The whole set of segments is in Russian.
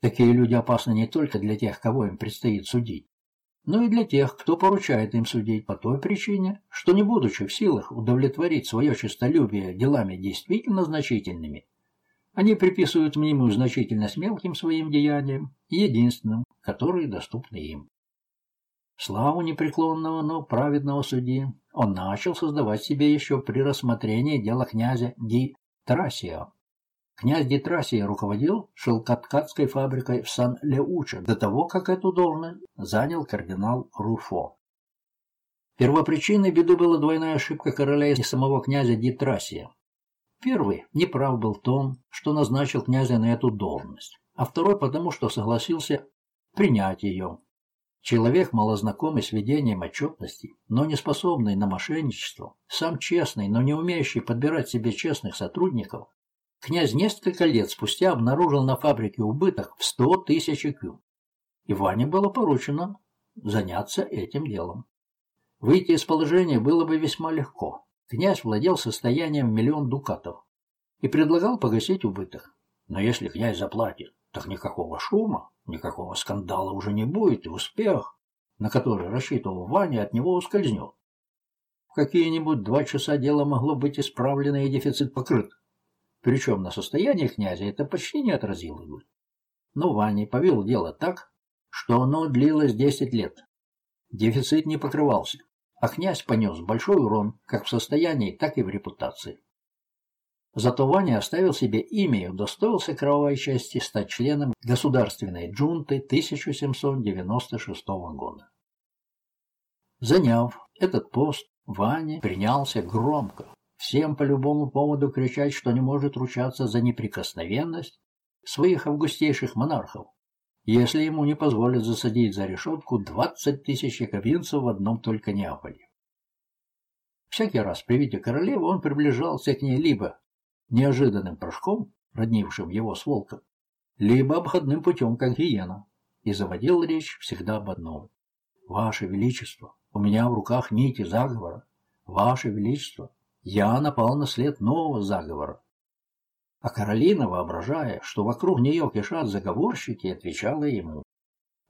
Такие люди опасны не только для тех, кого им предстоит судить, но и для тех, кто поручает им судить по той причине, что не будучи в силах удовлетворить свое честолюбие делами действительно значительными, они приписывают мнимую значительность мелким своим деяниям, единственным, которые доступны им. Славу непреклонного, но праведного судьи он начал создавать себе еще при рассмотрении дела князя Ди Трасио. Князь Ди Трасио руководил шелкоткацкой фабрикой в Сан-Леуче до того, как эту должность занял кардинал Руфо. Первопричиной беды была двойная ошибка короля и самого князя Ди Трасия. Первый неправ был в том, что назначил князя на эту должность, а второй потому, что согласился принять ее. Человек, малознакомый с ведением отчетности, но не способный на мошенничество, сам честный, но не умеющий подбирать себе честных сотрудников, князь несколько лет спустя обнаружил на фабрике убыток в 100 тысяч кю. Ване было поручено заняться этим делом. Выйти из положения было бы весьма легко. Князь владел состоянием в миллион дукатов и предлагал погасить убыток. Но если князь заплатит, так никакого шума, никакого скандала уже не будет, и успех, на который рассчитывал Ваня, от него ускользнет. В какие-нибудь два часа дело могло быть исправлено и дефицит покрыт. Причем на состояние князя это почти не отразилось бы. Но Ваня повел дело так, что оно длилось десять лет. Дефицит не покрывался а князь понес большой урон как в состоянии, так и в репутации. Зато Ваня оставил себе имя и удостоился кровавой части стать членом государственной джунты 1796 года. Заняв этот пост, Ваня принялся громко, всем по любому поводу кричать, что не может ручаться за неприкосновенность своих августейших монархов, если ему не позволят засадить за решетку 20 тысяч якобинцев в одном только Неаполе. Всякий раз при виде королевы он приближался к ней либо неожиданным прыжком, роднившим его с волком, либо обходным путем, как гиена, и заводил речь всегда об одном. «Ваше Величество, у меня в руках нити заговора. Ваше Величество, я напал на след нового заговора. А Каролина, воображая, что вокруг нее кишат заговорщики, отвечала ему.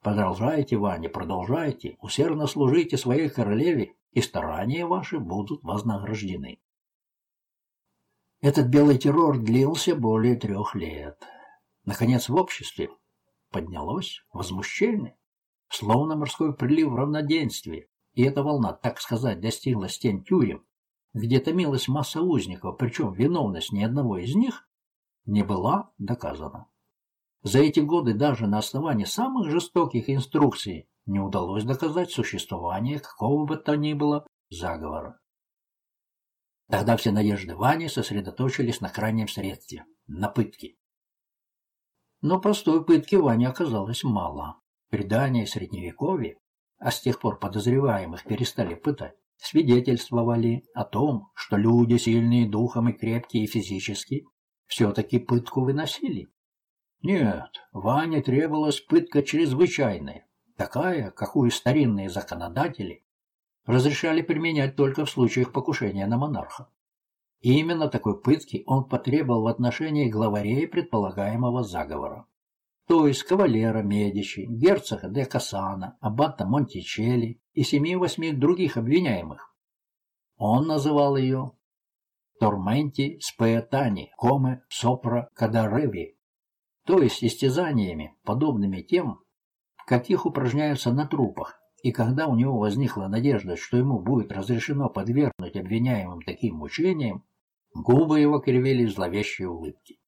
«Продолжайте, Ваня, продолжайте, усердно служите своей королеве, и старания ваши будут вознаграждены». Этот белый террор длился более трех лет. Наконец в обществе поднялось возмущение, словно морской прилив равноденствия, и эта волна, так сказать, достигла стен тюрем, где томилась масса узников, причем виновность ни одного из них не была доказана. За эти годы даже на основании самых жестоких инструкций не удалось доказать существование какого бы то ни было заговора. Тогда все надежды Вани сосредоточились на крайнем средстве – на пытке. Но простой пытки Ване оказалось мало. Предания Средневековья, а с тех пор подозреваемых перестали пытать, свидетельствовали о том, что люди, сильные духом и крепкие физически, все-таки пытку выносили. Нет, Ване требовалась пытка чрезвычайная, такая, какую старинные законодатели разрешали применять только в случаях покушения на монарха. И именно такой пытки он потребовал в отношении главарей предполагаемого заговора. То есть кавалера Медичи, герцога де Касана, аббата Монтичелли и семи-восьми других обвиняемых. Он называл ее Торменти спеетани, коме сопра кадареви, то есть истязаниями, подобными тем, каких упражняются на трупах, и когда у него возникла надежда, что ему будет разрешено подвергнуть обвиняемым таким мучениям, губы его кривили зловещие улыбки.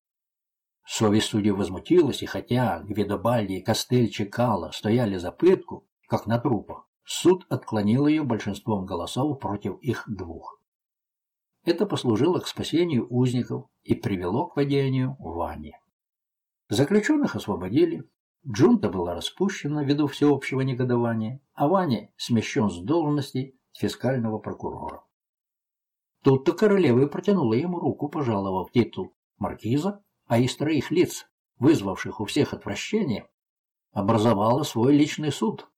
Совесть судьи возмутилась, и хотя Гвидобальди и Костель Чекала стояли за пытку, как на трупах, суд отклонил ее большинством голосов против их двух. Это послужило к спасению узников и привело к падению Вани. Заключенных освободили, Джунта была распущена ввиду всеобщего негодования, а Ваня смещен с должности фискального прокурора. Тут-то королева и протянула ему руку, пожаловав титул маркиза, а из троих лиц, вызвавших у всех отвращение, образовала свой личный суд,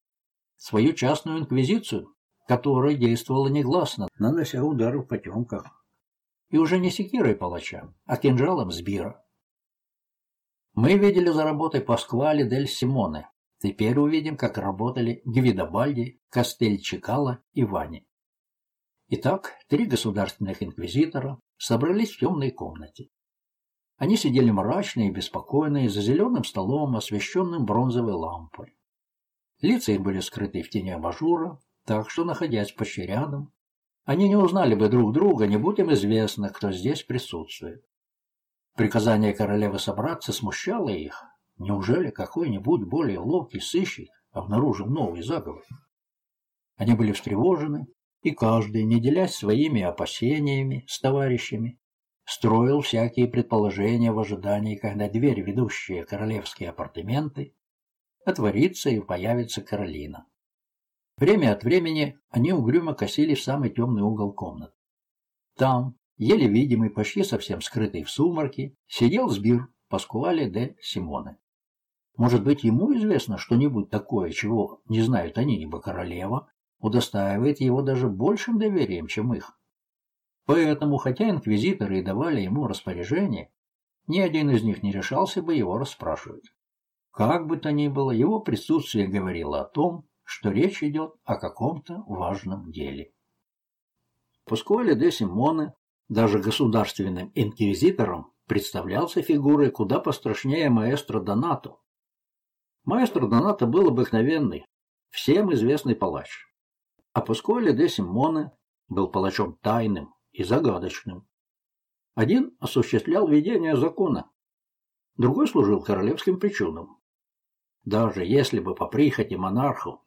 свою частную инквизицию, которая действовала негласно, нанося удары в потемках. И уже не секирой палача, а кинжалом сбира. Мы видели за работой Пасквали дель Симоне. Теперь увидим, как работали Гвидобальди, Кастель-Чикала и Вани. Итак, три государственных инквизитора собрались в темной комнате. Они сидели мрачные и беспокойные за зеленым столом, освещенным бронзовой лампой. Лица их были скрыты в тени абажура, так что, находясь почти рядом, они не узнали бы друг друга, не будь им известно, кто здесь присутствует. Приказание королевы собраться смущало их. Неужели какой-нибудь более ловкий сыщик обнаружил новый заговор? Они были встревожены, и каждый, не делясь своими опасениями с товарищами, строил всякие предположения в ожидании, когда дверь, ведущая королевские апартаменты, отворится и появится Каролина. Время от времени они угрюмо косили в самый темный угол комнаты. Там, еле видимый, почти совсем скрытый в сумраке, сидел сбир Паскуале де Симоне. Может быть, ему известно что-нибудь такое, чего не знают они, ибо королева удостаивает его даже большим доверием, чем их. Поэтому, хотя инквизиторы и давали ему распоряжение, ни один из них не решался бы его расспрашивать. Как бы то ни было, его присутствие говорило о том, что речь идет о каком-то важном деле. Пускуале де Симоне, даже государственным инквизитором, представлялся фигурой куда пострашнее маэстро Донато. Маэстро Донато был обыкновенный, всем известный палач. А Пускуале де Симоне был палачом тайным и загадочным. Один осуществлял ведение закона, другой служил королевским причудам. Даже если бы по прихоти монарху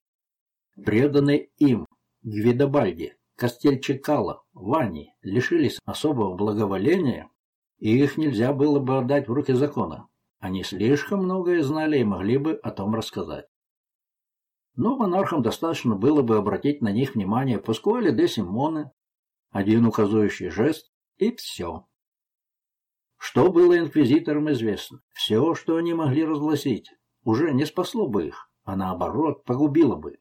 преданные им Гвидобальди, Костельчикала, Вани лишились особого благоволения, и их нельзя было бы отдать в руки закона. Они слишком многое знали и могли бы о том рассказать. Но монархам достаточно было бы обратить на них внимание Паскуале де Симоне, один указующий жест, и все. Что было инквизиторам известно? Все, что они могли разгласить, уже не спасло бы их, а наоборот погубило бы.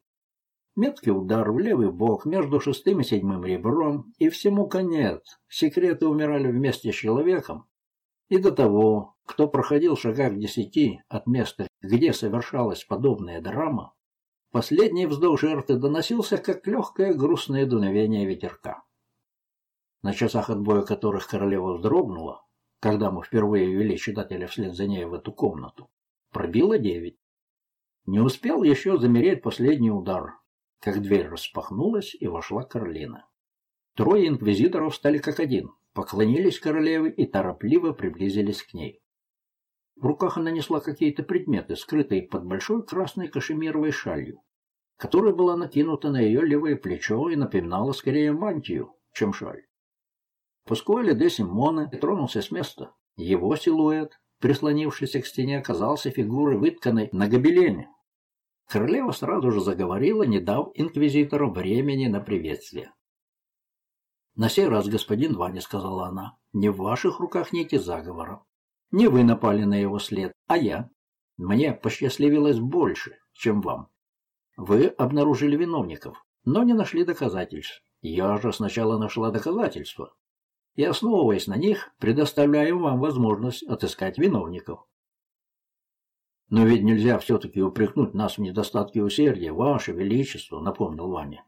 Меткий удар в левый бок между шестым и седьмым ребром, и всему конец. Секреты умирали вместе с человеком. И до того, кто проходил шагах в десяти от места, где совершалась подобная драма, последний вздох жертвы доносился, как легкое грустное дуновение ветерка. На часах отбоя которых королева вздрогнула, когда мы впервые вели читателя вслед за ней в эту комнату, пробило девять. Не успел еще замереть последний удар, как дверь распахнулась, и вошла Карлина. Трое инквизиторов стали как один, поклонились королеве и торопливо приблизились к ней. В руках она несла какие-то предметы, скрытые под большой красной кашемировой шалью, которая была накинута на ее левое плечо и напоминала скорее мантию, чем шаль. Пускуэле де Симоне тронулся с места. Его силуэт, прислонившийся к стене, оказался фигурой, вытканной на гобелене, Королева сразу же заговорила, не дав инквизитору времени на приветствие. «На сей раз, господин Ваня, — сказала она, — не в ваших руках нити заговора. Не вы напали на его след, а я. Мне посчастливилось больше, чем вам. Вы обнаружили виновников, но не нашли доказательств. Я же сначала нашла доказательства. И, основываясь на них, предоставляю вам возможность отыскать виновников. Но ведь нельзя все-таки упрекнуть нас в недостатке усердия, ваше величество, напомнил Ваня.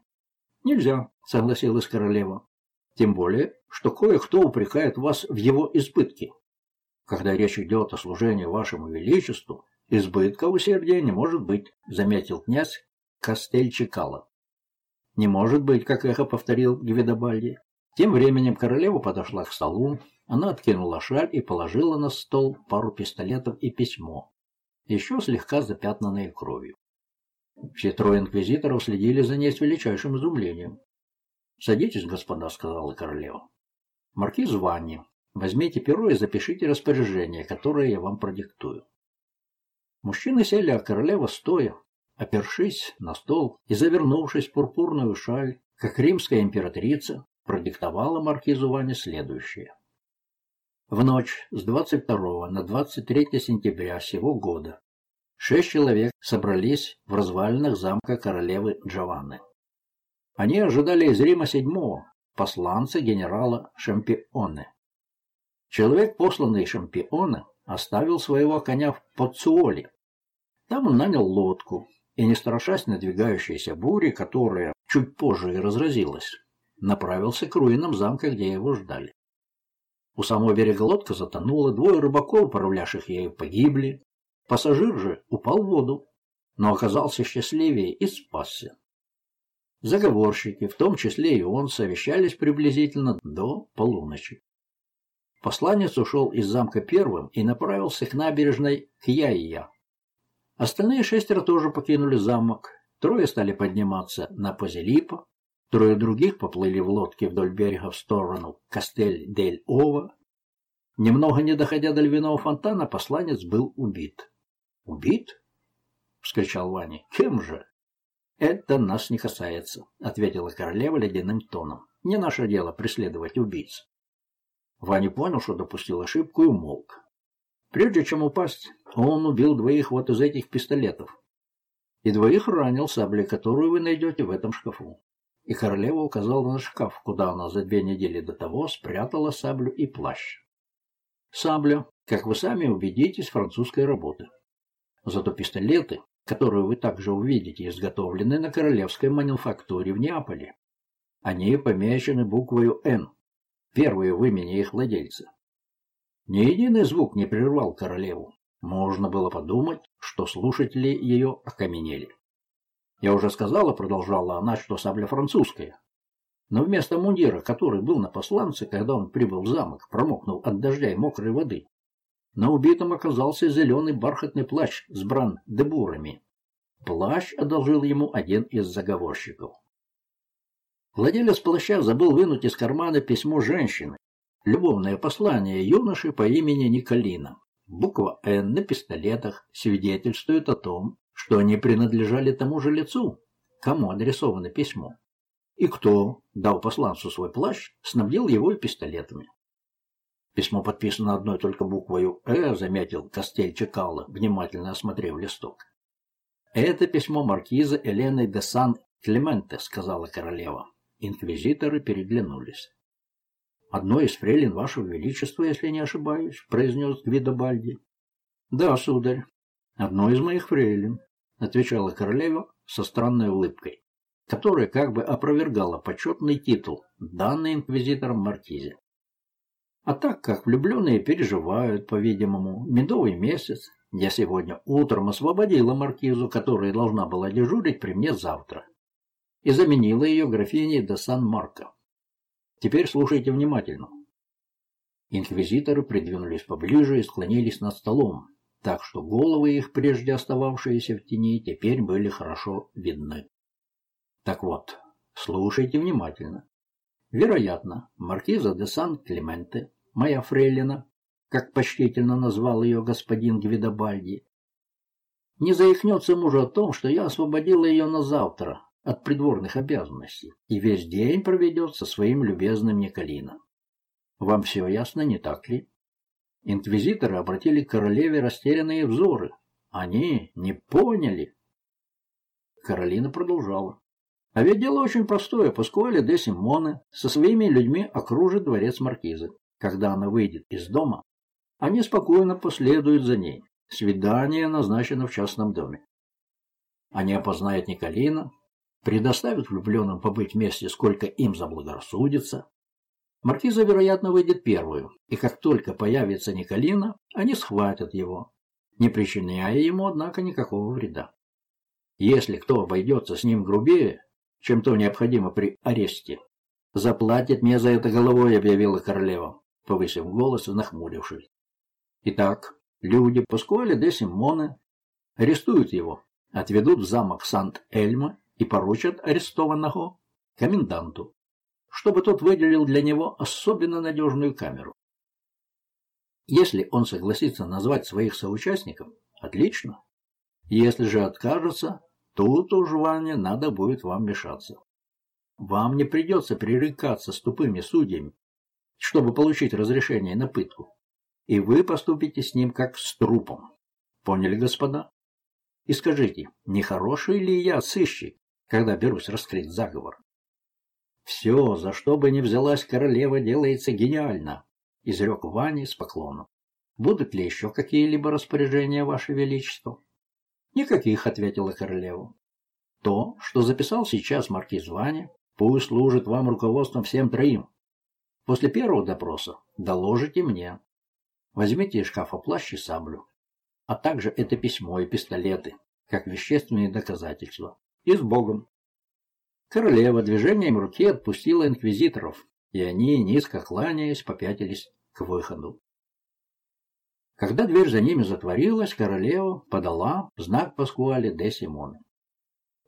Нельзя, согласилась королева. Тем более, что кое-кто упрекает вас в его избытке. Когда речь идет о служении вашему величеству, избытка усердия не может быть, заметил князь Костель Чекала. Не может быть, как эхо повторил Гвидобальди. Тем временем королева подошла к столу, она откинула шаль и положила на стол пару пистолетов и письмо еще слегка запятнанные кровью. Все трое инквизиторов следили за ней с величайшим изумлением. «Садитесь, господа», — сказала королева. «Маркиз Ванни, возьмите перо и запишите распоряжение, которое я вам продиктую». Мужчины сели, а королева стоя, опершись на стол и завернувшись в пурпурную шаль, как римская императрица, продиктовала маркизу Ване следующее. В ночь с 22 на 23 сентября сего года шесть человек собрались в развалинах замка королевы Джованны. Они ожидали из Рима седьмого, посланца генерала Шампионе. Человек, посланный Шампионе, оставил своего коня в Подцуоле. Там он нанял лодку, и, не страшась надвигающейся бури, которая чуть позже и разразилась, направился к руинам замка, где его ждали. У самого берега лодка затонула, двое рыбаков, управлявших ею, погибли. Пассажир же упал в воду, но оказался счастливее и спасся. Заговорщики, в том числе и он, совещались приблизительно до полуночи. Посланец ушел из замка первым и направился к набережной Кьяия. Остальные шестеро тоже покинули замок. Трое стали подниматься на Позелипа, трое других поплыли в лодке вдоль берега в сторону Кастель-дель-Ова. Немного не доходя до львиного фонтана, посланец был убит. «Убит?» — вскричал Ваня. «Кем же?» «Это нас не касается», — ответила королева ледяным тоном. «Не наше дело преследовать убийц». Ваня понял, что допустил ошибку и умолк. Прежде чем упасть, он убил двоих вот из этих пистолетов. И двоих ранил саблей, которую вы найдете в этом шкафу. И королева указала на шкаф, куда она за две недели до того спрятала саблю и плащ. Сабля, как вы сами убедитесь, французской работы. Зато пистолеты, которые вы также увидите, изготовлены на королевской мануфактуре в Неаполе. Они помечены буквою «Н», первую в имени их владельца. Ни единый звук не прервал королеву. Можно было подумать, что слушатели ее окаменели. «Я уже сказала, — продолжала она, — что сабля французская. Но вместо мундира, который был на посланце, когда он прибыл в замок, промокнул от дождя и мокрой воды, на убитом оказался зеленый бархатный плащ с бран-дебурами. Плащ одолжил ему один из заговорщиков. Владелец плаща забыл вынуть из кармана письмо женщины, Любовное послание юноши по имени Николина. Буква «Н» на пистолетах свидетельствует о том, что они принадлежали тому же лицу, кому адресовано письмо. И кто, дал посланцу свой плащ, снабдил его и пистолетами. Письмо подписано одной только буквою «Э», заметил Костель Чекала, внимательно осмотрев листок. «Это письмо маркиза Елены де Сан-Клементе», — сказала королева. Инквизиторы переглянулись. «Одно из фрейлин вашего величества, если не ошибаюсь», — произнес Гвидобальди. «Да, сударь, одно из моих фрейлин», — отвечала королева со странной улыбкой, которая как бы опровергала почетный титул, данный инквизитором Маркизе. А так как влюбленные переживают, по-видимому, медовый месяц, я сегодня утром освободила маркизу, которая должна была дежурить при мне завтра, и заменила ее графиней де Сан-Марко. Теперь слушайте внимательно. Инквизиторы придвинулись поближе и склонились над столом, так что головы их, прежде остававшиеся в тени, теперь были хорошо видны. Так вот, слушайте внимательно. Вероятно, маркиза де Сан-Клементе, моя фрейлина, как почтительно назвал ее господин Гвидобальди, не заикнется мужу о том, что я освободила ее на завтра, от придворных обязанностей и весь день проведет со своим любезным Николином. Вам все ясно, не так ли? Инквизиторы обратили к королеве растерянные взоры. Они не поняли. Каролина продолжала. А ведь дело очень простое. Паскуале де Симоне со своими людьми окружит дворец маркизы. Когда она выйдет из дома, они спокойно последуют за ней. Свидание назначено в частном доме. Они опознают Николина, предоставят влюбленным побыть вместе, сколько им заблагорассудится. Маркиза, вероятно, выйдет первую, и как только появится Николина, они схватят его, не причиняя ему, однако, никакого вреда. Если кто обойдется с ним грубее, чем то необходимо при аресте, заплатит мне за это головой, объявила королева, повысив голос и нахмурившись. Итак, люди Паскуале де Симоне арестуют его, отведут в замок Сант-Эльма и поручат арестованного коменданту, чтобы тот выделил для него особенно надежную камеру. Если он согласится назвать своих соучастников, отлично. Если же откажется, тут уж, Ваня, надо будет вам мешаться. Вам не придется пререкаться с тупыми судьями, чтобы получить разрешение на пытку. И вы поступите с ним как с трупом. Поняли, господа? И скажите, не хороший ли я сыщик, когда берусь раскрыть заговор. «Все, за что бы ни взялась королева, делается гениально», — изрек Ваня с поклоном. Будут ли еще какие-либо распоряжения, Ваше Величество? Никаких, ответила королева. То, что записал сейчас маркиз Ваня, пусть служит вам руководством всем троим. После первого допроса доложите мне. Возьмите из шкафа плащ и саблю, а также это письмо и пистолеты, как вещественные доказательства. И с Богом. Королева движением руки отпустила инквизиторов, и они, низко кланяясь, попятились к выходу. Когда дверь за ними затворилась, королева подала знак Паскуале де Симоне.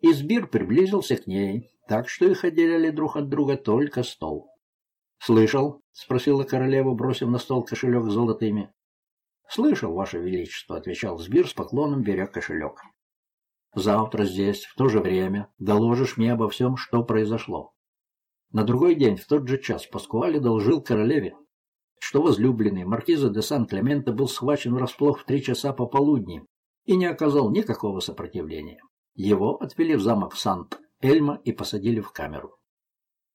Избир приблизился к ней, так что их отделяли друг от друга только стол. «Слышал?» — спросила королева, бросив на стол кошелек с золотыми. «Слышал, Ваше Величество», — отвечал Сбир с поклоном, беря кошелек. «Завтра здесь, в то же время, доложишь мне обо всем, что произошло». На другой день, в тот же час, Паскуале доложил королеве, что возлюбленный маркиза де Сан-Клементо был схвачен врасплох в три часа пополудни и не оказал никакого сопротивления. Его отвели в замок Сант-Эльма и посадили в камеру.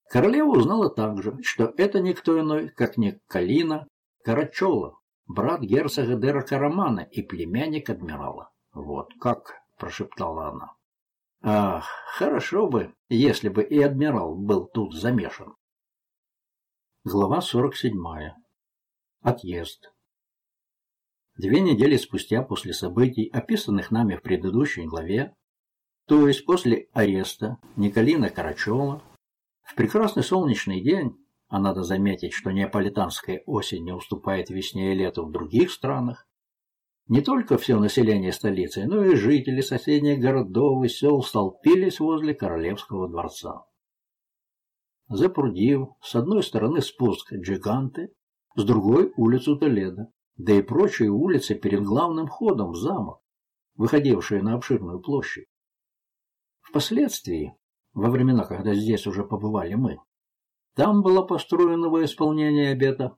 Королева узнала также, что это никто иной, как не Калина Карачола, брат герцога Дера Карамана и племянник адмирала. «Вот как!» – прошептала она. «Ах, хорошо бы, если бы и адмирал был тут замешан!» Глава 47. Отъезд. Две недели спустя после событий, описанных нами в предыдущей главе, то есть после ареста Николина Карачева, в прекрасный солнечный день, а надо заметить, что неаполитанская осень не уступает весне и лету в других странах, не только все население столицы, но и жители соседних городов и сел столпились возле королевского дворца. Запрудив с одной стороны спуск Джиганты, с другой – улицу Толедо, да и прочие улицы перед главным входом в замок, выходившие на обширную площадь. Впоследствии, во времена, когда здесь уже побывали мы, там была построена во исполнение обета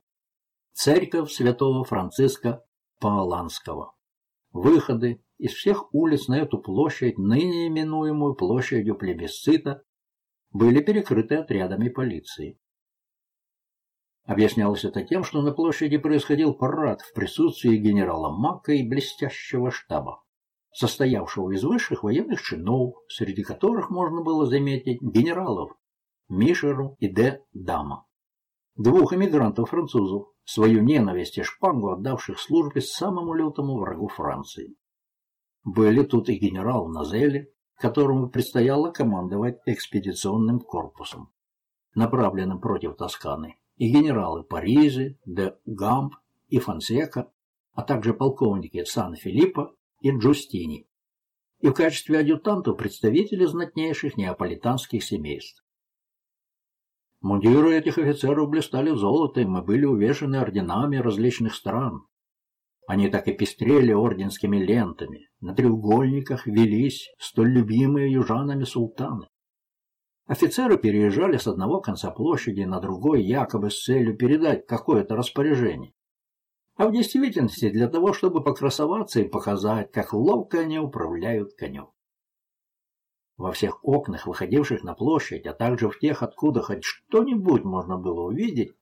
церковь святого Франциска Паоланского. Выходы из всех улиц на эту площадь, ныне именуемую площадью плебисцита, были перекрыты отрядами полиции. Объяснялось это тем, что на площади происходил парад в присутствии генерала Мака и блестящего штаба состоявшего из высших военных чинов, среди которых можно было заметить генералов Мишеру и Де Дама, двух эмигрантов-французов, свою ненависть и шпангу отдавших службе самому лютому врагу Франции. Были тут и генерал Назели, которому предстояло командовать экспедиционным корпусом, направленным против Тосканы, и генералы Паризи, де Гамп и Фонсека, а также полковники Сан-Филиппо и Джустини, и в качестве адъютантов представители знатнейших неаполитанских семейств. Мундиры этих офицеров блистали золотом и были увешаны орденами различных стран. Они так и пестрели орденскими лентами, на треугольниках велись столь любимые южанами султаны. Офицеры переезжали с одного конца площади на другой, якобы с целью передать какое-то распоряжение а в действительности для того, чтобы покрасоваться и показать, как ловко они управляют конем. Во всех окнах, выходивших на площадь, а также в тех, откуда хоть что-нибудь можно было увидеть,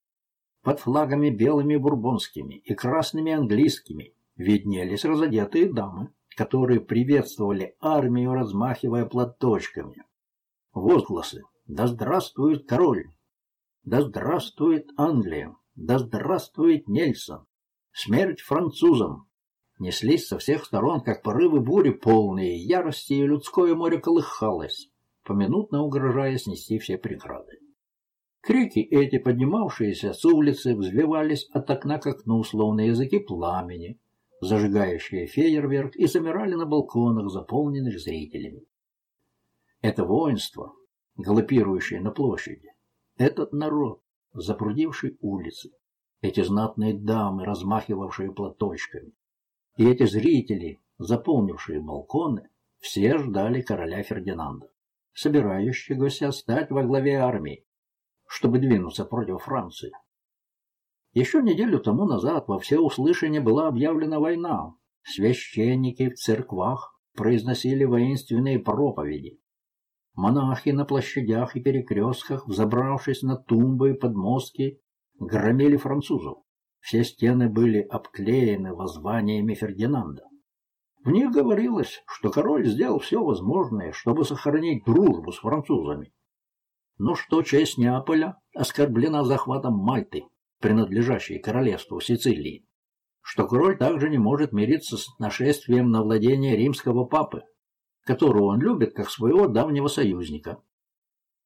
под флагами белыми бурбонскими и красными английскими виднелись разодетые дамы, которые приветствовали армию, размахивая платочками. Возгласы «Да здравствует король!» «Да здравствует Англия!» «Да здравствует Нельсон!» Смерть французам! Неслись со всех сторон, как порывы бури, полные ярости, и людское море колыхалось, поминутно угрожая снести все преграды. Крики эти, поднимавшиеся с улицы, взвивались от окна к окну, словно языки пламени, зажигающие фейерверк, и замирали на балконах, заполненных зрителями. Это воинство, галопирующее на площади, этот народ, запрудивший улицы, эти знатные дамы, размахивавшие платочками, и эти зрители, заполнившие балконы, все ждали короля Фердинанда, собирающегося стать во главе армии, чтобы двинуться против Франции. Еще неделю тому назад во всеуслышание была объявлена война. Священники в церквах произносили воинственные проповеди. Монахи на площадях и перекрестках, взобравшись на тумбы и подмостки, громили французов. Все стены были обклеены воззваниями Фердинанда. В них говорилось, что король сделал все возможное, чтобы сохранить дружбу с французами. Но что честь Неаполя оскорблена захватом Мальты, принадлежащей королевству Сицилии, что король также не может мириться с нашествием на владение римского папы, которого он любит как своего давнего союзника,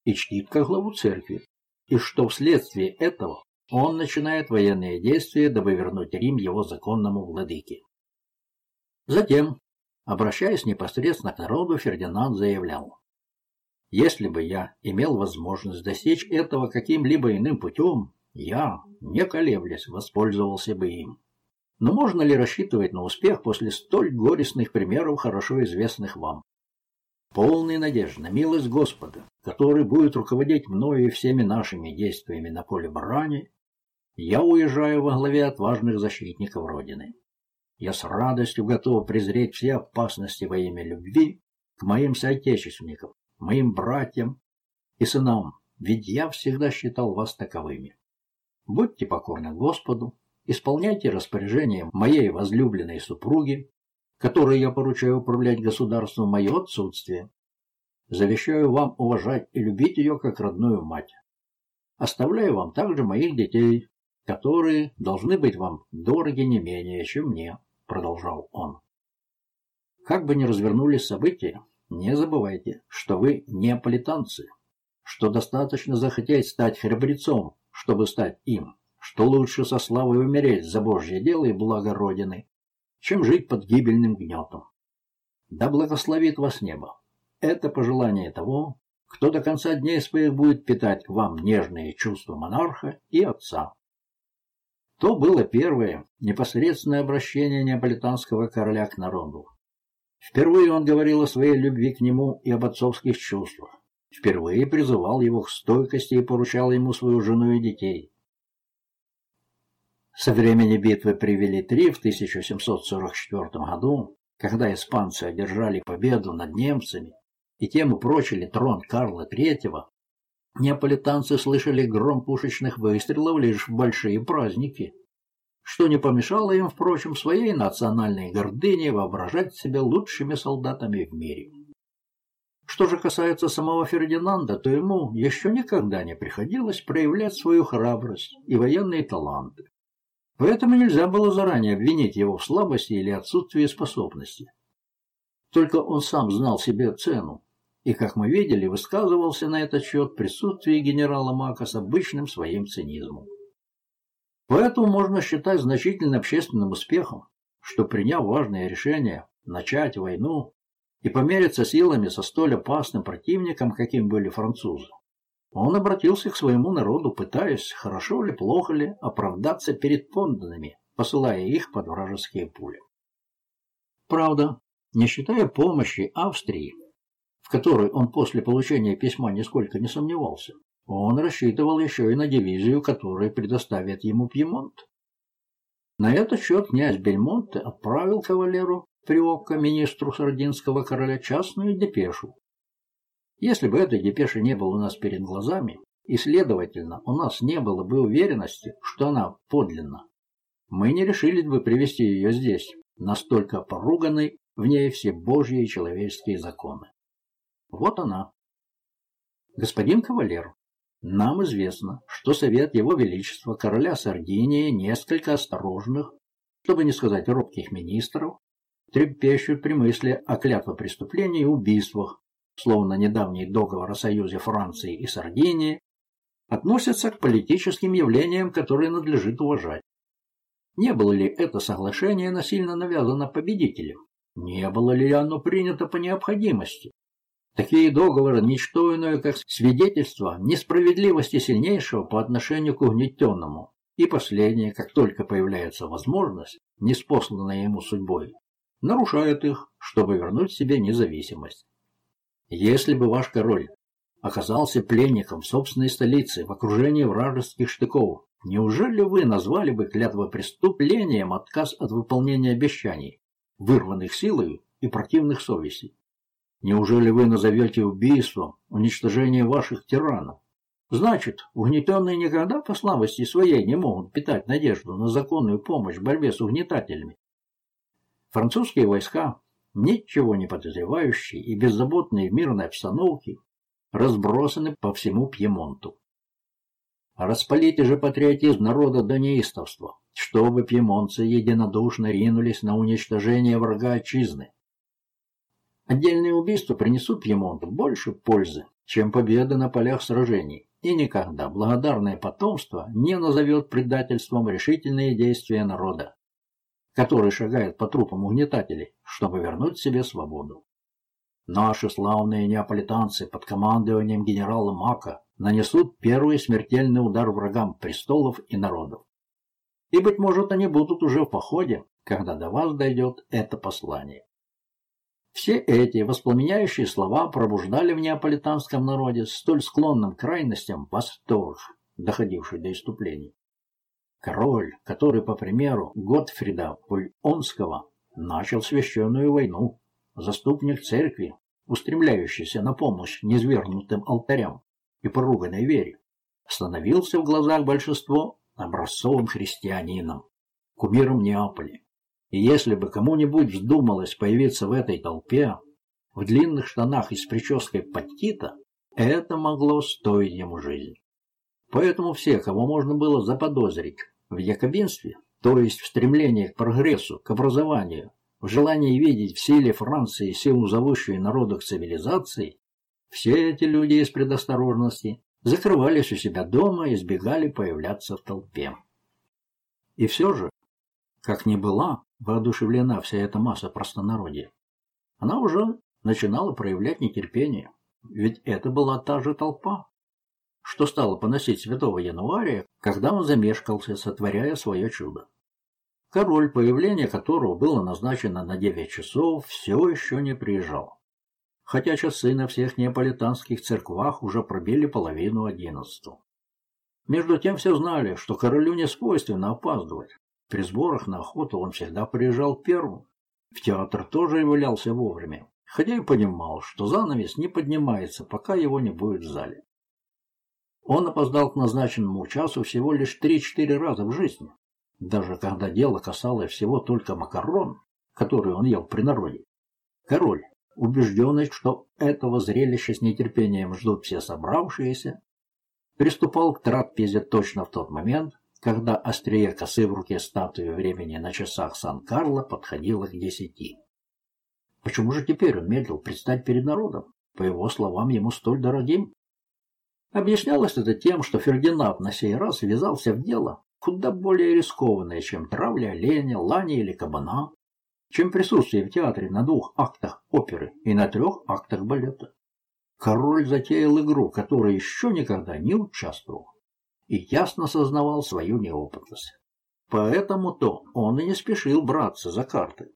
и чтит как главу церкви, и что вследствие этого он начинает военные действия, дабы вернуть Рим его законному владыке. Затем, обращаясь непосредственно к народу, Фердинанд заявлял, «Если бы я имел возможность достичь этого каким-либо иным путем, я, не колеблясь, воспользовался бы им. Но можно ли рассчитывать на успех после столь горестных примеров, хорошо известных вам? Полной надежды на милость Господа, который будет руководить мною и всеми нашими действиями на поле брани, я уезжаю во главе отважных защитников Родины. Я с радостью готов презреть все опасности во имя любви к моим соотечественникам, моим братьям и сынам, ведь я всегда считал вас таковыми. Будьте покорны Господу, исполняйте распоряжения моей возлюбленной супруги, которой я поручаю управлять государством в мое отсутствие. Завещаю вам уважать и любить ее как родную мать. Оставляю вам также моих детей, которые должны быть вам дороги не менее, чем мне продолжал он. Как бы ни развернулись события, не забывайте, что вы неаполитанцы, что достаточно захотеть стать храбрецом, чтобы стать им, что лучше со славой умереть за Божье дело и благо Родины, чем жить под гибельным гнетом. Да благословит вас небо. Это пожелание того, кто до конца дней своих будет питать вам нежные чувства монарха и отца. То было первое непосредственное обращение неаполитанского короля к народу. Впервые он говорил о своей любви к нему и об отцовских чувствах. Впервые призывал его к стойкости и поручал ему свою жену и детей. Со времени битвы при Велитри в 1744 году, когда испанцы одержали победу над немцами и тем упрочили трон Карла III, Неаполитанцы слышали гром пушечных выстрелов лишь в большие праздники, что не помешало им, впрочем, своей национальной гордыне воображать себя лучшими солдатами в мире. Что же касается самого Фердинанда, то ему еще никогда не приходилось проявлять свою храбрость и военные таланты. Поэтому нельзя было заранее обвинить его в слабости или отсутствии способности. Только он сам знал себе цену, и, как мы видели, высказывался на этот счет в присутствии генерала Мака с обычным своим цинизмом. Поэтому можно считать значительным общественным успехом, что приняв важное решение начать войну и помериться силами со столь опасным противником, каким были французы, он обратился к своему народу, пытаясь, хорошо ли, плохо ли, оправдаться перед подданными, посылая их под вражеские пули. Правда, не считая помощи Австрии, которой он после получения письма нисколько не сомневался. Он рассчитывал еще и на дивизию, которая предоставит ему Пьемонт. На этот счет князь Бельмонте отправил кавалеру Приокко, министру сардинского короля, частную депешу. Если бы этой депеши не было у нас перед глазами, и, следовательно, у нас не было бы уверенности, что она подлинна, мы не решились бы привести ее здесь, настолько поруганной в ней все божьи и человеческие законы. Вот она. Господин кавалер, нам известно, что Совет Его Величества короля Сардинии несколько осторожных, чтобы не сказать робких министров, трепещут при мысли о клятвопреступлении и убийствах, словно недавний договор о союзе Франции и Сардинии, относятся к политическим явлениям, которые надлежит уважать. Не было ли это соглашение насильно навязано победителем? Не было ли оно принято по необходимости? Такие договоры – ничто иное, как свидетельство несправедливости сильнейшего по отношению к угнетенному. И последнее, как только появляется возможность, неспосланная ему судьбой, нарушает их, чтобы вернуть себе независимость. Если бы ваш король оказался пленником в собственной столице в окружении вражеских штыков, неужели вы назвали бы клятвопреступлением отказ от выполнения обещаний, вырванных силой и противных совестей? Неужели вы назовете убийством уничтожение ваших тиранов? Значит, угнетенные никогда по слабости своей не могут питать надежду на законную помощь в борьбе с угнетателями. Французские войска, ничего не подозревающие и беззаботные в мирной обстановке, разбросаны по всему Пьемонту. Распалите же патриотизм народа до неистовства, чтобы пьемонцы единодушно ринулись на уничтожение врага отчизны. Отдельные убийства принесут Пьемонту больше пользы, чем победы на полях сражений, и никогда благодарное потомство не назовет предательством решительные действия народа, который шагает по трупам угнетателей, чтобы вернуть себе свободу. Наши славные неаполитанцы под командованием генерала Мака нанесут первый смертельный удар врагам престолов и народов. И, быть может, они будут уже в походе, когда до вас дойдет это послание. Все эти воспламеняющие слова пробуждали в неаполитанском народе столь склонным крайностям восторг, доходивший до иступлений. Король, который, по примеру Готфрида Пульонского, начал священную войну, заступник церкви, устремляющийся на помощь низвергнутым алтарям и поруганной вере, становился в глазах большинства образцовым христианином, кумиром Неаполя. И если бы кому-нибудь вздумалось появиться в этой толпе, в длинных штанах и с прической Паттита, это могло стоить ему жизни. Поэтому все, кого можно было заподозрить в якобинстве, то есть в стремлении к прогрессу, к образованию, в желании видеть в силе Франции силу зовущей народу к цивилизации, все эти люди из предосторожности закрывались у себя дома и избегали появляться в толпе. И все же, как ни была воодушевлена вся эта масса простонародья, она уже начинала проявлять нетерпение, ведь это была та же толпа, что стала поносить святого Януария, когда он замешкался, сотворяя свое чудо. Король, появление которого было назначено на девять часов, все еще не приезжал хотя часы на всех неаполитанских церквах уже пробили половину одиннадцатого. Между тем все знали, что королю не свойственно опаздывать. При сборах на охоту он всегда приезжал первым. В театр тоже являлся вовремя, хотя и понимал, что занавес не поднимается, пока его не будет в зале. Он опоздал к назначенному часу всего лишь три-четыре раза в жизни, даже когда дело касалось всего только макарон, которые он ел при народе. Король, убежденный, что этого зрелища с нетерпением ждут все собравшиеся, приступал к трапезе точно в тот момент, когда острие косы в руке статуи времени на часах Сан-Карло подходило к десяти. Почему же теперь он медлил предстать перед народом, по его словам, ему столь дорогим? Объяснялось это тем, что Фердинанд на сей раз ввязался в дело, куда более рискованное, чем травля оленя, лани или кабана, чем присутствие в театре на двух актах оперы и на трех актах балета. Король затеял игру, которой еще никогда не участвовал, и ясно сознавал свою неопытность. Поэтому-то он и не спешил браться за карты.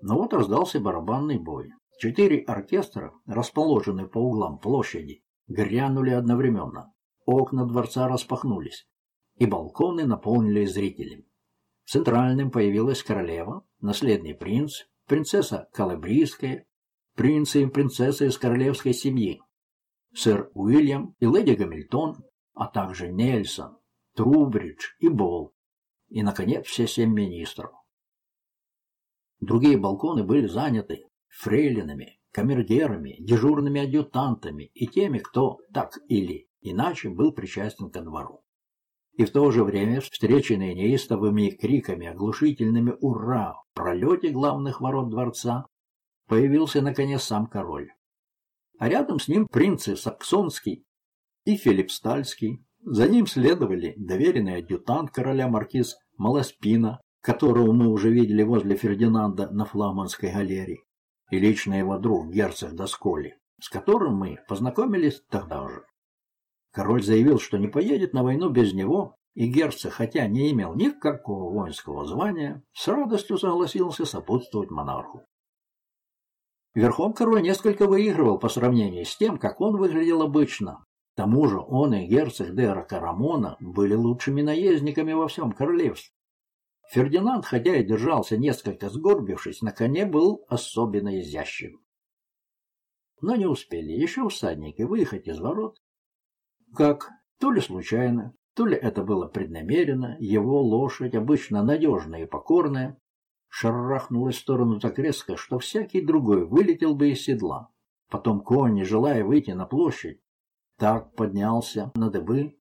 Но вот раздался барабанный бой. Четыре оркестра, расположенные по углам площади, грянули одновременно. Окна дворца распахнулись, и балконы наполнились зрителями. Центральным появилась королева, наследный принц, принцесса Калабрийская, принцы и принцессы из королевской семьи, сэр Уильям и леди Гамильтон, а также Нельсон, Трубридж и Болл, и, наконец, все семь министров. Другие балконы были заняты фрейлинами, камергерами, дежурными адъютантами и теми, кто так или иначе был причастен ко двору. И в то же время, встреченные неистовыми криками, оглушительными «Ура!» в пролете главных ворот дворца, появился, наконец, сам король. А рядом с ним принцы Саксонский и Филипстальский. За ним следовали доверенный адъютант короля маркиз Маласпина, которого мы уже видели возле Фердинанда на флагманской галерее, и лично его друг герцог Досколи, с которым мы познакомились тогда же. Король заявил, что не поедет на войну без него, и герцог, хотя не имел никакого воинского звания, с радостью согласился сопутствовать монарху. Верхом король несколько выигрывал по сравнению с тем, как он выглядел обычно. К тому же он и герцог Дера Карамона были лучшими наездниками во всем королевстве. Фердинанд, хотя и держался несколько сгорбившись, на коне был особенно изящен. Но не успели еще всадники выехать из ворот, как То ли случайно, то ли это было преднамеренно, его лошадь, обычно надежная и покорная, шарахнулась в сторону так резко, что всякий другой вылетел бы из седла. Потом конь, не желая выйти на площадь, так поднялся на дыбы,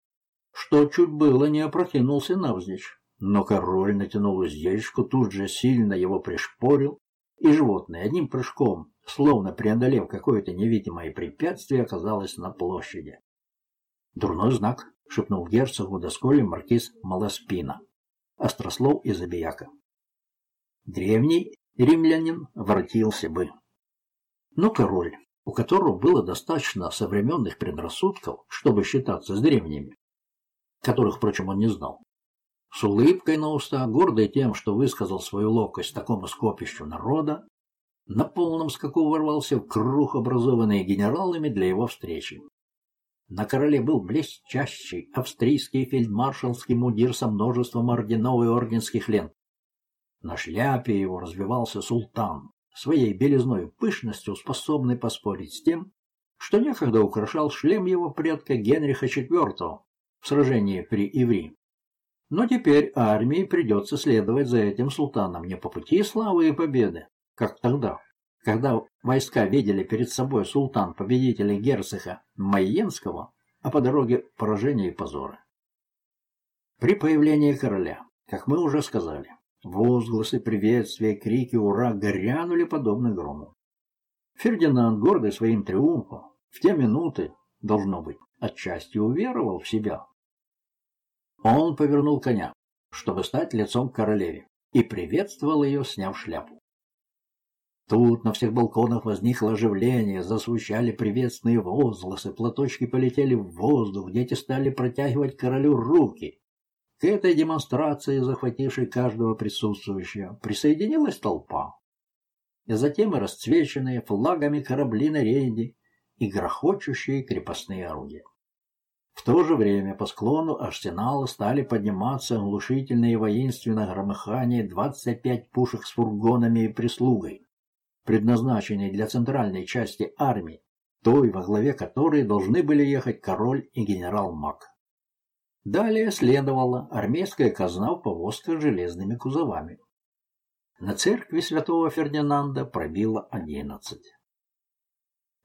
что чуть было не опрокинулся навзничь. Но король натянул уздечку, тут же сильно его пришпорил, и животное одним прыжком, словно преодолев какое-то невидимое препятствие, оказалось на площади. «Дурной знак», — шепнул герцогу досколи маркиз Маласпина, острослов и забияка. Древний римлянин воротился бы. Но король, у которого было достаточно современных предрассудков, чтобы считаться с древними, которых, впрочем, он не знал, с улыбкой на уста, гордый тем, что высказал свою ловкость такому скопищу народа, на полном скаку ворвался в круг, образованный генералами для его встречи. На короле был блестящий австрийский фельдмаршалский мундир со множеством орденов и орденских лент. На шляпе его развивался султан, своей белизной пышностью способный поспорить с тем, что некогда украшал шлем его предка Генриха IV в сражении при Иври. Но теперь армии придется следовать за этим султаном не по пути славы и победы, как тогда, когда войска видели перед собой султан победителя герцога Майенского, а по дороге поражения и позора. При появлении короля, как мы уже сказали, возгласы приветствия, крики «Ура!» горянули подобно грому. Фердинанд, гордый своим триумфом, в те минуты, должно быть, отчасти уверовал в себя, он повернул коня, чтобы стать лицом к королеве, и приветствовал ее, сняв шляпу. Тут на всех балконах возникло оживление, засвущали приветственные возгласы, платочки полетели в воздух, дети стали протягивать королю руки. К этой демонстрации, захватившей каждого присутствующего, присоединилась толпа. И затем и расцвеченные флагами корабли на рейде и грохочущие крепостные орудия. В то же время по склону арсенала стали подниматься оглушительные воинственно громыхание 25 пушек с фургонами и прислугой, предназначенные для центральной части армии, той, во главе которой должны были ехать король и генерал Мак. Далее следовала армейская казна в повозках с железными кузовами. На церкви святого Фердинанда пробило одиннадцать.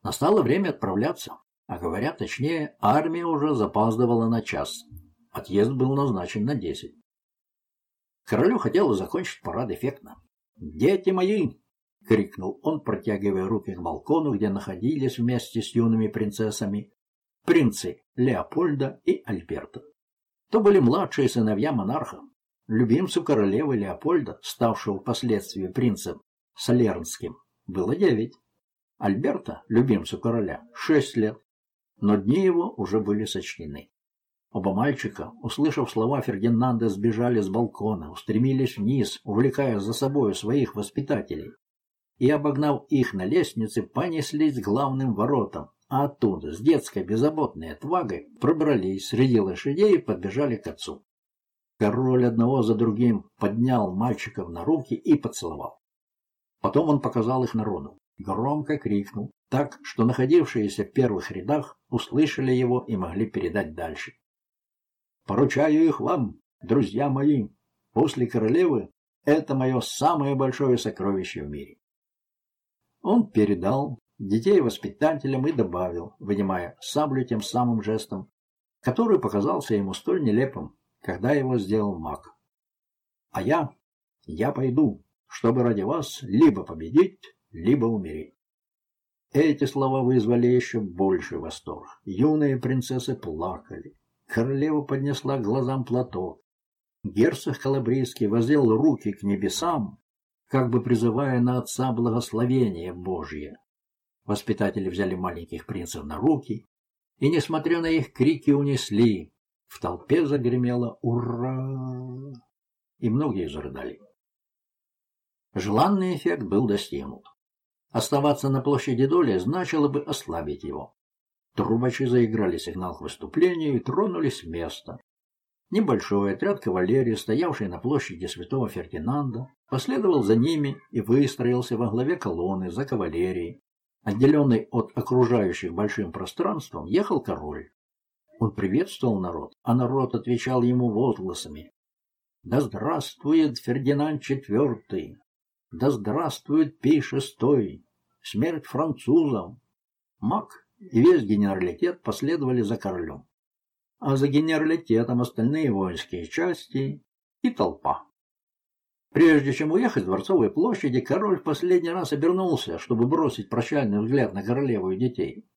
Настало время отправляться. А говоря точнее, армия уже запаздывала на час. Отъезд был назначен на десять. Королю хотелось закончить парад эффектно. «Дети мои!» — крикнул он, протягивая руки к балкону, где находились вместе с юными принцессами принцы Леопольда и Альберта. То были младшие сыновья монарха. Любимцу королевы Леопольда, ставшего впоследствии принцем Солернским, было девять. Альберта, любимцу короля, шесть лет но дни его уже были сочтены. Оба мальчика, услышав слова Фердинанда, сбежали с балкона, устремились вниз, увлекая за собой своих воспитателей, и, обогнав их на лестнице, понеслись к главным воротам, а оттуда, с детской беззаботной отвагой, пробрались среди лошадей и подбежали к отцу. Король одного за другим поднял мальчиков на руки и поцеловал. Потом он показал их народу громко крикнул, так, что находившиеся в первых рядах услышали его и могли передать дальше. «Поручаю их вам, друзья мои. После королевы это мое самое большое сокровище в мире». Он передал детей воспитателям и добавил, вынимая саблю тем самым жестом, который показался ему столь нелепым, когда его сделал маг. «А я, я пойду, чтобы ради вас либо победить, либо умереть. Эти слова вызвали еще больший восторг. Юные принцессы плакали. Королева поднесла к глазам платок. Герцог Калабрийский воздел руки к небесам, как бы призывая на отца благословение Божье. Воспитатели взяли маленьких принцев на руки и, несмотря на их крики, унесли. В толпе загремело «Ура!» и многие зарыдали. Желанный эффект был достигнут. Оставаться на площади Доли значило бы ослабить его. Трубачи заиграли сигнал к выступлению и тронулись с места. Небольшой отряд кавалерии, стоявший на площади Святого Фердинанда, последовал за ними и выстроился во главе колонны за кавалерией. Отделенный от окружающих большим пространством, ехал король. Он приветствовал народ, а народ отвечал ему возгласами. «Да здравствует Фердинанд IV! Да здравствует Пий VI! Смерть французам!» Мак и весь генералитет последовали за королем, а за генералитетом остальные воинские части и толпа. Прежде чем уехать с Дворцовой площади, король в последний раз обернулся, чтобы бросить прощальный взгляд на королеву и детей.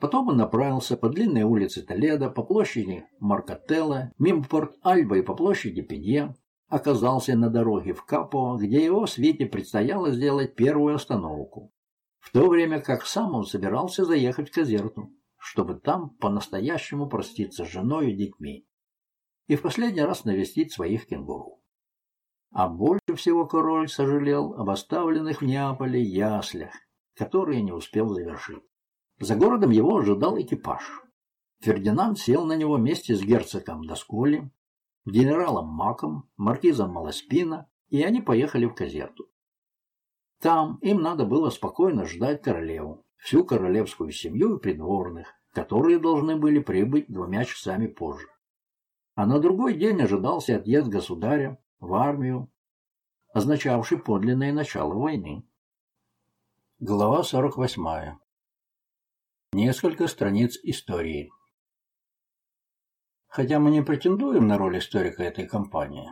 Потом он направился по длинной улице Толедо, по площади Маркателла, мимо Порт-Альба и по площади Пенье, оказался на дороге в Капо, где его свете предстояло сделать первую остановку, в то время как сам он собирался заехать в Казерту, чтобы там по-настоящему проститься с женой и детьми и в последний раз навестить своих кенгуру. А больше всего король сожалел об оставленных в Неаполе яслях, которые не успел завершить. За городом его ожидал экипаж. Фердинанд сел на него вместе с герцогом Досколи, генералом Маком, маркизом Малоспина, и они поехали в Казерту. Там им надо было спокойно ждать королеву, всю королевскую семью и придворных, которые должны были прибыть двумя часами позже. А на другой день ожидался отъезд государя в армию, означавший подлинное начало войны. Глава 48. Несколько страниц истории. Хотя мы не претендуем на роль историка этой кампании,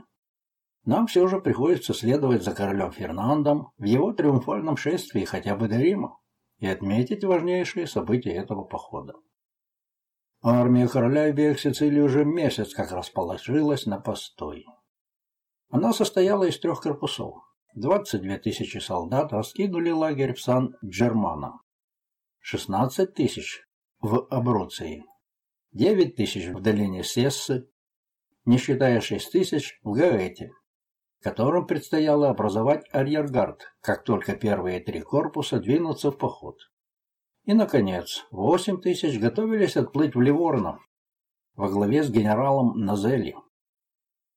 нам все же приходится следовать за королем Фернандом в его триумфальном шествии хотя бы до Рима и отметить важнейшие события этого похода. Армия короля обеих Сицилии уже месяц как расположилась на постой. Она состояла из трех корпусов. 22 тысячи солдат раскинули лагерь в Сан-Джермано. 16 тысяч в Абруции, 9 тысяч в долине Сессы, не считая 6 тысяч в Гаэте, которым предстояло образовать арьергард, как только первые три корпуса двинутся в поход. И, наконец, 8 тысяч готовились отплыть в Ливорно во главе с генералом Назели.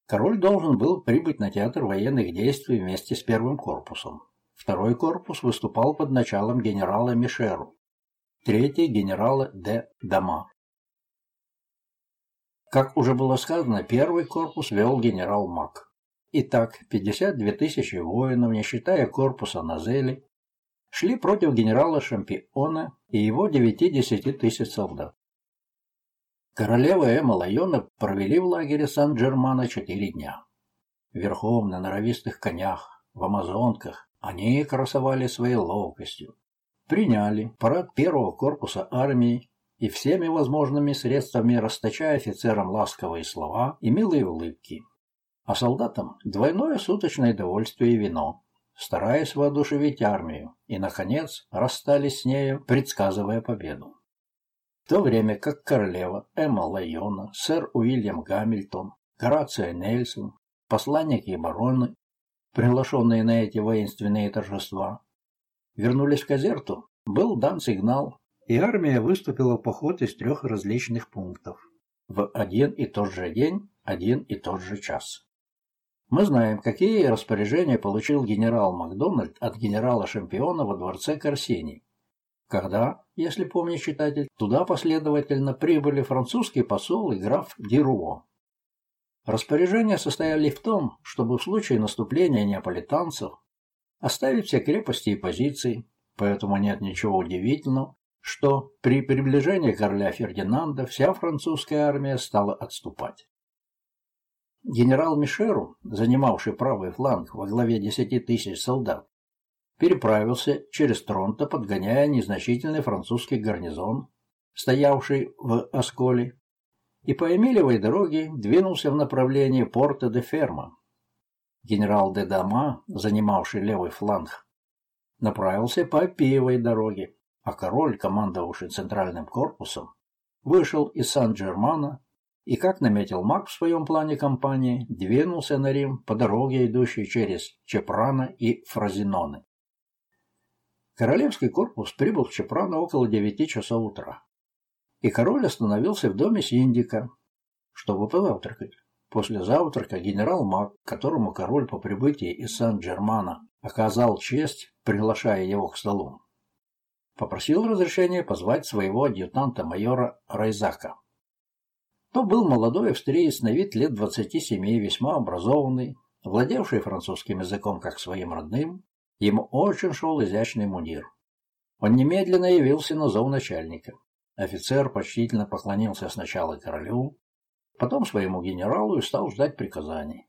Король должен был прибыть на театр военных действий вместе с первым корпусом. Второй корпус выступал под началом генерала Мишеру третий генерала де Дама. Как уже было сказано, первый корпус вел генерал Мак. Итак, 52 тысячи воинов, не считая корпуса Назели, шли против генерала Шампиона и его 9-10 тысяч солдат. Королева Эмма Лайона провели в лагере Сан-Джермана четыре дня. Верхом на норовистых конях, в амазонках, они красовали своей ловкостью, приняли парад первого корпуса армии и всеми возможными средствами расточая офицерам ласковые слова и милые улыбки, а солдатам двойное суточное довольствие и вино, стараясь воодушевить армию, и, наконец, расстались с нею, предсказывая победу. В то время как королева Эмма Лайона, сэр Уильям Гамильтон, Горация Нельсон, посланники и бароны, приглашенные на эти воинственные торжества, вернулись в Казерту, был дан сигнал, и армия выступила в поход из трех различных пунктов. В один и тот же день, один и тот же час. Мы знаем, какие распоряжения получил генерал Макдональд от генерала Шампиона во дворце Корсини. Когда, если помнит читатель, туда последовательно прибыли французский посол и граф Дируо. Распоряжения состояли в том, чтобы в случае наступления неаполитанцев оставить все крепости и позиции, поэтому нет ничего удивительного, что при приближении короля Фердинанда вся французская армия стала отступать. Генерал Мишеру, занимавший правый фланг во главе 10 тысяч солдат, переправился через Тронто, подгоняя незначительный французский гарнизон, стоявший в Осколе, и по Эмилевой дороге двинулся в направлении порта де Ферма, генерал де Дама, занимавший левый фланг, направился по Апиевой дороге, а король, командовавший центральным корпусом, вышел из Сан-Джермана и, как наметил Мак в своем плане кампании, двинулся на Рим по дороге, идущей через Чепрана и Фразиноны. Королевский корпус прибыл в Чепрано около девяти часов утра, и король остановился в доме Синдика, чтобы позавтракать. После завтрака генерал Мак, которому король по прибытии из Сан-Джермана оказал честь, приглашая его к столу, попросил разрешения позвать своего адъютанта майора Райзака. то был молодой австриец на вид лет 27, весьма образованный, владевший французским языком как своим родным, ему очень шел изящный мундир. Он немедленно явился на зов начальника. Офицер почтительно поклонился сначала королю, потом своему генералу и стал ждать приказаний.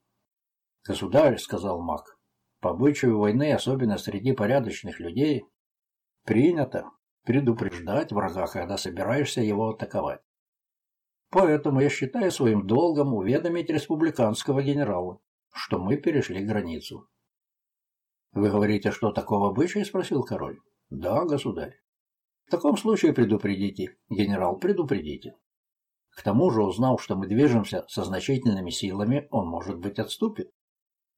«Государь», — сказал маг, — «по обычаю войны, особенно среди порядочных людей, принято предупреждать врага, когда собираешься его атаковать. Поэтому я считаю своим долгом уведомить республиканского генерала, что мы перешли границу. «Вы говорите, что такого обычая?» – спросил король. «Да, государь». «В таком случае предупредите, генерал, предупредите. К тому же, узнав, что мы движемся со значительными силами, он, может быть, отступит.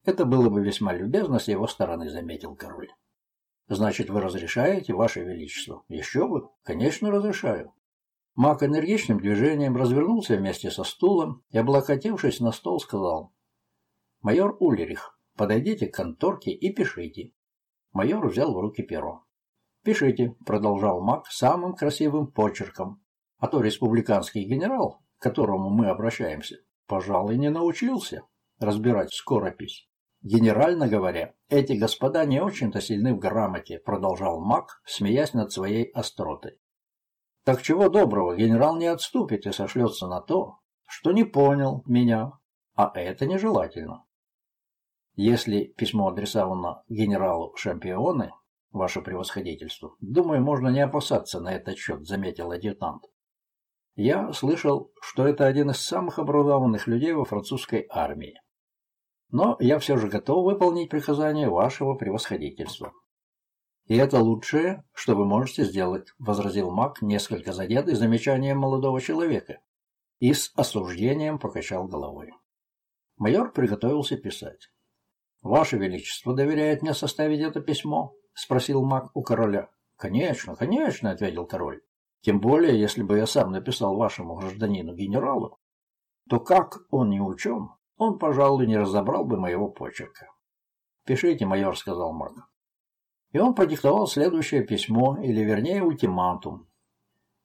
Это было бы весьма любезно с его стороны, заметил король. Значит, вы разрешаете, ваше величество? Еще бы? Конечно, разрешаю. Мак энергичным движением развернулся вместе со стулом и, облокотившись на стол, сказал. Майор Ульрих, подойдите к конторке и пишите. Майор взял в руки перо. «Пишите», — продолжал Мак самым красивым почерком. «А то республиканский генерал, к которому мы обращаемся, пожалуй, не научился разбирать скоропись. Генерально говоря, эти господа не очень-то сильны в грамоте, продолжал Мак, смеясь над своей остротой. Так чего доброго, генерал не отступит и сошлется на то, что не понял меня, а это нежелательно. Если письмо адресовано генералу Шампионы, ваше превосходительство, думаю, можно не опасаться на этот счет, заметил адъютант. Я слышал, что это один из самых образованных людей во французской армии. Но я все же готов выполнить приказание вашего превосходительства. «И это лучшее, что вы можете сделать», — возразил маг, несколько задетый замечанием молодого человека, и с осуждением покачал головой. Майор приготовился писать. «Ваше Величество доверяет мне составить это письмо?» — спросил маг у короля. «Конечно, конечно», — ответил король. «Тем более, если бы я сам написал вашему гражданину-генералу, то как он не учен, он, пожалуй, не разобрал бы моего почерка. «Пишите, майор», — сказал маг. И он продиктовал следующее письмо, или вернее ультиматум,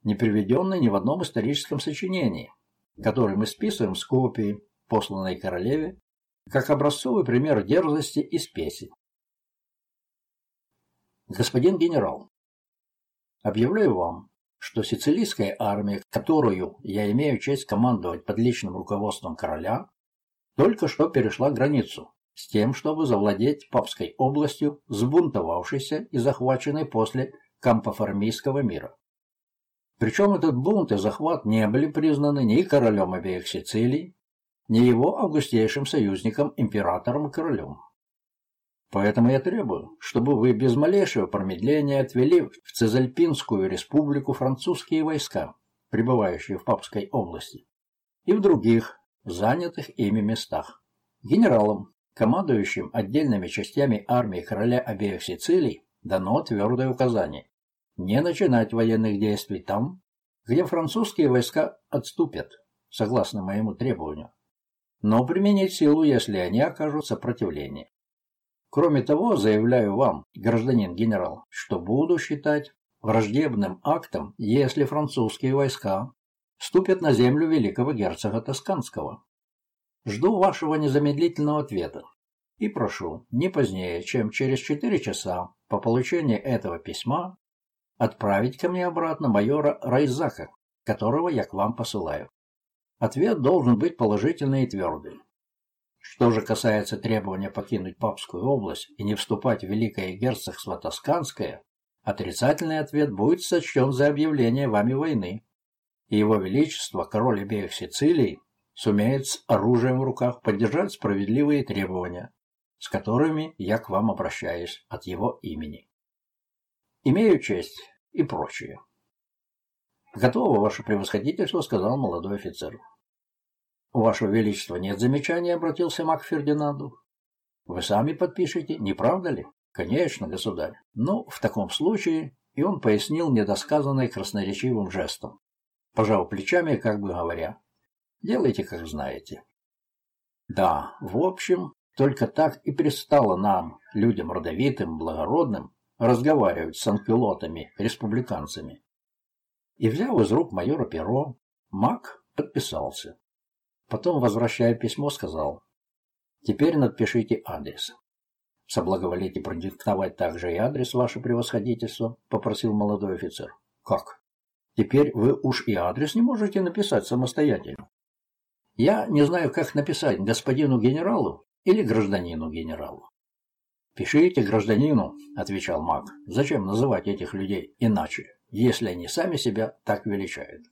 не приведенный ни в одном историческом сочинении, который мы списываем с копии, посланной королеве, как образцовый пример дерзости и спеси. Господин генерал, объявляю вам, что сицилийская армия, которую я имею честь командовать под личным руководством короля, только что перешла границу с тем, чтобы завладеть Папской областью, сбунтовавшейся и захваченной после Кампоформийского мира. Причем этот бунт и захват не были признаны ни королем обеих Сицилий, ни его августейшим союзником, императором и королем. Поэтому я требую, чтобы вы без малейшего промедления отвели в Цезальпинскую республику французские войска, пребывающие в Папской области, и в других занятых ими местах. Генералам, командующим отдельными частями армии короля обеих Сицилий, дано твердое указание не начинать военных действий там, где французские войска отступят, согласно моему требованию, но применить силу, если они окажут сопротивление. Кроме того, заявляю вам, гражданин генерал, что буду считать враждебным актом, если французские войска ступят на землю великого герцога Тосканского. Жду вашего незамедлительного ответа и прошу не позднее, чем через четыре часа по получении этого письма отправить ко мне обратно майора Райзака, которого я к вам посылаю. Ответ должен быть положительный и твердый. Что же касается требования покинуть Папскую область и не вступать в Великое Герцогство Тосканское, отрицательный ответ будет сочтен за объявление вами войны и его величество, король обеих Сицилий, сумеет с оружием в руках поддержать справедливые требования, с которыми я к вам обращаюсь от его имени. Имею честь и прочее. «Готово, ваше превосходительство», — сказал молодой офицер. «У вашего величества нет замечаний», — обратился маг Фердинанду. «Вы сами подпишете, не правда ли?» «Конечно, государь. Ну, в таком случае...» И он пояснил недосказанное красноречивым жестом пожал плечами, как бы говоря, делайте, как знаете. Да, в общем, только так и пристало нам, людям родовитым, благородным, разговаривать с анкелотами, республиканцами. И взяв из рук майора перо, маг подписался. Потом, возвращая письмо, сказал, «Теперь надпишите адрес». «Соблаговолите продиктовать также и адрес, ваше превосходительство», — попросил молодой офицер. «Как? Теперь вы уж и адрес не можете написать самостоятельно?» «Я не знаю, как написать господину генералу или гражданину генералу». «Пишите гражданину», — отвечал маг. «Зачем называть этих людей иначе, если они сами себя так величают?»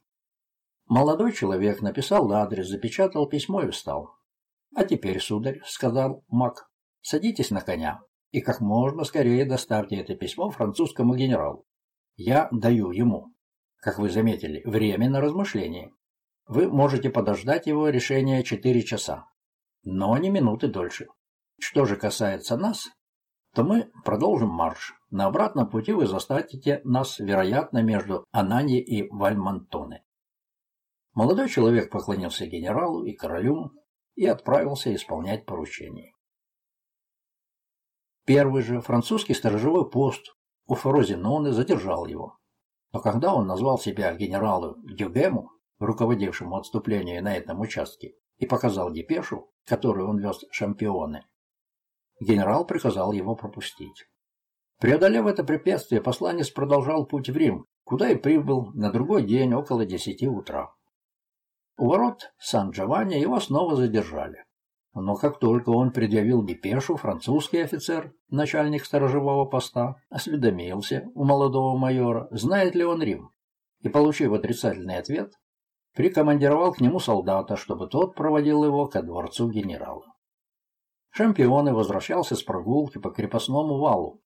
Молодой человек написал адрес, запечатал письмо и встал. «А теперь, сударь», — сказал маг, — «садитесь на коня и как можно скорее доставьте это письмо французскому генералу. Я даю ему, как вы заметили, время на размышление. Вы можете подождать его решения четыре часа, но не минуты дольше. Что же касается нас, то мы продолжим марш. На обратном пути вы застанете нас, вероятно, между Ананье и Вальмонтоне. Молодой человек поклонился генералу и королю и отправился исполнять поручение. Первый же французский сторожевой пост у Форозиноны задержал его. Но когда он назвал себя генералу Дюбему, руководившему отступлением на этом участке, и показал депешу, которую он вез шампионы, генерал приказал его пропустить. Преодолев это препятствие, посланец продолжал путь в Рим, куда и прибыл на другой день около десяти утра. У ворот Сан-Джованни его снова задержали. Но как только он предъявил депешу, французский офицер, начальник сторожевого поста, осведомился у молодого майора, знает ли он Рим, и, получив отрицательный ответ, прикомандировал к нему солдата, чтобы тот проводил его ко дворцу генерала. Шампион и возвращался с прогулки по крепостному валу,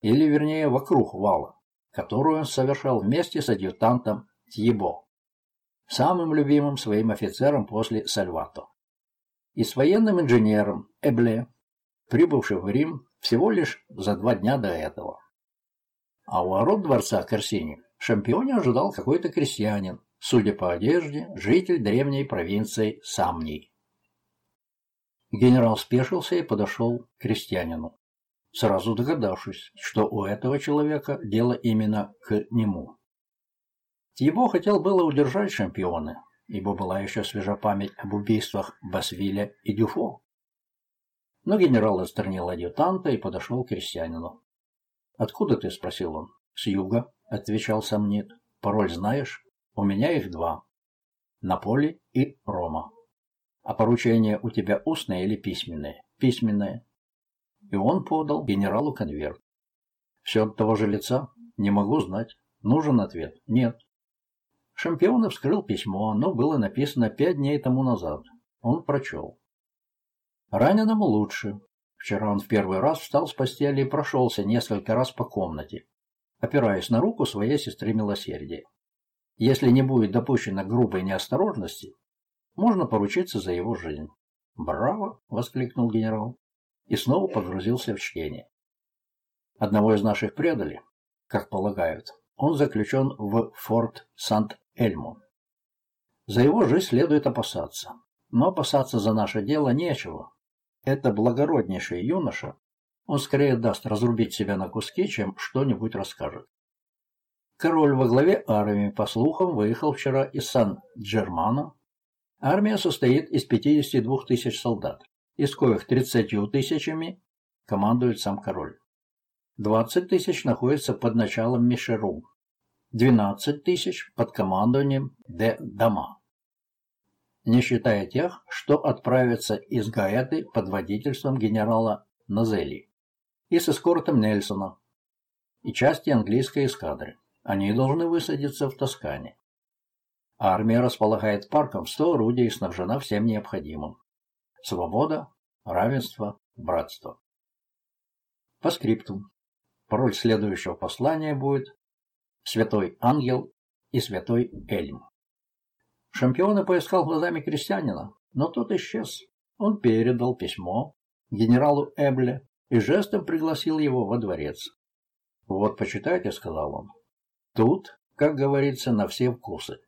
или, вернее, вокруг вала, которую он совершал вместе с адъютантом Тьебо самым любимым своим офицером после Сальвато, и с военным инженером Эбле, прибывшим в Рим всего лишь за два дня до этого. А у ворот дворца Корсини шампионе ожидал какой-то крестьянин, судя по одежде, житель древней провинции Самний. Генерал спешился и подошел к крестьянину, сразу догадавшись, что у этого человека дело именно к нему. Его хотел было удержать шампионы, ибо была еще свежа память об убийствах Басвиля и Дюфо. Но генерал отстранил адъютанта и подошел к крестьянину. «Откуда ты?» — спросил он. «С юга», — отвечал Самнит. «Пароль знаешь? У меня их два. Наполи и Рома. А поручение у тебя устное или письменное?» «Письменное». И он подал генералу конверт. «Все от того же лица? Не могу знать. Нужен ответ? Нет. Шампионов вскрыл письмо, оно было написано пять дней тому назад. Он прочел. Раненому лучше. Вчера он в первый раз встал с постели и прошелся несколько раз по комнате, опираясь на руку своей сестры милосердия. Если не будет допущено грубой неосторожности, можно поручиться за его жизнь. «Браво!» — воскликнул генерал и снова погрузился в чтение. Одного из наших предали, как полагают. Он заключен в форт Сант Эльму. За его жизнь следует опасаться. Но опасаться за наше дело нечего. Это благороднейший юноша. Он скорее даст разрубить себя на куски, чем что-нибудь расскажет. Король во главе армии, по слухам, выехал вчера из Сан-Джермана. Армия состоит из 52 тысяч солдат, из коих 30 тысячами командует сам король. 20 тысяч находятся под началом Мишеру, 12 тысяч под командованием Де Дама, не считая тех, что отправятся из Гаэты под водительством генерала Назели и с эскортом Нельсона и части английской эскадры. Они должны высадиться в Тоскане. Армия располагает парком 100 орудий и снабжена всем необходимым. Свобода, равенство, братство. По скрипту. Пароль следующего послания будет святой ангел и святой Эльм. Шампиона поискал глазами крестьянина, но тот исчез. Он передал письмо генералу Эбле и жестом пригласил его во дворец. «Вот, почитайте», — сказал он. «Тут, как говорится, на все вкусы».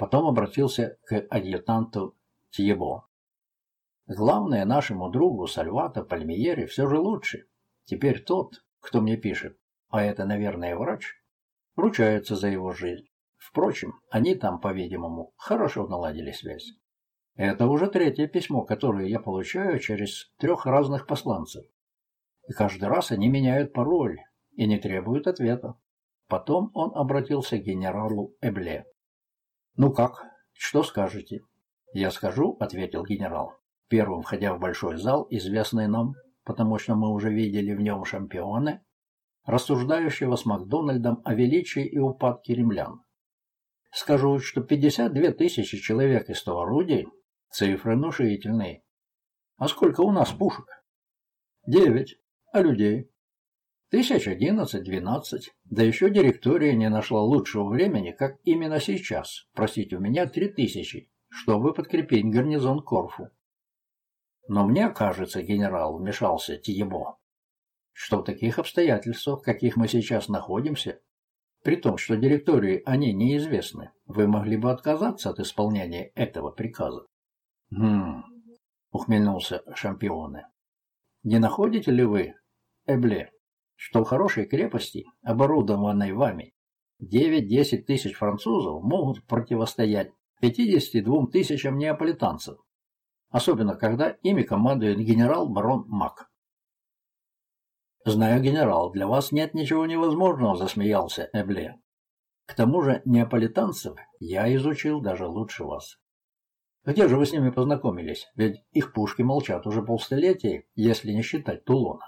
Потом обратился к адъютанту Тьебо. «Главное, нашему другу Сальвато Пальмиери все же лучше. Теперь тот, кто мне пишет, а это, наверное, врач, ручается за его жизнь. Впрочем, они там, по-видимому, хорошо наладили связь. Это уже третье письмо, которое я получаю через трех разных посланцев. И каждый раз они меняют пароль и не требуют ответа. Потом он обратился к генералу Эбле. «Ну как? Что скажете?» «Я скажу», — ответил генерал, первым входя в большой зал, известный нам, потому что мы уже видели в нем шампионы, рассуждающего с Макдональдом о величии и упадке римлян. Скажу, что 52 тысячи человек и 100 орудий – цифры внушительные. А сколько у нас пушек? Девять. А людей? Тысяч одиннадцать-двенадцать. Да еще директория не нашла лучшего времени, как именно сейчас, просить у меня три тысячи, чтобы подкрепить гарнизон Корфу. Но мне кажется, генерал, вмешался Тиебо, что в таких обстоятельствах, в каких мы сейчас находимся, при том, что директории они неизвестны, вы могли бы отказаться от исполнения этого приказа. Хм, ухмыльнулся Шампионы. Не находите ли вы, Эбле, что в хорошей крепости, оборудованной вами, 9-10 тысяч французов могут противостоять 52 тысячам неаполитанцев, особенно когда ими командует генерал-барон Мак. «Знаю, генерал, для вас нет ничего невозможного», — засмеялся Эбле. «К тому же неаполитанцев я изучил даже лучше вас». «Где же вы с ними познакомились? Ведь их пушки молчат уже полстолетия, если не считать Тулона».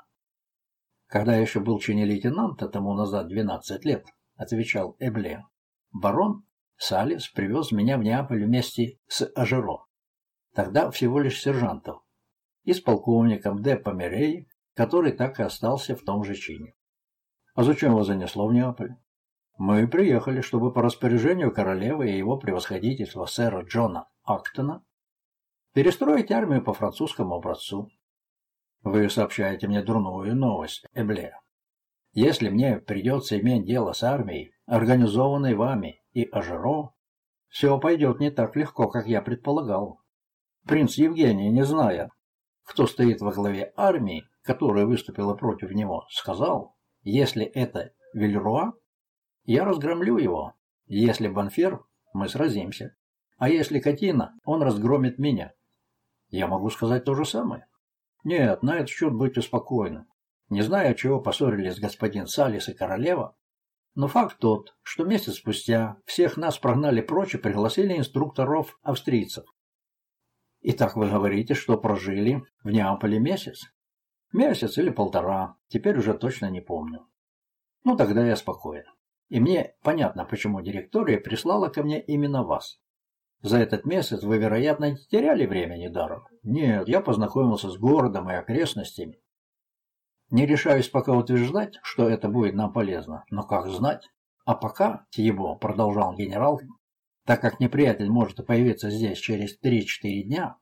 Когда я еще был чине лейтенанта, тому назад 12 лет, отвечал Эбле, барон Салис привез меня в Неаполь вместе с Ажеро. Тогда всего лишь сержантов. И с полковником Де Померей, который так и остался в том же чине. А зачем вас занесло в Неаполь? Мы приехали, чтобы по распоряжению королевы и его превосходительства сэра Джона Актона перестроить армию по французскому образцу, вы сообщаете мне дурную новость, Эбле. Если мне придется иметь дело с армией, организованной вами и Ажеро, все пойдет не так легко, как я предполагал. Принц Евгений, не зная, кто стоит во главе армии, которая выступила против него, сказал, если это Вильруа, я разгромлю его. Если Банфер, мы сразимся. А если Катина, он разгромит меня. Я могу сказать то же самое. Нет, на этот счет будьте спокойны. Не знаю, чего поссорились господин Салис и королева, но факт тот, что месяц спустя всех нас прогнали прочь и пригласили инструкторов австрийцев. Итак, вы говорите, что прожили в Неаполе месяц? Месяц или полтора, теперь уже точно не помню. Ну, тогда я спокоен. И мне понятно, почему директория прислала ко мне именно вас. За этот месяц вы, вероятно, не теряли времени даром? Нет, я познакомился с городом и окрестностями. Не решаюсь пока утверждать, что это будет нам полезно, но как знать? А пока, Тьебо, продолжал генерал, так как неприятель может появиться здесь через 3-4 дня,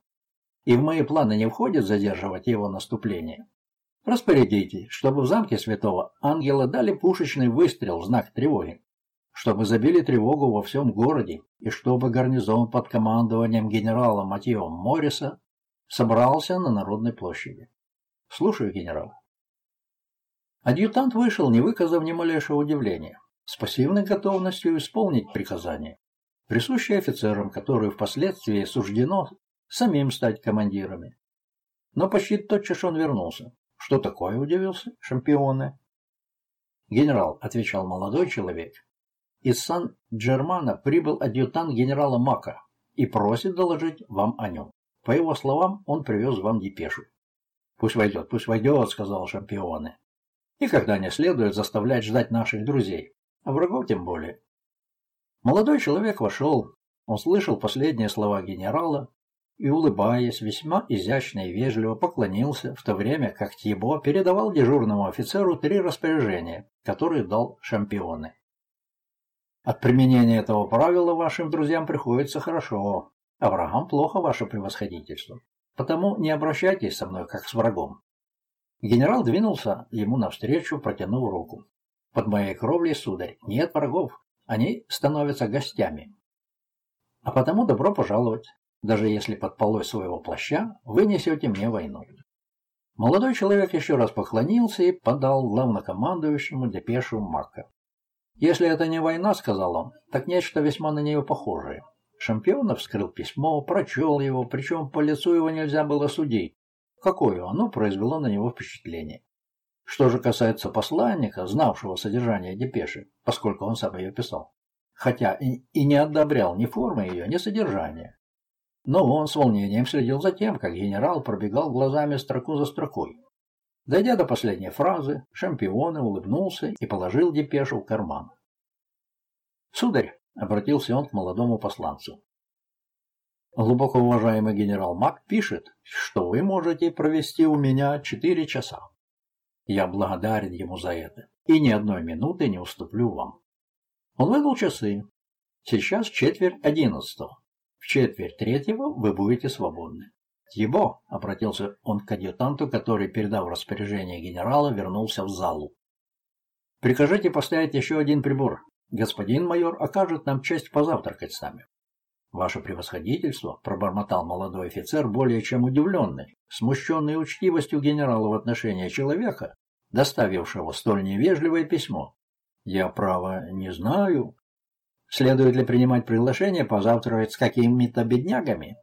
и в мои планы не входит задерживать его наступление, распорядитесь, чтобы в замке святого ангела дали пушечный выстрел в знак тревоги чтобы забили тревогу во всем городе и чтобы гарнизон под командованием генерала Матио Морриса собрался на Народной площади. Слушаю, генерал. Адъютант вышел, не выказав ни малейшего удивления, с пассивной готовностью исполнить приказание, присущее офицерам, которые впоследствии суждено самим стать командирами. Но почти тотчас он вернулся. Что такое, удивился, шампионы? Генерал, отвечал молодой человек, из Сан-Джермана прибыл адъютант генерала Мака и просит доложить вам о нем. По его словам, он привез вам депешу. «Пусть войдет, пусть войдет», — сказал шампионы. «Никогда не следует заставлять ждать наших друзей, а врагов тем более». Молодой человек вошел, он слышал последние слова генерала и, улыбаясь, весьма изящно и вежливо поклонился, в то время как Тибо передавал дежурному офицеру три распоряжения, которые дал шампионы. От применения этого правила вашим друзьям приходится хорошо, а врагам плохо ваше превосходительство. Потому не обращайтесь со мной, как с врагом. Генерал двинулся ему навстречу, протянув руку. Под моей кровлей, сударь, нет врагов, они становятся гостями. А потому добро пожаловать, даже если под полой своего плаща вы несете мне войну. Молодой человек еще раз поклонился и подал главнокомандующему депешу Мака. «Если это не война, — сказал он, — так нечто весьма на нее похожее». Шампионов вскрыл письмо, прочел его, причем по лицу его нельзя было судить. Какое оно произвело на него впечатление. Что же касается посланника, знавшего содержание депеши, поскольку он сам ее писал, хотя и, и не одобрял ни формы ее, ни содержания, но он с волнением следил за тем, как генерал пробегал глазами строку за строкой. Дойдя до последней фразы, Шампион улыбнулся и положил депешу в карман. «Сударь», — обратился он к молодому посланцу, — «глубоко уважаемый генерал Мак пишет, что вы можете провести у меня четыре часа. Я благодарен ему за это и ни одной минуты не уступлю вам». Он вынул часы. «Сейчас четверть одиннадцатого. В четверть третьего вы будете свободны. «Тибо!» — обратился он к адъютанту, который, передав распоряжение генерала, вернулся в залу. «Прикажите поставить еще один прибор. Господин майор окажет нам честь позавтракать с нами». «Ваше превосходительство», — пробормотал молодой офицер, более чем удивленный, смущенный учтивостью генерала в отношении человека, доставившего столь невежливое письмо. «Я, право, не знаю. Следует ли принимать приглашение позавтракать с какими-то беднягами?»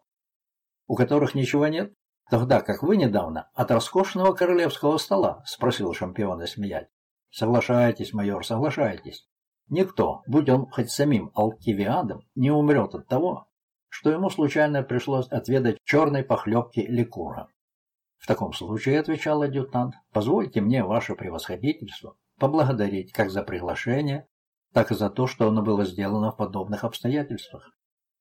У которых ничего нет? Тогда, как вы недавно, от роскошного королевского стола, спросил шампион, смеять. Соглашайтесь, майор, соглашайтесь. Никто, будь он хоть самим Алкивиадом, не умрет от того, что ему случайно пришлось отведать черной похлебки ликура. В таком случае, отвечал адъютант, позвольте мне, ваше превосходительство, поблагодарить как за приглашение, так и за то, что оно было сделано в подобных обстоятельствах.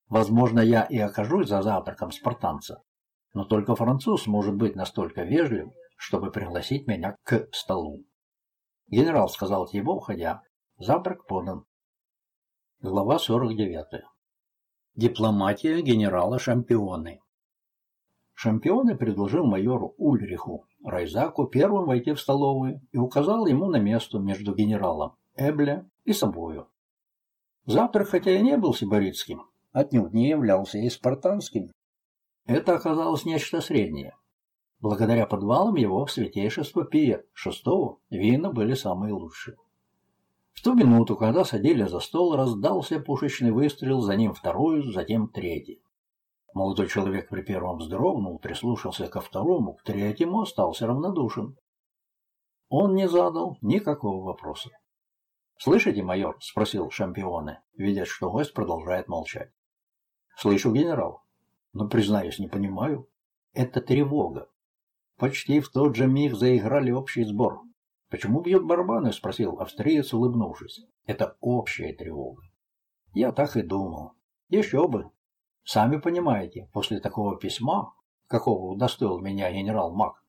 Возможно, я и окажусь за завтраком спартанца, но только француз может быть настолько вежлив, чтобы пригласить меня к столу. Генерал сказал Тибо, уходя. Завтрак подан. Глава 49. Дипломатия генерала Шампионы. Шампионы предложил майору Ульриху Райзаку первым войти в столовую и указал ему на место между генералом Эбле и собою. Завтрак, хотя и не был сибаритским, отнюдь не являлся и спартанским. Это оказалось нечто среднее. Благодаря подвалам его святейшества Пия VI вина были самые лучшие. В ту минуту, когда садили за стол, раздался пушечный выстрел, за ним второй, затем третий. Молодой человек при первом вздрогнул, прислушался ко второму, к третьему остался равнодушен. Он не задал никакого вопроса. «Слышите, майор?» — спросил Шампионе, видя, что гость продолжает молчать. Слышу, генерал. Но, признаюсь, не понимаю. Это тревога. Почти в тот же миг заиграли общий сбор. «Почему бьют барабаны?» — спросил австриец, улыбнувшись. «Это общая тревога». Я так и думал. Еще бы. Сами понимаете, после такого письма, какого удостоил меня генерал Мак,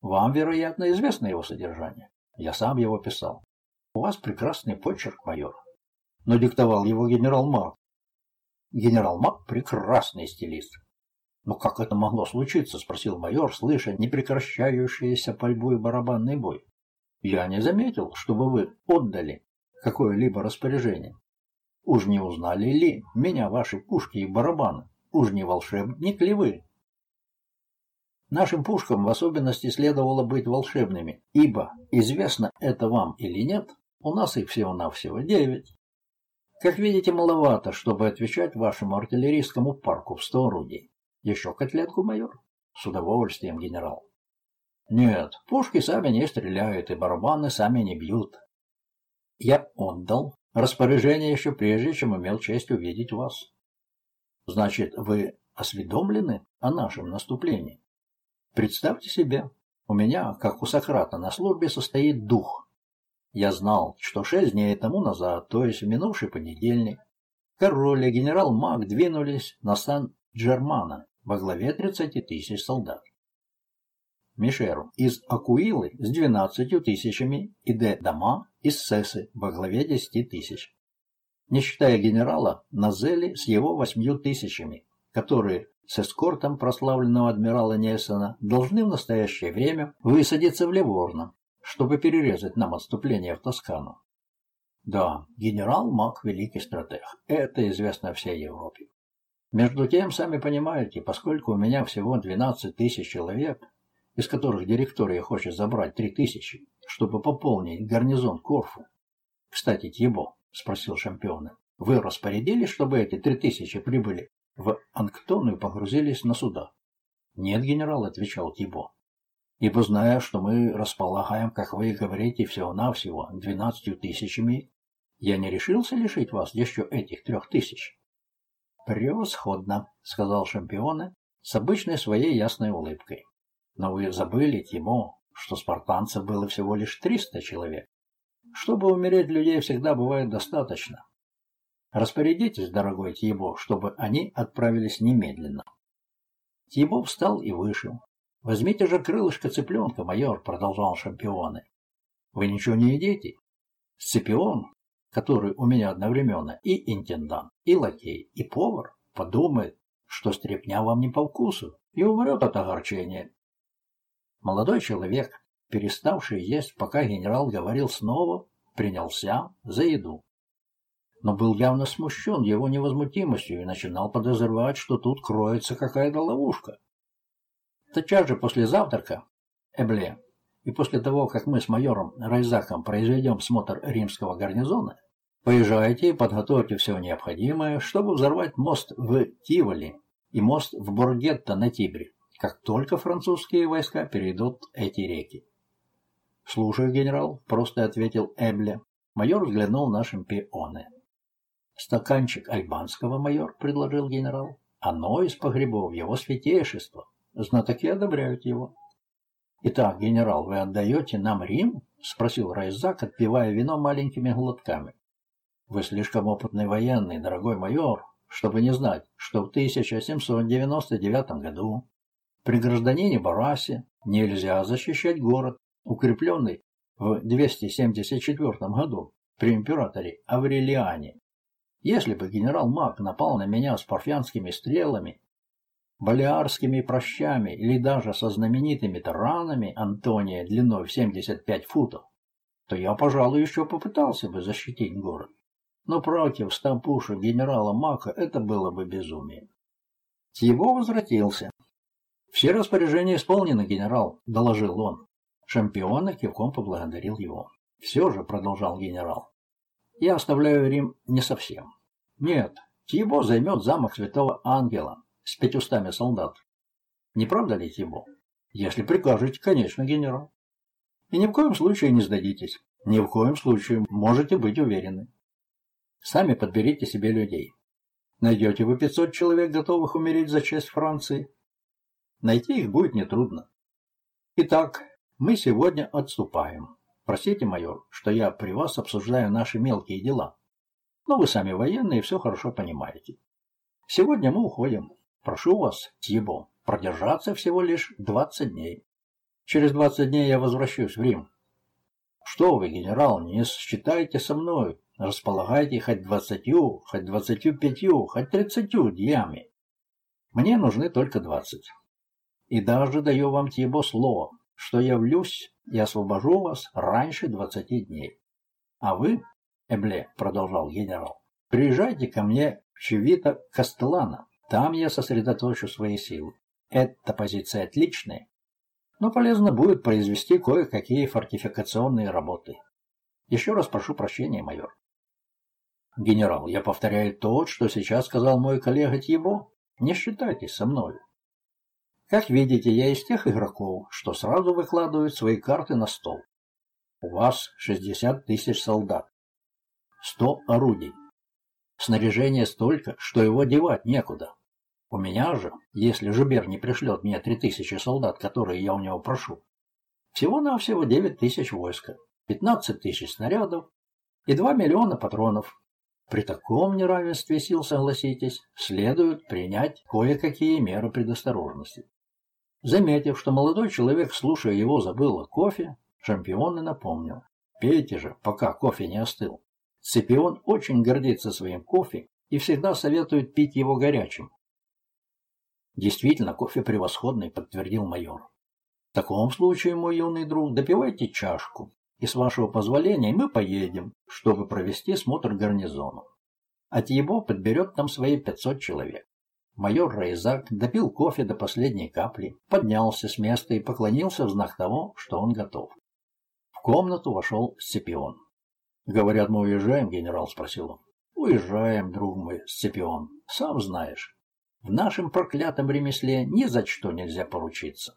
вам, вероятно, известно его содержание. Я сам его писал. У вас прекрасный почерк, майор. Но диктовал его генерал Мак, Генерал Мак – прекрасный стилист. «Но как это могло случиться?» – спросил майор, слыша непрекращающуюся пальбу и барабанный бой. «Я не заметил, чтобы вы отдали какое-либо распоряжение. Уж не узнали ли меня ваши пушки и барабаны? Уж не волшебник ли вы?» Нашим пушкам в особенности следовало быть волшебными, ибо, известно это вам или нет, у нас их всего-навсего девять. Как видите, маловато, чтобы отвечать вашему артиллерийскому парку в сто орудий. Еще котлетку, майор? С удовольствием, генерал. Нет, пушки сами не стреляют, и барабаны сами не бьют. Я отдал распоряжение еще прежде, чем имел честь увидеть вас. Значит, вы осведомлены о нашем наступлении? Представьте себе, у меня, как у Сократа, на службе состоит дух, я знал, что шесть дней тому назад, то есть в минувший понедельник, король и генерал Мак двинулись на Сан-Джермана во главе 30 тысяч солдат. Мишеру из Акуилы с 12 тысячами и де Дама из Сесы во главе 10 тысяч. Не считая генерала Назели с его 8 тысячами, которые с эскортом прославленного адмирала Нельсона должны в настоящее время высадиться в Ливорно чтобы перерезать нам отступление в Тоскану. Да, генерал Мак – великий стратег. Это известно всей Европе. Между тем, сами понимаете, поскольку у меня всего 12 тысяч человек, из которых директория хочет забрать 3 тысячи, чтобы пополнить гарнизон Корфу, Кстати, Тьебо, — спросил Шампиона, — вы распорядились, чтобы эти три тысячи прибыли в Анктону и погрузились на суда? Нет, генерал, — отвечал Тьебо. Ибо зная, что мы располагаем, как вы говорите, всего-навсего двенадцатью тысячами, я не решился лишить вас еще этих трех тысяч. «Превосходно», — сказал Шампионе с обычной своей ясной улыбкой. «Но вы забыли, Тимо, что спартанцев было всего лишь триста человек. Чтобы умереть, людей всегда бывает достаточно. Распорядитесь, дорогой Тибо, чтобы они отправились немедленно». Тибо встал и вышел. «Возьмите же крылышко цыпленка, майор», — продолжал Шампионы. «Вы ничего не едите? Сципион, который у меня одновременно и интендант, и лакей, и повар, подумает, что стряпня вам не по вкусу, и умрет от огорчения. Молодой человек, переставший есть, пока генерал говорил снова, принялся за еду. Но был явно смущен его невозмутимостью и начинал подозревать, что тут кроется какая-то ловушка. Тотчас же после завтрака Эбле и после того, как мы с майором Райзаком произведем смотр римского гарнизона, поезжайте и подготовьте все необходимое, чтобы взорвать мост в Тиволи и мост в Боргетто на Тибре, как только французские войска перейдут эти реки. «Слушаю, генерал», — просто ответил Эбле. Майор взглянул на шампионы. «Стаканчик альбанского, майор», — предложил генерал. «Оно из погребов, его святейшество. Знатоки одобряют его». «Итак, генерал, вы отдаете нам Рим?» — спросил Райзак, отпивая вино маленькими глотками. «Вы слишком опытный военный, дорогой майор, чтобы не знать, что в 1799 году при гражданине Барасе нельзя защищать город, укрепленный в 274 году при императоре Аврелиане. Если бы генерал Мак напал на меня с парфянскими стрелами балиарскими прощами или даже со знаменитыми таранами Антония длиной в 75 футов, то я, пожалуй, еще попытался бы защитить город. Но против ста пушек генерала Мака это было бы безумие. Тьего возвратился. «Все распоряжения исполнены, генерал», — доложил он. Шампиона кивком поблагодарил его. «Все же», — продолжал генерал, — «я оставляю Рим не совсем. Нет, Тьебо займет замок Святого Ангела, с пятьюстами солдат. Не правда ли, Тимо? Если прикажете, конечно, генерал. И ни в коем случае не сдадитесь. Ни в коем случае, можете быть уверены. Сами подберите себе людей. Найдете вы 500 человек, готовых умереть за честь Франции? Найти их будет нетрудно. Итак, мы сегодня отступаем. Простите, майор, что я при вас обсуждаю наши мелкие дела. Но вы сами военные и все хорошо понимаете. Сегодня мы уходим. Прошу вас, Тибо, продержаться всего лишь двадцать дней. Через двадцать дней я возвращусь в Рим. Что вы, генерал, не считайте со мной. Располагайте хоть двадцатью, хоть двадцатью пятью, хоть тридцатью днями. Мне нужны только двадцать. И даже даю вам, Тибо, слово, что явлюсь и освобожу вас раньше двадцати дней. А вы, Эбле, продолжал генерал, приезжайте ко мне в Чевита Кастелана. Там я сосредоточу свои силы. Эта позиция отличная, но полезно будет произвести кое-какие фортификационные работы. Еще раз прошу прощения, майор. Генерал, я повторяю то, что сейчас сказал мой коллега Тьебо. Не считайтесь со мной. Как видите, я из тех игроков, что сразу выкладывают свои карты на стол. У вас 60 тысяч солдат, 100 орудий. Снаряжения столько, что его девать некуда. У меня же, если Жубер не пришлет мне три тысячи солдат, которые я у него прошу, всего-навсего девять тысяч войска, пятнадцать тысяч снарядов и два миллиона патронов. При таком неравенстве сил, согласитесь, следует принять кое-какие меры предосторожности. Заметив, что молодой человек, слушая его, забыл о кофе, шампион и напомнил. Пейте же, пока кофе не остыл. Сципион очень гордится своим кофе и всегда советует пить его горячим, Действительно, кофе превосходный, подтвердил майор. В таком случае, мой юный друг, допивайте чашку, и с вашего позволения мы поедем, чтобы провести смотр гарнизону. А Тьебо подберет там свои 500 человек. Майор Рейзак допил кофе до последней капли, поднялся с места и поклонился в знак того, что он готов. В комнату вошел Сципион. «Говорят, мы уезжаем, генерал?» — спросил он. «Уезжаем, друг мой, Сципион. Сам знаешь, в нашем проклятом ремесле ни за что нельзя поручиться.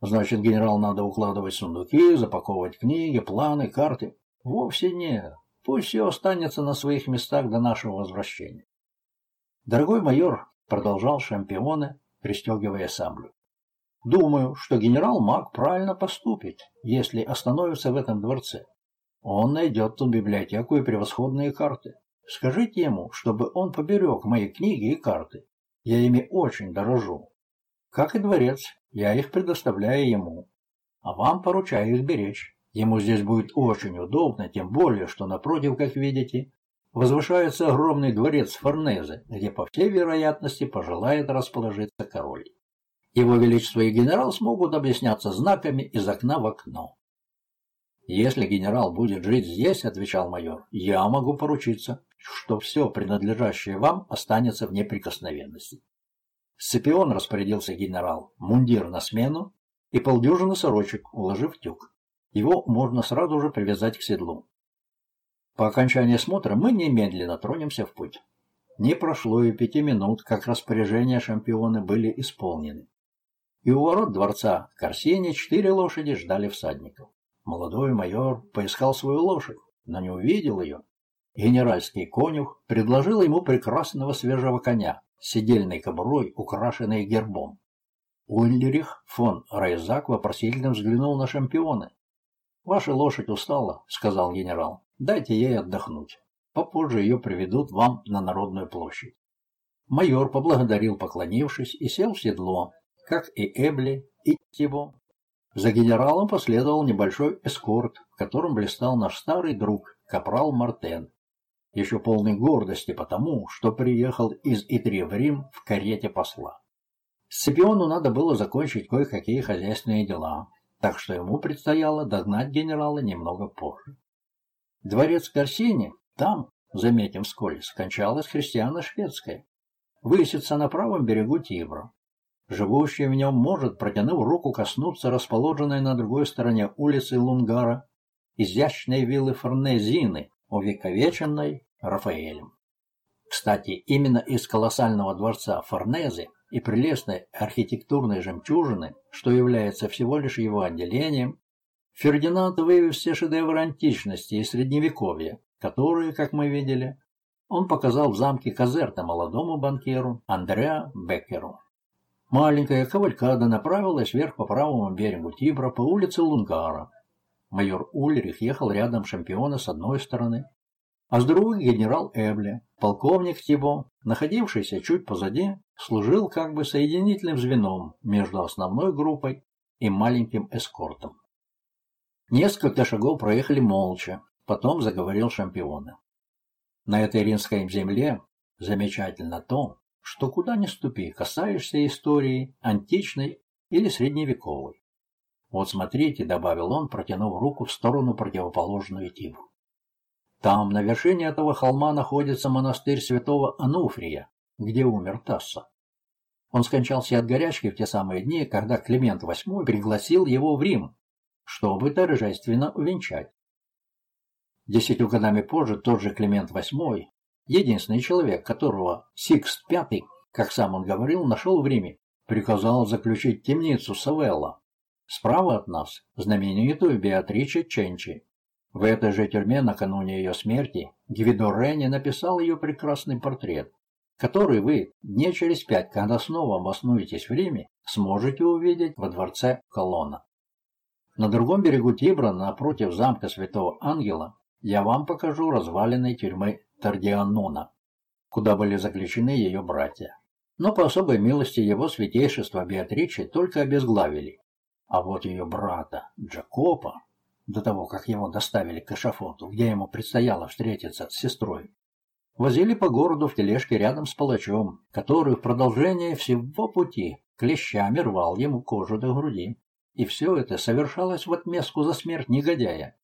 Значит, генерал надо укладывать сундуки, запаковывать книги, планы, карты. Вовсе нет. Пусть все останется на своих местах до нашего возвращения. Дорогой майор, продолжал шампионы, пристегивая саблю. Думаю, что генерал Мак правильно поступит, если остановится в этом дворце. Он найдет тут библиотеку и превосходные карты. Скажите ему, чтобы он поберег мои книги и карты. Я ими очень дорожу. Как и дворец, я их предоставляю ему. А вам поручаю их беречь. Ему здесь будет очень удобно, тем более, что напротив, как видите, возвышается огромный дворец Форнезе, где, по всей вероятности, пожелает расположиться король. Его Величество и генерал смогут объясняться знаками из окна в окно. «Если генерал будет жить здесь, — отвечал майор, — я могу поручиться, что все, принадлежащее вам, останется в неприкосновенности. Сципион распорядился генерал, мундир на смену и полдюжины сорочек, уложив тюк. Его можно сразу же привязать к седлу. По окончании смотра мы немедленно тронемся в путь. Не прошло и пяти минут, как распоряжения шампиона были исполнены. И у ворот дворца Корсини четыре лошади ждали всадников. Молодой майор поискал свою лошадь, но не увидел ее Генеральский конюх предложил ему прекрасного свежего коня, сидельной кобурой, украшенной гербом. Ульрих фон Райзак вопросительно взглянул на шампионы. «Ваша лошадь устала», — сказал генерал. «Дайте ей отдохнуть. Попозже ее приведут вам на Народную площадь». Майор поблагодарил, поклонившись, и сел в седло, как и Эбли, и Тибо. За генералом последовал небольшой эскорт, в котором блистал наш старый друг, капрал Мартен, еще полный гордости потому, что приехал из Итри в Рим в карете посла. Сципиону надо было закончить кое-какие хозяйственные дела, так что ему предстояло догнать генерала немного позже. Дворец Корсини, там, заметим вскользь, скончалась христиана шведская, высится на правом берегу Тибра. Живущий в нем может, протянув руку, коснуться расположенной на другой стороне улицы Лунгара изящной виллы Форнезины, увековеченной Рафаэлем. Кстати, именно из колоссального дворца Форнезе и прелестной архитектурной жемчужины, что является всего лишь его отделением, Фердинанд вывел все шедевры античности и средневековья, которые, как мы видели, он показал в замке Казерта молодому банкиру Андреа Беккеру. Маленькая кавалькада направилась вверх по правому берегу Тибра по улице Лунгара. Майор Ульрих ехал рядом шампиона с одной стороны, а с другой генерал Эбли, полковник Тибо, находившийся чуть позади, служил как бы соединительным звеном между основной группой и маленьким эскортом. Несколько шагов проехали молча, потом заговорил шампионы. На этой римской земле замечательно то, что куда ни ступи, касаешься истории античной или средневековой. Вот смотрите, добавил он, протянув руку в сторону противоположную Тибу. Там, на вершине этого холма, находится монастырь святого Ануфрия, где умер Тасса. Он скончался от горячки в те самые дни, когда Климент VIII пригласил его в Рим, чтобы торжественно увенчать. Десятью годами позже тот же Климент VIII, единственный человек, которого Сикст V, как сам он говорил, нашел в Риме, приказал заключить темницу Савелла. Справа от нас знаменитую Беатриче Ченчи, в этой же тюрьме накануне ее смерти Гвидо Ренни написал ее прекрасный портрет, который вы дней через пять, когда снова обоснуетесь в Риме, сможете увидеть во дворце Колонна. На другом берегу Тибра, напротив замка Святого Ангела, я вам покажу развалины тюрьмы Тардианона, куда были заключены ее братья. Но по особой милости его святейшества Беатричи только обезглавили. А вот ее брата Джакопа до того, как его доставили к эшафоту, где ему предстояло встретиться с сестрой, возили по городу в тележке рядом с палачом, который в продолжение всего пути клещами рвал ему кожу до груди. И все это совершалось в отместку за смерть негодяя,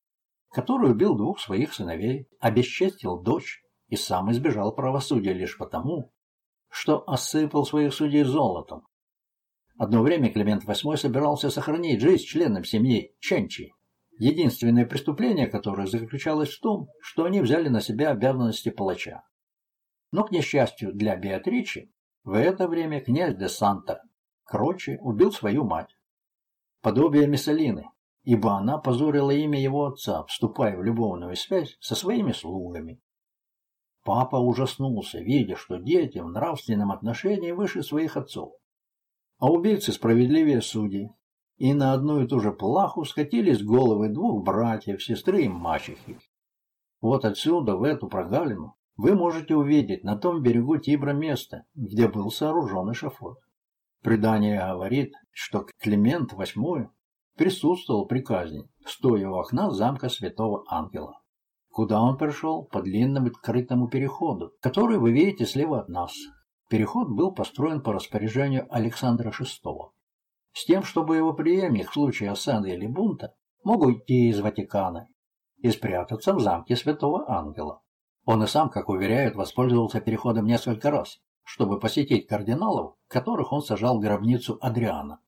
который убил двух своих сыновей, обесчестил дочь и сам избежал правосудия лишь потому, что осыпал своих судей золотом. Одно время Климент VIII собирался сохранить жизнь членам семьи Ченчи, единственное преступление которых заключалось в том, что они взяли на себя обязанности палача. Но, к несчастью для Беатричи, в это время князь де Санта Крочи убил свою мать. Подобие Миссалины, ибо она позорила имя его отца, вступая в любовную связь со своими слугами. Папа ужаснулся, видя, что дети в нравственном отношении выше своих отцов. А убийцы справедливее судей. И на одну и ту же плаху скатились головы двух братьев, сестры и мачехи. Вот отсюда, в эту прогалину, вы можете увидеть на том берегу Тибра место, где был сооружен эшафот. Предание говорит, что Климент VIII присутствовал при казни, стоя у окна замка Святого Ангела. Куда он пришел? По длинному открытому переходу, который вы видите слева от нас. Переход был построен по распоряжению Александра VI, с тем, чтобы его преемник в случае осады или бунта мог уйти из Ватикана и спрятаться в замке Святого Ангела. Он и сам, как уверяют, воспользовался переходом несколько раз, чтобы посетить кардиналов, которых он сажал в гробницу Адриана.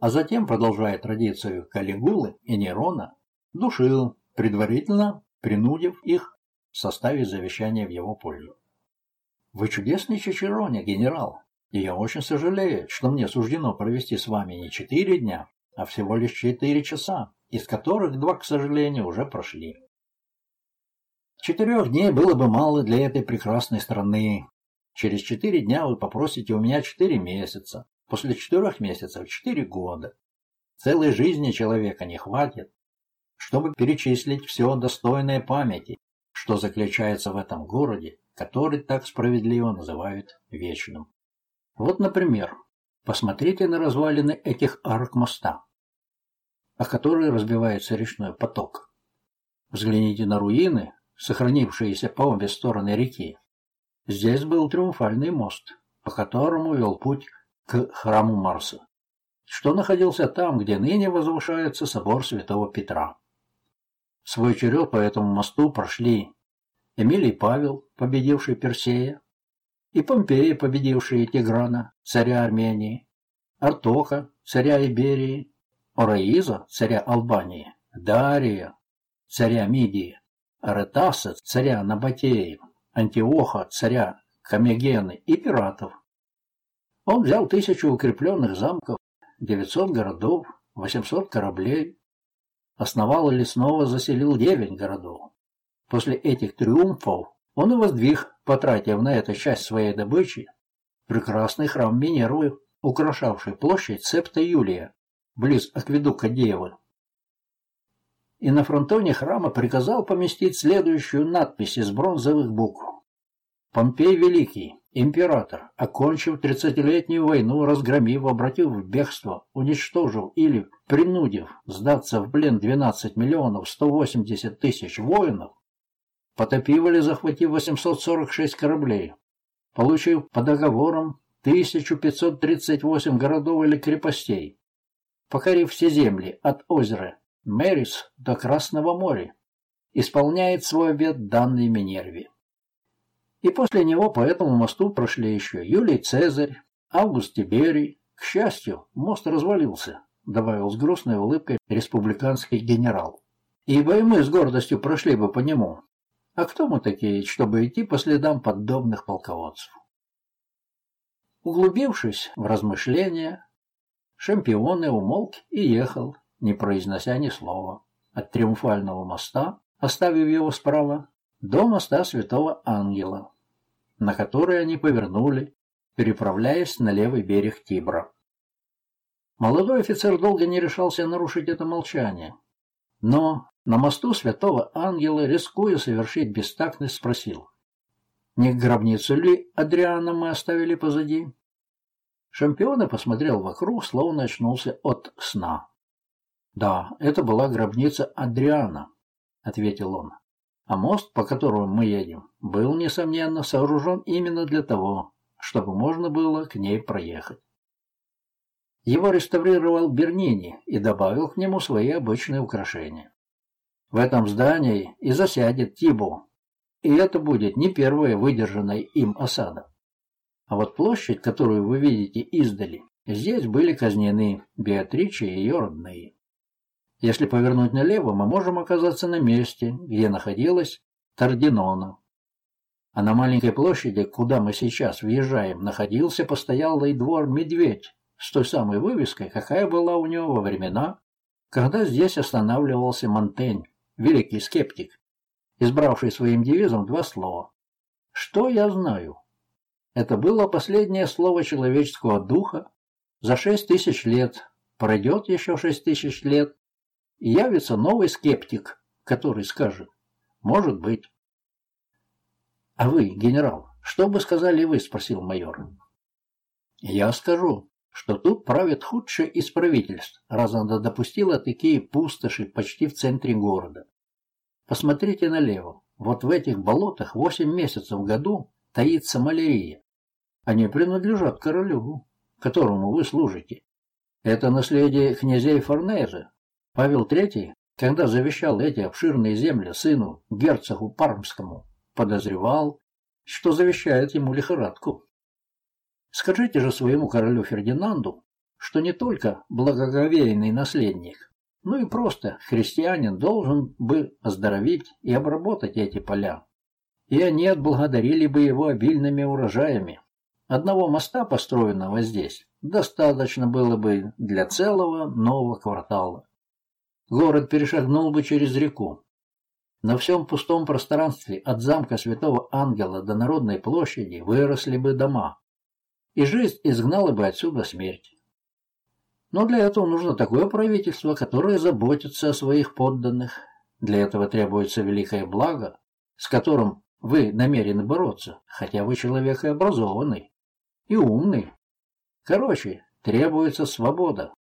А затем, продолжая традицию Калигулы и Нерона, душил, предварительно принудив их составить завещание в его пользу. «Вы чудесный Чичероне, генерал, и я очень сожалею, что мне суждено провести с вами не четыре дня, а всего лишь четыре часа, из которых два, к сожалению, уже прошли. Четырех дней было бы мало для этой прекрасной страны. Через четыре дня вы попросите у меня четыре месяца, после четырех месяцев четыре года. Целой жизни человека не хватит, чтобы перечислить все достойное памяти, что заключается в этом городе, который так справедливо называют вечным. Вот, например, посмотрите на развалины этих арок моста, о которые разбивается речной поток. Взгляните на руины, сохранившиеся по обе стороны реки. Здесь был триумфальный мост, по которому вел путь к храму Марса, что находился там, где ныне возвышается собор святого Петра. Свой черед по этому мосту прошли Эмилий Павел, победивший Персея, и Помпея, победивший Тиграна, царя Армении, Артоха, царя Иберии, Ораиза, царя Албании, Дария, царя Мидии, Аретаса, царя Набатеи, Антиоха, царя Камегены и пиратов. Он взял тысячу укрепленных замков, 900 городов, 800 кораблей, основал или снова заселил девять городов. После этих триумфов он и воздвиг, потратив на это часть своей добычи, прекрасный храм Минервы, украшавший площадь Септа Юлия, близ акведука Девы. И на фронтоне храма приказал поместить следующую надпись из бронзовых букв. Помпей Великий, император, окончив тридцатилетнюю войну, разгромив, обратив в бегство, уничтожив или принудив сдаться в плен 12 миллионов 180 тысяч воинов, потопив или захватив 846 кораблей, получив по договорам 1538 городов или крепостей, покорив все земли от озера Мерис до Красного моря, исполняет свой обет данный Минерве. И после него по этому мосту прошли еще Юлий Цезарь, Август Тиберий. К счастью, мост развалился, добавил с грустной улыбкой республиканский генерал. Ибо и мы с гордостью прошли бы по нему. А кто мы такие, чтобы идти по следам подобных полководцев? Углубившись в размышления, Шампионы умолк и ехал, не произнося ни слова, от Триумфального моста, оставив его справа, до моста Святого Ангела, на который они повернули, переправляясь на левый берег Тибра. Молодой офицер долго не решался нарушить это молчание, но на мосту Святого Ангела, рискуя совершить бестактность, спросил, «Не гробницу ли Адриана мы оставили позади?» Шампион посмотрел вокруг, словно очнулся от сна. «Да, это была гробница Адриана», — ответил он. А мост, по которому мы едем, был, несомненно, сооружен именно для того, чтобы можно было к ней проехать. Его реставрировал Бернини и добавил к нему свои обычные украшения. В этом здании и засядет Тибо, и это будет не первая выдержанная им осада. А вот площадь, которую вы видите издали, здесь были казнены Беатрича и ее родные. Если повернуть налево, мы можем оказаться на месте, где находилась Тардинона. А на маленькой площади, куда мы сейчас въезжаем, находился постоялый двор «Медведь» с той самой вывеской, какая была у него во времена, когда здесь останавливался Монтень, великий скептик, избравший своим девизом два слова. «Что я знаю?» Это было последнее слово человеческого духа за шесть тысяч лет. Пройдет еще шесть тысяч лет, и явится новый скептик, который скажет «Может быть». «А вы, генерал, что бы сказали вы?» – спросил майор. «Я скажу, что тут правит худшее из правительств, раз она допустила такие пустоши почти в центре города. Посмотрите налево. Вот в этих болотах восемь месяцев в году таится малярия. Они принадлежат королю, которому вы служите. Это наследие князей Форнезе. Павел III, когда завещал эти обширные земли сыну, герцогу Пармскому, подозревал, что завещает ему лихорадку. Скажите же своему королю Фердинанду, что не только благоговейный наследник, но и просто христианин должен бы оздоровить и обработать эти поля. И они отблагодарили бы его обильными урожаями. Одного моста, построенного здесь, достаточно было бы для целого нового квартала. Город перешагнул бы через реку, на всем пустом пространстве от замка Святого Ангела до Народной площади выросли бы дома, и жизнь изгнала бы отсюда смерть. Но для этого нужно такое правительство, которое заботится о своих подданных. Для этого требуется великое благо, с которым вы намерены бороться, хотя вы человек и образованный, и умный. Короче, требуется свобода.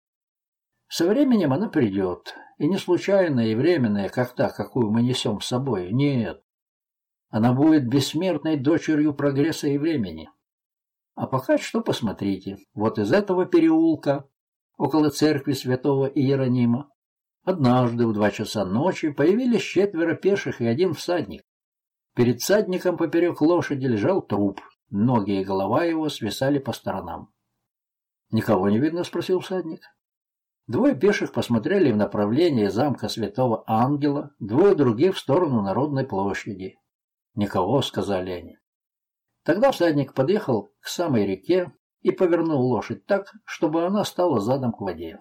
Со временем она придет, и не случайная и временная, как та, какую мы несем с собой. Нет. Она будет бессмертной дочерью прогресса и времени. А пока что посмотрите. Вот из этого переулка, около церкви святого Иеронима, однажды в два часа ночи появились четверо пеших и один всадник. Перед всадником поперек лошади лежал труп. Ноги и голова его свисали по сторонам. «Никого не видно?» — спросил всадник. Двое пеших посмотрели в направлении замка Святого Ангела, двое других в сторону Народной площади. «Никого», — сказали они. Тогда всадник подъехал к самой реке и повернул лошадь так, чтобы она стала задом к воде.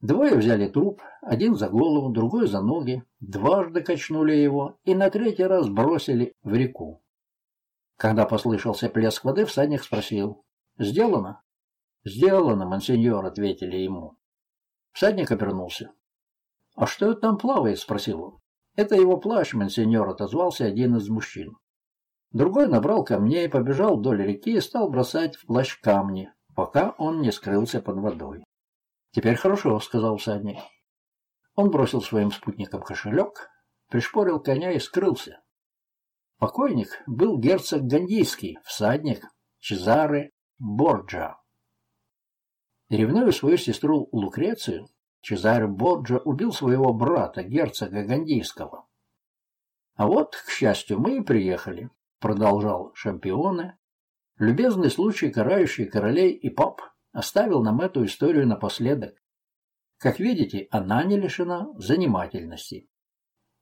Двое взяли труп, один за голову, другой за ноги, дважды качнули его и на третий раз бросили в реку. Когда послышался плеск воды, всадник спросил «Сделано?» «Сделано, мансеньор», — ответили ему. Всадник обернулся. «А что это там плавает?» — спросил он. «Это его плащ, монсеньор», — отозвался один из мужчин. Другой набрал камней, побежал вдоль реки и стал бросать в плащ камни, пока он не скрылся под водой. «Теперь хорошо», — сказал всадник. Он бросил своим спутникам кошелек, пришпорил коня и скрылся. Покойник был герцог Гандийский, всадник Чезаре Борджа. Ревнуя свою сестру Лукрецию, Чезаре Боджа убил своего брата, герцога Гандийского. «А вот, к счастью, мы и приехали», — продолжал Шампионе. «Любезный случай, карающий королей и пап, оставил нам эту историю напоследок. Как видите, она не лишена занимательности».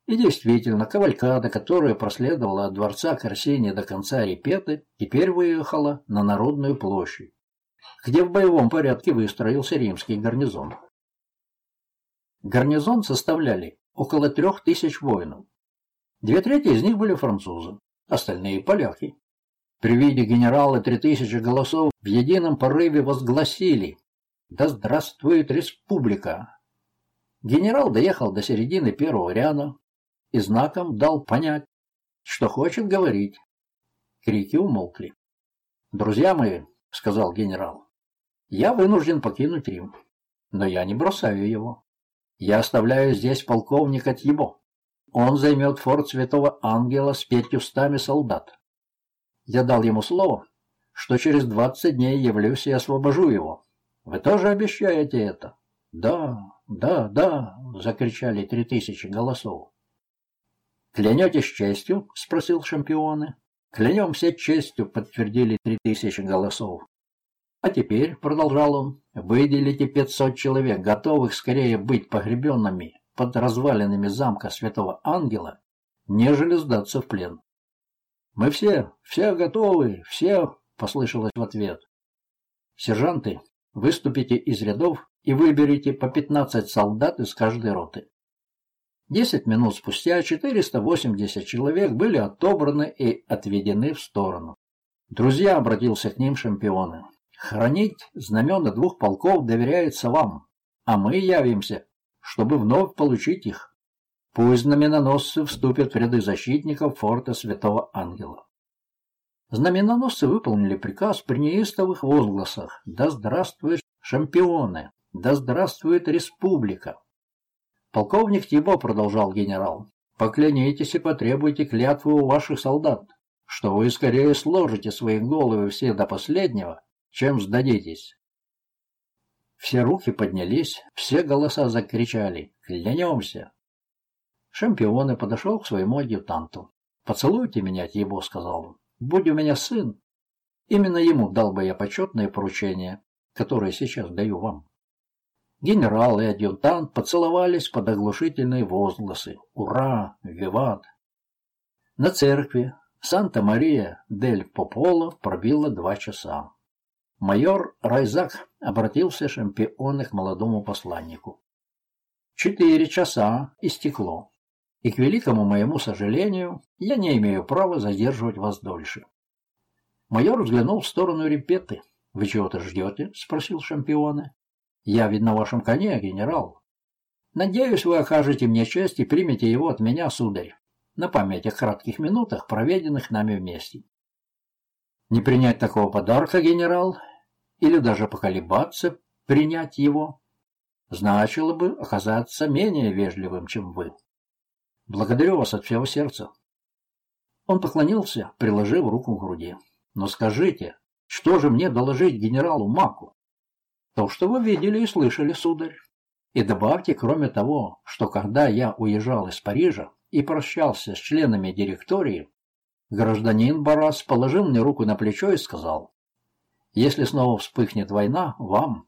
И действительно, кавалькада, которая проследовала от дворца Корсини до конца Репеты, теперь выехала на Народную площадь где в боевом порядке выстроился римский гарнизон. Гарнизон составляли около трех тысяч воинов. Две трети из них были французы, остальные – поляки. При виде генерала три тысячи голосов в едином порыве возгласили «Да здравствует республика!». Генерал доехал до середины первого ряда и знаком дал понять, что хочет говорить. Крики умолкли. «Друзья мои», — сказал генерал, я вынужден покинуть Рим, но я не бросаю его. Я оставляю здесь полковника Тьебо. Он займет форт Святого Ангела с пятьюстами солдат. Я дал ему слово, что через двадцать дней явлюсь и освобожу его. Вы тоже обещаете это? Да, да, да, закричали три тысячи голосов. Клянетесь честью? спросил шампионы. Клянемся честью, подтвердили три тысячи голосов. А теперь, — продолжал он, — выделите 500 человек, готовых скорее быть погребенными под развалинами замка Святого Ангела, нежели сдаться в плен. «Мы все, все готовы, все!» — послышалось в ответ. «Сержанты, выступите из рядов и выберите по 15 солдат из каждой роты». Десять минут спустя 480 человек были отобраны и отведены в сторону. Друзья, обратился к ним шампионы. Хранить знамена двух полков доверяется вам, а мы явимся, чтобы вновь получить их. Пусть знаменоносцы вступят в ряды защитников форта Святого Ангела. Знаменоносцы выполнили приказ при неистовых возгласах «Да здравствует шампионы! Да здравствует республика!» Полковник Тибо, продолжал генерал, поклянитесь и потребуйте клятвы у ваших солдат, что вы скорее сложите свои головы все до последнего, чем сдадитесь. Все руки поднялись, все голоса закричали «Клянемся!». Шампионы подошел к своему адъютанту. «Поцелуйте меня, Тибо», — сказал он. «Будь у меня сын, именно ему дал бы я почетное поручение, которое сейчас даю вам». Генерал и адъютант поцеловались под оглушительные возгласы «Ура! Виват!». На церкви Санта-Мария дель Пополо пробило два часа. Майор Райзак обратился шампиона к молодому посланнику. Четыре часа истекло, и, к великому моему сожалению, я не имею права задерживать вас дольше. Майор взглянул в сторону репеты. «Вы чего-то ждете?» — спросил шампиона. Я ведь на вашем коне, генерал. Надеюсь, вы окажете мне честь и примете его от меня, сударь, на память о кратких минутах, проведенных нами вместе. Не принять такого подарка, генерал, или даже поколебаться, принять его, значило бы оказаться менее вежливым, чем вы. Благодарю вас от всего сердца. Он поклонился, приложив руку к груди. Но скажите, что же мне доложить генералу Маку? То, что вы видели и слышали, сударь. И добавьте, кроме того, что когда я уезжал из Парижа и прощался с членами директории, гражданин Барас положил мне руку на плечо и сказал, «Если снова вспыхнет война, вам,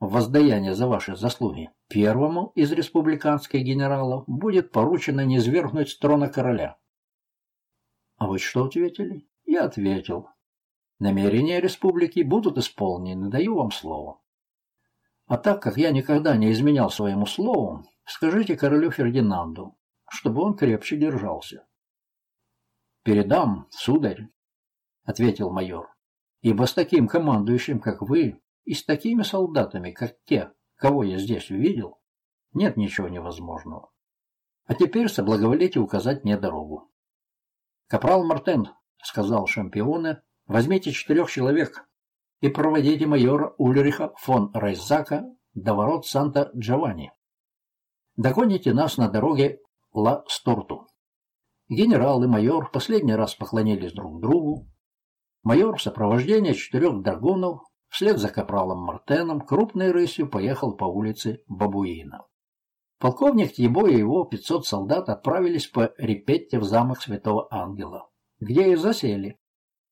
воздаяние за ваши заслуги, первому из республиканских генералов будет поручено низвергнуть с трона короля». А вы что ответили? Я ответил. Намерения республики будут исполнены, даю вам слово. А так как я никогда не изменял своему слову, скажите королю Фердинанду, чтобы он крепче держался. «Передам, сударь», — ответил майор, — «ибо с таким командующим, как вы, и с такими солдатами, как те, кого я здесь увидел, нет ничего невозможного. А теперь соблаговолите указать мне дорогу». «Капрал Мартен», — сказал шампионы, — «возьмите четырех человек, и проводите майора Ульриха фон Райзака до ворот Санта-Джованни. Догоните нас на дороге Ла-Сторту. Генерал и майор последний раз поклонились друг другу. Майор в сопровождении четырех драгунов вслед за капралом Мартеном крупной рысью поехал по улице Бабуина. Полковник Тьебо и его 500 солдат отправились по Репетте в замок Святого Ангела, где и засели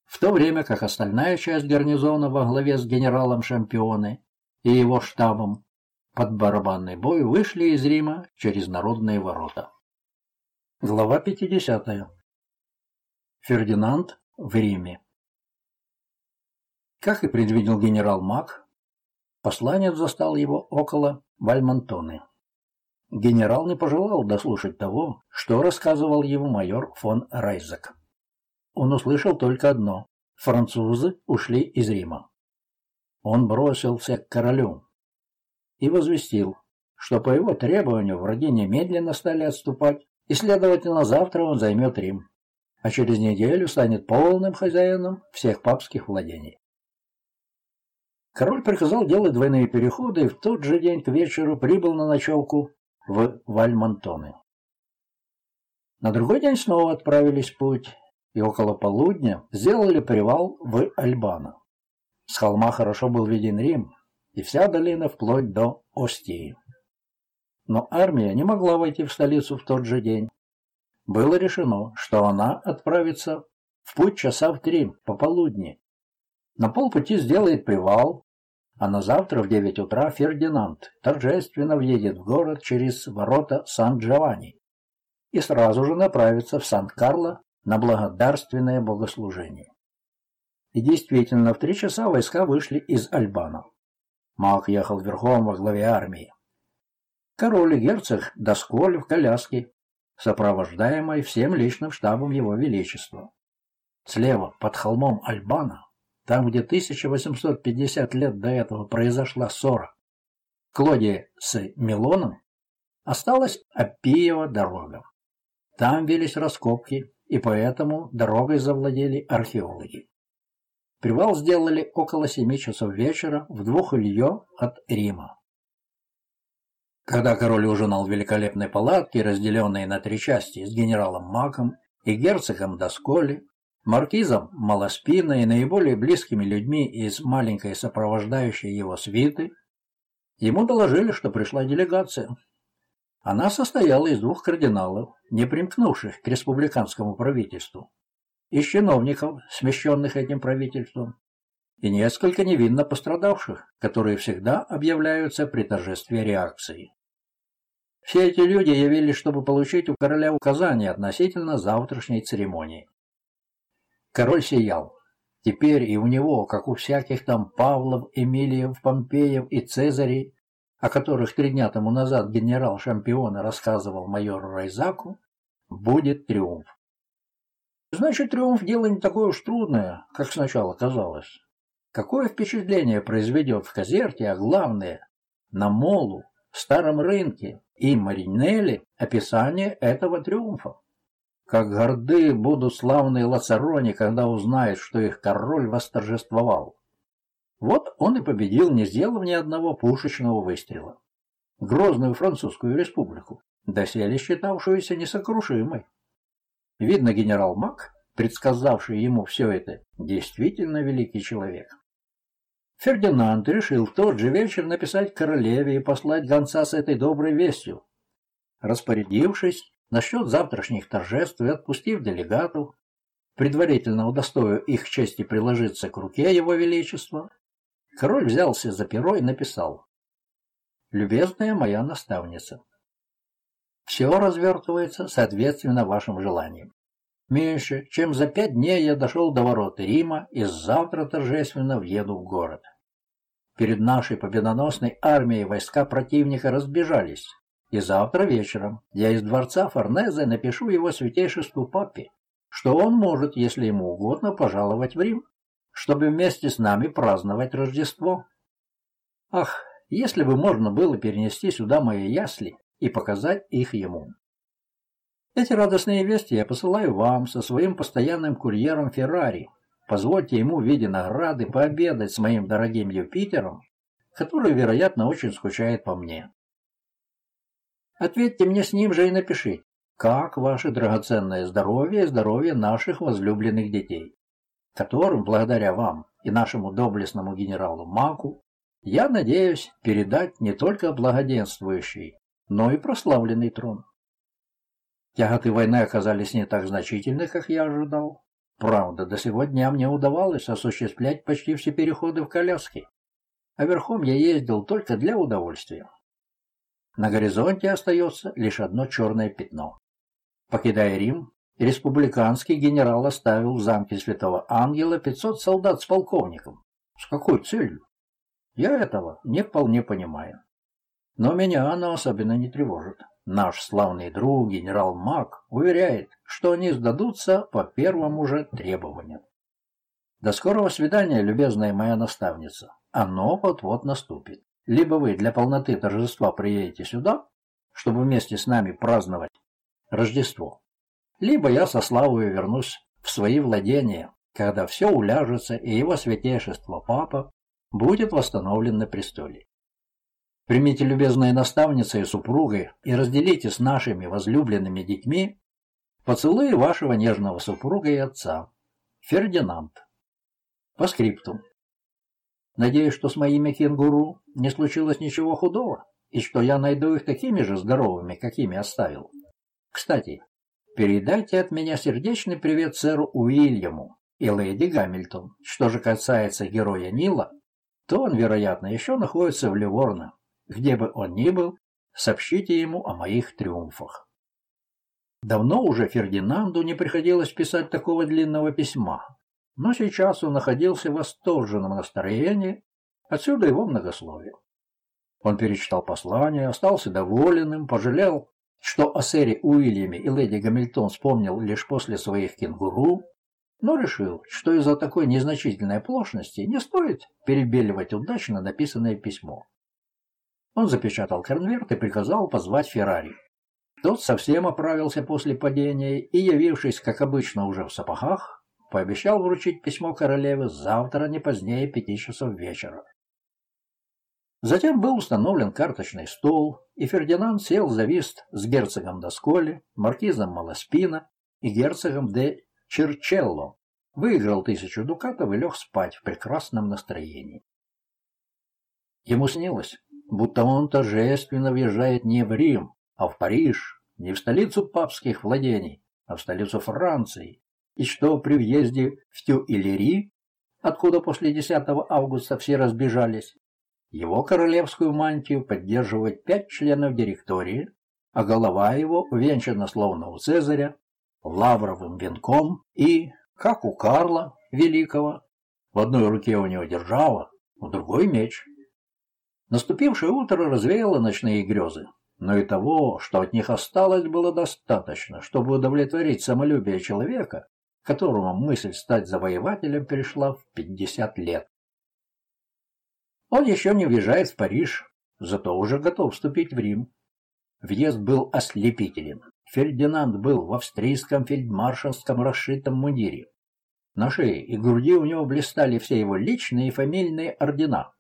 в то время как остальная часть гарнизона во главе с генералом Шампионы и его штабом под барабанный бой вышли из Рима через народные ворота. Глава 50. Фердинанд в Риме. Как и предвидел генерал Мак, посланец застал его около Вальмонтоны. Генерал не пожелал дослушать того, что рассказывал ему майор фон Райзек он услышал только одно – французы ушли из Рима. Он бросился к королю и возвестил, что по его требованию враги немедленно стали отступать, и, следовательно, завтра он займет Рим, а через неделю станет полным хозяином всех папских владений. Король приказал делать двойные переходы и в тот же день к вечеру прибыл на ночевку в Вальмонтоны. На другой день снова отправились в путь, и около полудня сделали привал в Альбано. С холма хорошо был виден Рим и вся долина вплоть до Остии. Но армия не могла войти в столицу в тот же день. Было решено, что она отправится в путь часа в три пополудни На полпути сделает привал, а на завтра в девять утра Фердинанд торжественно въедет в город через ворота Сан-Джованни и сразу же направится в Сан-Карло на благодарственное богослужение. И действительно, в три часа войска вышли из Альбана. Мак ехал верхом во главе армии. Король и герцог досколи в коляске, сопровождаемой всем личным штабом его величества. Слева, под холмом Альбана, там, где 1850 лет до этого произошла ссора, Клоде с Милоном, осталась Апиева дорога. Там велись раскопки, и поэтому дорогой завладели археологи. Привал сделали около семи часов вечера в двух ильё от Рима. Когда король ужинал в великолепной палатке, разделенной на три части с генералом Маком и герцогом Досколи, маркизом Малоспино и наиболее близкими людьми из маленькой сопровождающей его свиты, ему доложили, что пришла делегация. Она состояла из двух кардиналов, не примкнувших к республиканскому правительству, из чиновников, смещенных этим правительством, и несколько невинно пострадавших, которые всегда объявляются при торжестве реакции. Все эти люди явились, чтобы получить у короля указания относительно завтрашней церемонии. Король сиял. Теперь и у него, как у всяких там Павлов, Эмилиев, Помпеев и Цезарей, о которых три дня тому назад генерал Шампиона рассказывал майору Райзаку, будет триумф. Значит, триумф дело не такое уж трудное, как сначала казалось. Какое впечатление произведет в Казерте, а главное, на Молу, Старом рынке и Маринелли описание этого триумфа. Как горды будут славные лацарони, когда узнают, что их король восторжествовал. Вот он и победил, не сделав ни одного пушечного выстрела. Грозную французскую республику, доселе считавшуюся несокрушимой. Видно, генерал Мак, предсказавший ему все это, действительно великий человек. Фердинанд решил в тот же вечер написать королеве и послать гонца с этой доброй вестью. Распорядившись насчет завтрашних торжеств и отпустив делегатов, предварительно удостоив их чести приложиться к руке его величества, король взялся за перо и написал «Любезная моя наставница, все развертывается соответственно вашим желаниям. Меньше, чем за пять дней я дошел до ворот Рима и завтра торжественно въеду в город. Перед нашей победоносной армией войска противника разбежались, и завтра вечером я из дворца Форнезе напишу его святейшеству папе, что он может, если ему угодно, пожаловать в Рим, чтобы вместе с нами праздновать Рождество. Ах, если бы можно было перенести сюда мои ясли и показать их ему. Эти радостные вести я посылаю вам со своим постоянным курьером Феррари. Позвольте ему в виде награды пообедать с моим дорогим Юпитером, который, вероятно, очень скучает по мне. Ответьте мне с ним же и напишите, как ваше драгоценное здоровье и здоровье наших возлюбленных детей, которым, благодаря вам и нашему доблестному генералу Маку, я надеюсь передать не только благоденствующий, но и прославленный трон. Тяготы войны оказались не так значительны, как я ожидал. Правда, до сегодня мне удавалось осуществлять почти все переходы в коляске, а верхом я ездил только для удовольствия. На горизонте остается лишь одно черное пятно. Покидая Рим, республиканский генерал оставил в замке Святого Ангела 500 солдат с полковником. С какой целью? Я этого не вполне понимаю. Но меня оно особенно не тревожит. Наш славный друг, генерал Мак, уверяет, что они сдадутся по первому же требованию. До скорого свидания, любезная моя наставница. Оно вот-вот наступит. Либо вы для полноты торжества приедете сюда, чтобы вместе с нами праздновать Рождество, либо я со славой вернусь в свои владения, когда все уляжется и его святейшество Папа будет восстановлен на престоле. Примите, любезная наставница и супругой, и разделите с нашими возлюбленными детьми поцелуи вашего нежного супруга и отца. Фердинанд. По скрипту. Надеюсь, что с моими кенгуру не случилось ничего худого, и что я найду их такими же здоровыми, какими оставил. Кстати, передайте от меня сердечный привет сэру Уильяму, и леди Гамильтон. Что же касается героя Нила, то он, вероятно, еще находится в Ливорно. Где бы он ни был, сообщите ему о моих триумфах. Давно уже Фердинанду не приходилось писать такого длинного письма, но сейчас он находился в восторженном настроении, отсюда его многословие. Он перечитал послание, остался доволенным, пожалел, что о сэре Уильяме и леди Гамильтон вспомнил лишь после своих кенгуру, но решил, что из-за такой незначительной оплошности не стоит перебеливать удачно написанное письмо. Он запечатал конверт и приказал позвать Феррари. Тот совсем оправился после падения и, явившись, как обычно, уже в сапогах, пообещал вручить письмо королеве завтра не позднее пяти часов вечера. Затем был установлен карточный стол, и Фердинанд сел за вист с герцогом Досколи, маркизом Маласпина и герцогом де Черчелло, выиграл тысячу дукатов и лег спать в прекрасном настроении. Ему снилось, будто он торжественно въезжает не в Рим, а в Париж, не в столицу папских владений, а в столицу Франции, и что при въезде в Тю-Илери, откуда после 10 августа все разбежались, его королевскую мантию поддерживают пять членов директории, а голова его увенчана словно у Цезаря, лавровым венком и, как у Карла Великого, в одной руке у него держава, в другой меч. Наступившее утро развеяло ночные грезы, но и того, что от них осталось, было достаточно, чтобы удовлетворить самолюбие человека, которому мысль стать завоевателем перешла в 50 лет. Он еще не въезжает в Париж, зато уже готов вступить в Рим. Въезд был ослепителен. Фердинанд был в австрийском фельдмаршалском расшитом мундире. На шее и груди у него блистали все его личные и фамильные ордена.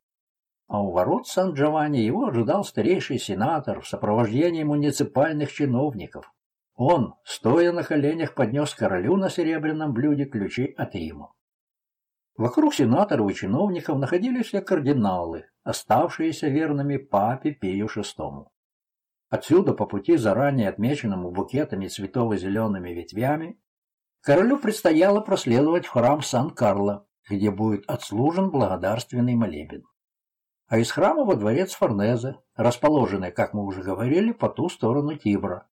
А у ворот Сан-Джованни его ожидал старейший сенатор в сопровождении муниципальных чиновников. Он, стоя на коленях, поднес королю на серебряном блюде ключи от Рима. Вокруг сенаторов и чиновников находились все кардиналы, оставшиеся верными папе Пию VI. Отсюда, по пути, заранее отмеченному букетами цветов и зелеными ветвями, королю предстояло проследовать в храм Сан-Карло, где будет отслужен благодарственный молебен. А из храма во дворец Форнезе, расположенный, как мы уже говорили, по ту сторону Тибра,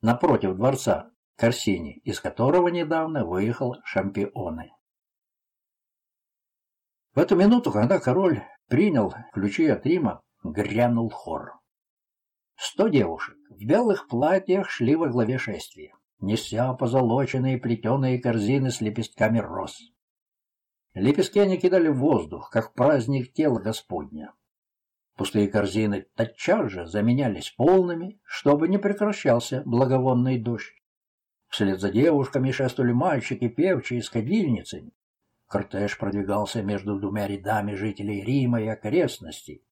напротив дворца Корсини, из которого недавно выехал Шампионы. В эту минуту, когда король принял ключи от Рима, грянул хор. Сто девушек в белых платьях шли во главе шествия, неся позолоченные плетеные корзины с лепестками роз. Лепестки они кидали в воздух, как праздник тела Господня. Пустые корзины тотчас же заменялись полными, чтобы не прекращался благовонный дождь. Вслед за девушками шествовали мальчики, певчие с кадильницами. Кортеж продвигался между двумя рядами жителей Рима и окрестностей.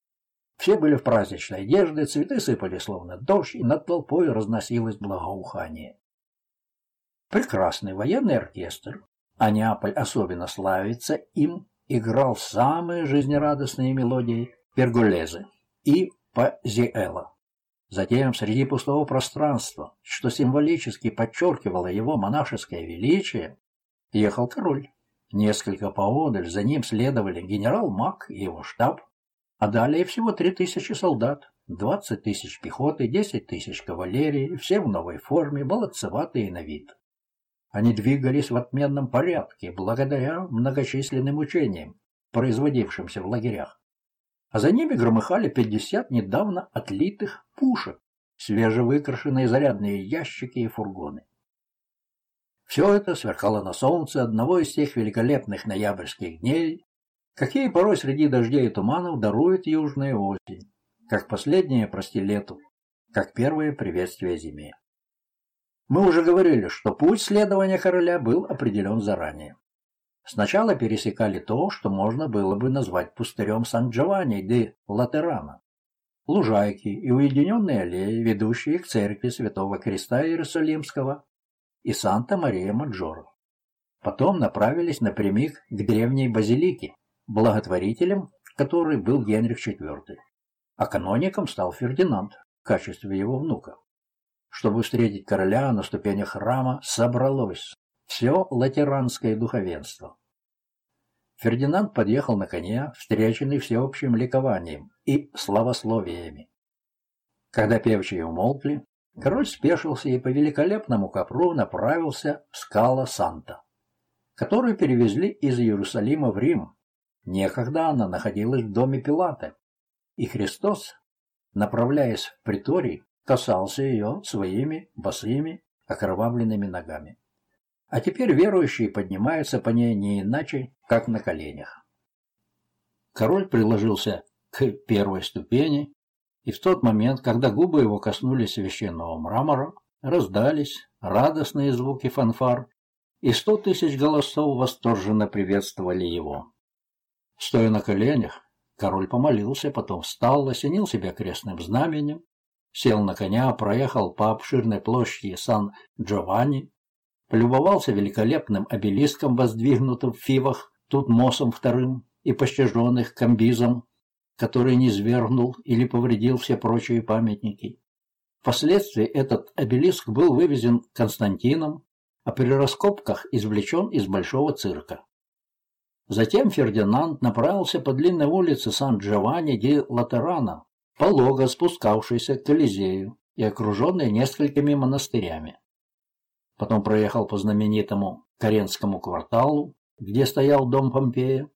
Все были в праздничной одежде, цветы сыпали словно дождь, и над толпой разносилось благоухание. Прекрасный военный оркестр, а Неаполь особенно славится им, играл самые жизнерадостные мелодии перголезы и пазиэла. Затем, среди пустого пространства, что символически подчеркивало его монашеское величие, ехал король. Несколько поодаль за ним следовали генерал Мак и его штаб, а далее всего три тысячи солдат, двадцать тысяч пехоты, десять тысяч кавалерии, все в новой форме, молодцеватые на вид. Они двигались в отменном порядке, благодаря многочисленным учениям, производившимся в лагерях. А за ними громыхали пятьдесят недавно отлитых пушек, свежевыкрашенные зарядные ящики и фургоны. Все это сверкало на солнце одного из тех великолепных ноябрьских дней, какие порой среди дождей и туманов дарует южная осень, как последнее прости лету, как первое приветствие зиме. Мы уже говорили, что путь следования короля был определен заранее. Сначала пересекали то, что можно было бы назвать пустырем Сан-Джованни де Латерана. Лужайки и уединенные аллеи, ведущие к церкви Святого Креста Иерусалимского, и Санта-Мария-Маджоро. Потом направились напрямик к древней базилике, благотворителем которой был Генрих IV, а каноником стал Фердинанд в качестве его внука. Чтобы встретить короля на ступенях храма, собралось все латеранское духовенство. Фердинанд подъехал на коне, встреченный всеобщим ликованием и славословиями. Когда певчие умолкли, король спешился и по великолепному копру направился в скала Санта, которую перевезли из Иерусалима в Рим. Некогда она находилась в доме Пилата, и Христос, направляясь в приторий, касался ее своими босыми окровавленными ногами. А теперь верующие поднимаются по ней не иначе, как на коленях. Король приложился к первой ступени, и в тот момент, когда губы его коснулись священного мрамора, раздались радостные звуки фанфар, и сто тысяч голосов восторженно приветствовали его. Стоя на коленях, король помолился, потом встал, осенил себя крестным знаменем, сел на коня, проехал по обширной площади Сан-Джованни, полюбовался великолепным обелиском, воздвигнутым в Фивах, тут Мосом вторым и пощаженных Камбизом, который не свергнул или повредил все прочие памятники. Впоследствии этот обелиск был вывезен Константином, а при раскопках извлечен из большого цирка. Затем Фердинанд направился по длинной улице Сан-Джованни-ди-Латерана, полого спускавшейся к Колизею и окруженной несколькими монастырями. Потом проехал по знаменитому Каренскому кварталу, где стоял дом Помпея.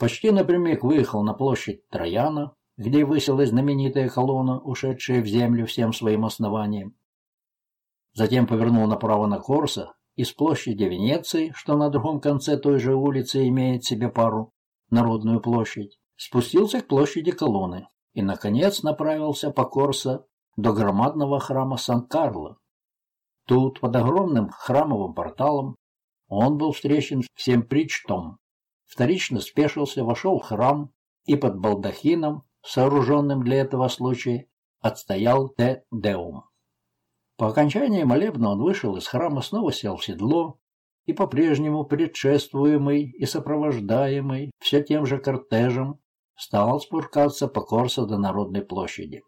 Почти напрямик выехал на площадь Трояна, где высилась знаменитая колонна, ушедшая в землю всем своим основанием. Затем повернул направо на Корса с площади Венеции, что на другом конце той же улицы имеет себе пару, Народную площадь, спустился к площади Колонны и, наконец, направился по Корсо до громадного храма Сан-Карло, Тут, под огромным храмовым порталом, он был встречен всем причтом. Вторично спешился, вошел в храм и под балдахином, сооруженным для этого случая, отстоял Те Деум. По окончании молебна он вышел из храма, снова сел в седло и по-прежнему предшествуемый и сопровождаемый все тем же кортежем стал спускаться по Корсо до Народной площади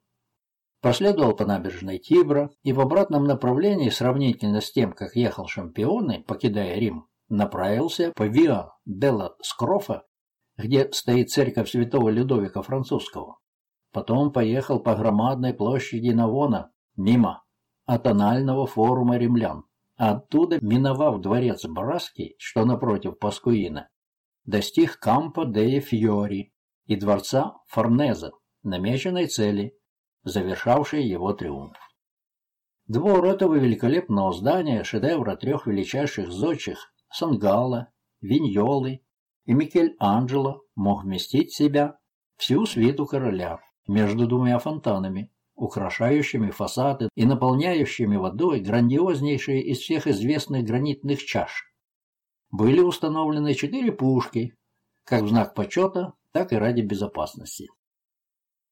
проследовал по набережной Тибра и в обратном направлении, сравнительно с тем, как ехал шампионы, покидая Рим, направился по Виа Делла Скрофа, где стоит церковь святого Людовика Французского. Потом поехал по громадной площади Навона, мимо атонального форума римлян, оттуда, миновав дворец Браски, что напротив Паскуина, достиг Кампо де Фьори и дворца Форнеза, намеченной цели – завершавший его триумф. Двор этого великолепного здания, шедевра трех величайших зодчих Сангала, Виньолы и Микель-Анджело, мог вместить в себя всю свиту короля между двумя фонтанами, украшающими фасады и наполняющими водой грандиознейшие из всех известных гранитных чаш. Были установлены четыре пушки, как в знак почета, так и ради безопасности.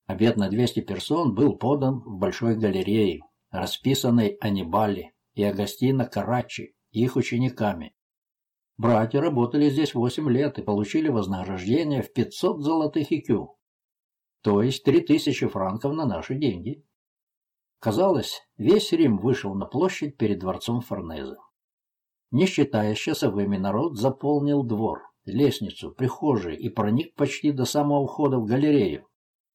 Обед на 200 персон был подан в большой галерее, расписанной Анибали и Агастино Карачи, их учениками. Братья работали здесь 8 лет и получили вознаграждение в 500 золотых икю, то есть 3000 франков на наши деньги. Казалось, весь Рим вышел на площадь перед дворцом Форнезе. Не считая часовыми, народ заполнил двор, лестницу, прихожие и проник почти до самого входа в галерею,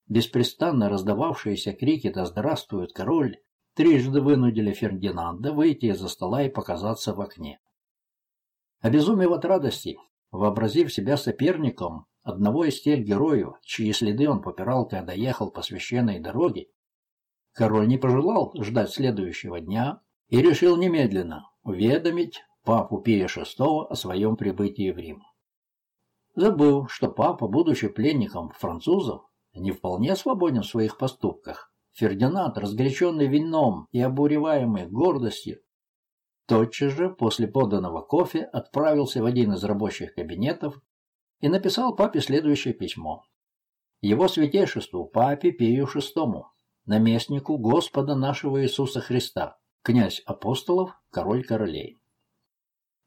Беспрестанно раздававшиеся крики «Да здравствует король!» трижды вынудили Фердинанда выйти из-за стола и показаться в окне. Обезумев от радости, вообразив себя соперником одного из тех героев, чьи следы он попирал, когда ехал по священной дороге, король не пожелал ждать следующего дня и решил немедленно уведомить папу Пия VI о своем прибытии в Рим. Забыл, что папа, будучи пленником французов, не вполне свободен в своих поступках. Фердинанд, разгоряченный вином и обуреваемый гордостью, тотчас же после поданного кофе отправился в один из рабочих кабинетов и написал папе следующее письмо. Его святейшеству, папе Пию VI, наместнику Господа нашего Иисуса Христа, князь апостолов, король королей.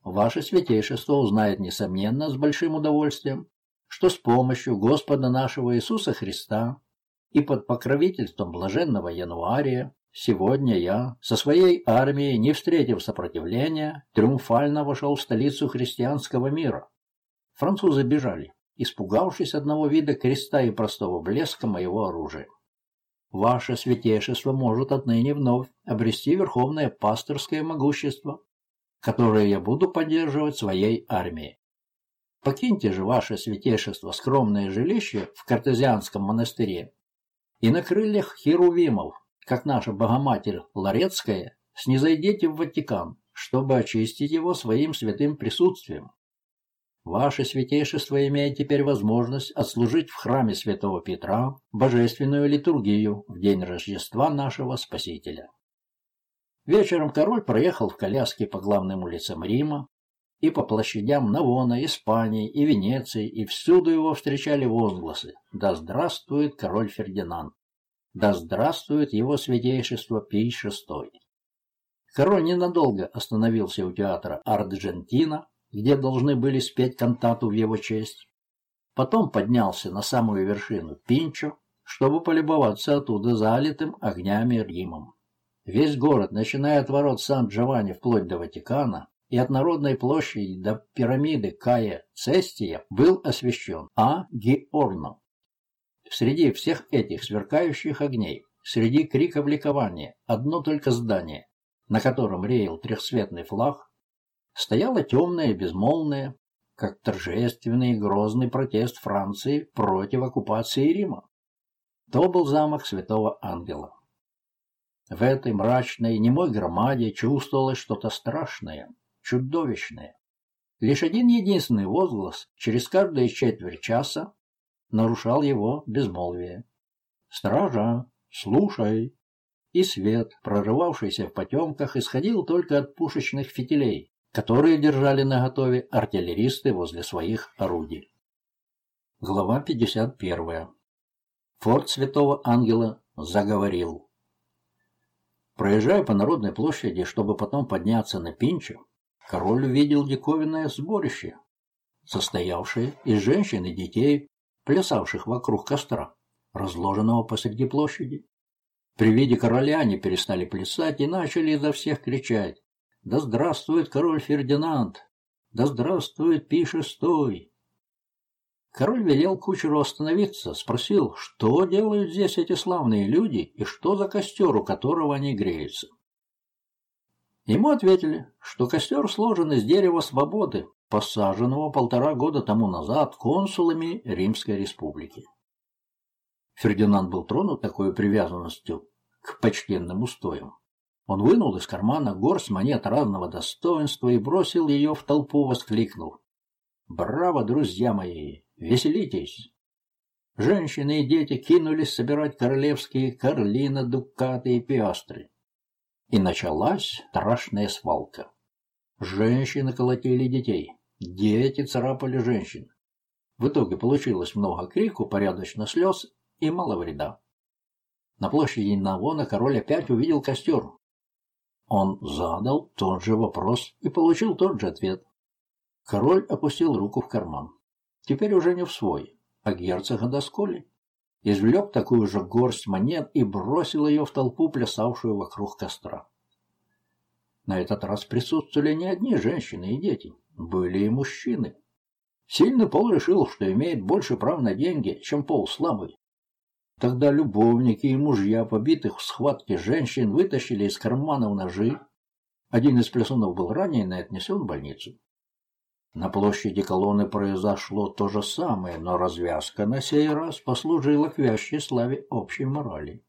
Ваше святейшество узнает, несомненно, с большим удовольствием, что с помощью Господа нашего Иисуса Христа и под покровительством блаженного Януария, сегодня я, со своей армией, не встретив сопротивления, триумфально вошел в столицу христианского мира. Французы бежали, испугавшись одного вида креста и простого блеска моего оружия. Ваше святейшество может отныне вновь обрести верховное пасторское могущество, которое я буду поддерживать своей армией. Покиньте же ваше святейшество скромное жилище в картезианском монастыре и на крыльях херувимов, как наша Богоматерь Ларецкая, снизойдите в Ватикан, чтобы очистить его своим святым присутствием. Ваше святейшество имеет теперь возможность отслужить в храме святого Петра божественную литургию в день Рождества нашего Спасителя. Вечером король проехал в коляске по главным улицам Рима и по площадям Навона, Испании и Венеции, и всюду его встречали возгласы «Да здравствует король Фердинанд! Да здравствует его святейшество Пий VI!» Король ненадолго остановился у театра Арджентина, где должны были спеть кантату в его честь. Потом поднялся на самую вершину Пинчо, чтобы полюбоваться оттуда залитым огнями Римом. Весь город, начиная от ворот Сан-Джованни вплоть до Ватикана и от Народной площади до пирамиды Кая Цестия, был освещен А. Георном. Среди всех этих сверкающих огней, среди криков ликования, одно только здание, на котором реял трехцветный флаг, стояла темная и безмолвная, как торжественный и грозный протест Франции против оккупации Рима. То был замок Святого Ангела. В этой мрачной, немой громаде чувствовалось что-то страшное, чудовищное. Лишь один единственный возглас через каждые четверть часа нарушал его безмолвие. «Стража, слушай!» И свет, прорывавшийся в потемках, исходил только от пушечных фитилей, которые держали наготове артиллеристы возле своих орудий. Глава 51. Форт Святого Ангела заговорил. Проезжая по Народной площади, чтобы потом подняться на Пинчо, король увидел диковинное сборище, состоявшее из женщин и детей, плясавших вокруг костра, разложенного посреди площади. При виде короля они перестали плясать и начали изо всех кричать да здравствует король Фердинанд! Да здравствует Пи шестой! Король велел кучеру остановиться, спросил, что делают здесь эти славные люди и что за костер, у которого они греются. Ему ответили, что костер сложен из дерева свободы, посаженного полтора года тому назад консулами Римской республики. Фердинанд был тронут такой привязанностью к почтенным устоям. Он вынул из кармана горсть монет разного достоинства и бросил ее в толпу, воскликнув. «Браво, друзья мои! Веселитесь!» Женщины и дети кинулись собирать королевские карлины, дукаты и пиастры. И началась страшная свалка. Женщины колотили детей, дети царапали женщин. В итоге получилось много крику, порядочно слез и мало вреда. На площади Навона король опять увидел костер, он задал тот же вопрос и получил тот же ответ. Король опустил руку в карман. Теперь уже не в свой, а герцога Досколи. Извлек такую же горсть монет и бросил ее в толпу, плясавшую вокруг костра. На этот раз присутствовали не одни женщины и дети, были и мужчины. Сильный пол решил, что имеет больше прав на деньги, чем пол слабый. Тогда любовники и мужья побитых в схватке женщин вытащили из карманов ножи. Один из плясунов был ранен и отнесен в больницу. На площади колонны произошло то же самое, но развязка на сей раз послужила к вящей славе общей морали.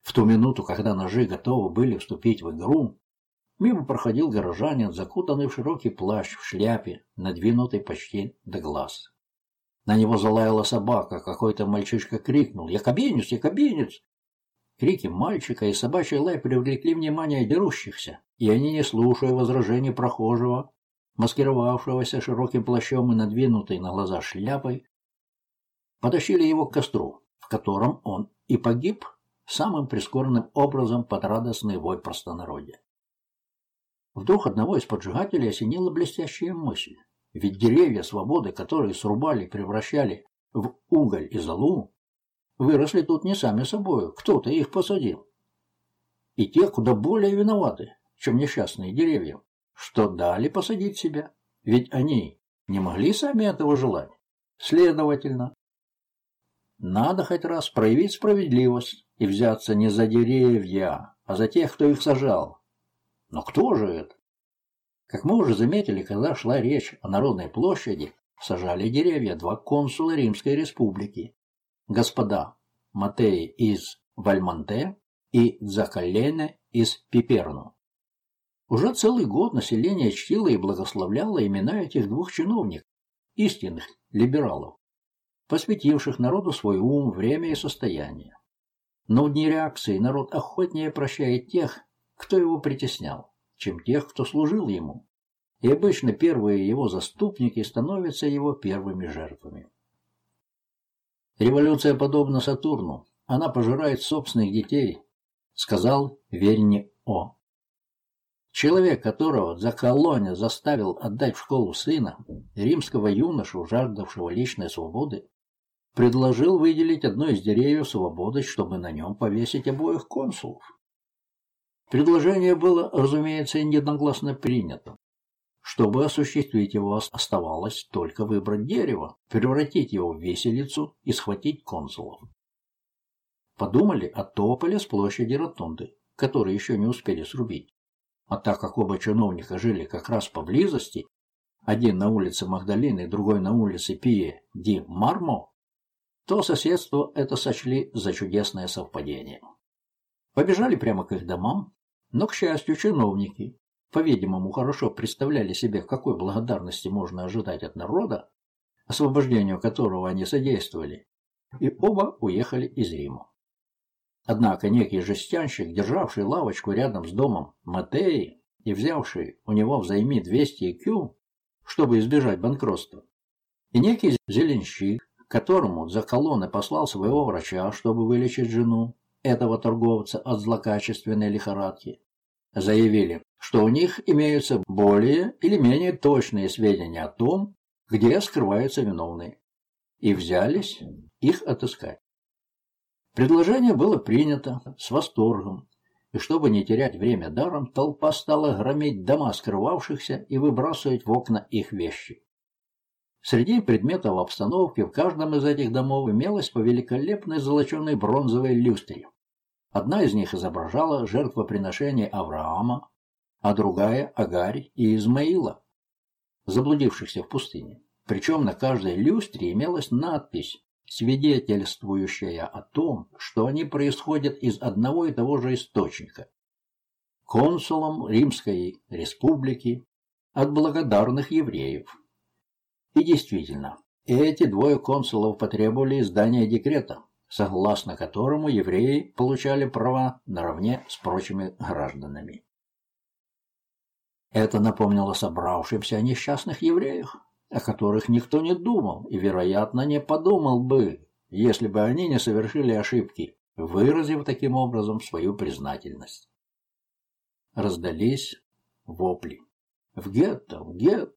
В ту минуту, когда ножи готовы были вступить в игру, мимо проходил горожанин, закутанный в широкий плащ в шляпе, надвинутый почти до глаз. На него залаяла собака, какой-то мальчишка крикнул «Якобинец! Якобинец!». Крики мальчика и собачий лай привлекли внимание дерущихся, и они, не слушая возражений прохожего, маскировавшегося широким плащом и надвинутой на глаза шляпой, потащили его к костру, в котором он и погиб самым прискорбным образом под радостный вой простонародья. Вдруг одного из поджигателей осенила блестящая мысль. Ведь деревья свободы, которые срубали и превращали в уголь и золу, выросли тут не сами собою, кто-то их посадил. и те куда более виноваты, чем несчастные деревья, что дали посадить себя, ведь они не могли сами этого желать. Следовательно, надо хоть раз проявить справедливость и взяться не за деревья, а за тех, кто их сажал. Но кто же это? Как мы уже заметили, когда шла речь о Народной площади, сажали деревья два консула Римской республики. Господа Матеи из Вальмонте и Закалене из Пиперну. Уже целый год население чтило и благословляло имена этих двух чиновников, истинных либералов, посвятивших народу свой ум, время и состояние. Но в дни реакции народ охотнее прощает тех, кто его притеснял, чем тех, кто служил ему. И обычно первые его заступники становятся его первыми жертвами. Революция подобна Сатурну. Она пожирает собственных детей, сказал Верни О. Человек, которого за колония заставил отдать в школу сына, римского юношу, жаждавшего личной свободы, предложил выделить одно из деревьев свободы, чтобы на нем повесить обоих консулов. Предложение было, разумеется, единогласно принято. Чтобы осуществить его, оставалось только выбрать дерево, превратить его в веселицу и схватить консулов. Подумали о тополе с площади Ротунды, который еще не успели срубить. А так как оба чиновника жили как раз поблизости, один на улице Магдалины, другой на улице Пие ди Мармо, то соседство это сочли за чудесное совпадение. Побежали прямо к их домам, но, к счастью, чиновники, по-видимому, хорошо представляли себе, какой благодарности можно ожидать от народа, освобождению которого они содействовали, и оба уехали из Рима. Однако некий жестянщик, державший лавочку рядом с домом Матеи и взявший у него взаймы 200 кю, чтобы избежать банкротства, и некий зеленщик, которому за колонны послал своего врача, чтобы вылечить жену этого торговца от злокачественной лихорадки, заявили, что у них имеются более или менее точные сведения о том, где скрываются виновные, и взялись их отыскать. Предложение было принято с восторгом, и чтобы не терять время даром, толпа стала громить дома скрывавшихся и выбрасывать в окна их вещи. Среди предметов обстановки в каждом из этих домов имелась по великолепной золоченой бронзовой люстре. Одна из них изображала жертвоприношение Авраама, а другая – Агарь и Измаила, заблудившихся в пустыне. Причем на каждой люстре имелась надпись свидетельствующая о том, что они происходят из одного и того же источника. Консулом Римской Республики от благодарных евреев. И действительно, эти двое консулов потребовали издания декрета, согласно которому евреи получали права наравне с прочими гражданами. Это напомнило собравшимся о несчастных евреях, о которых никто не думал и, вероятно, не подумал бы, если бы они не совершили ошибки, выразив таким образом свою признательность. Раздались вопли. В гетто, в гетто!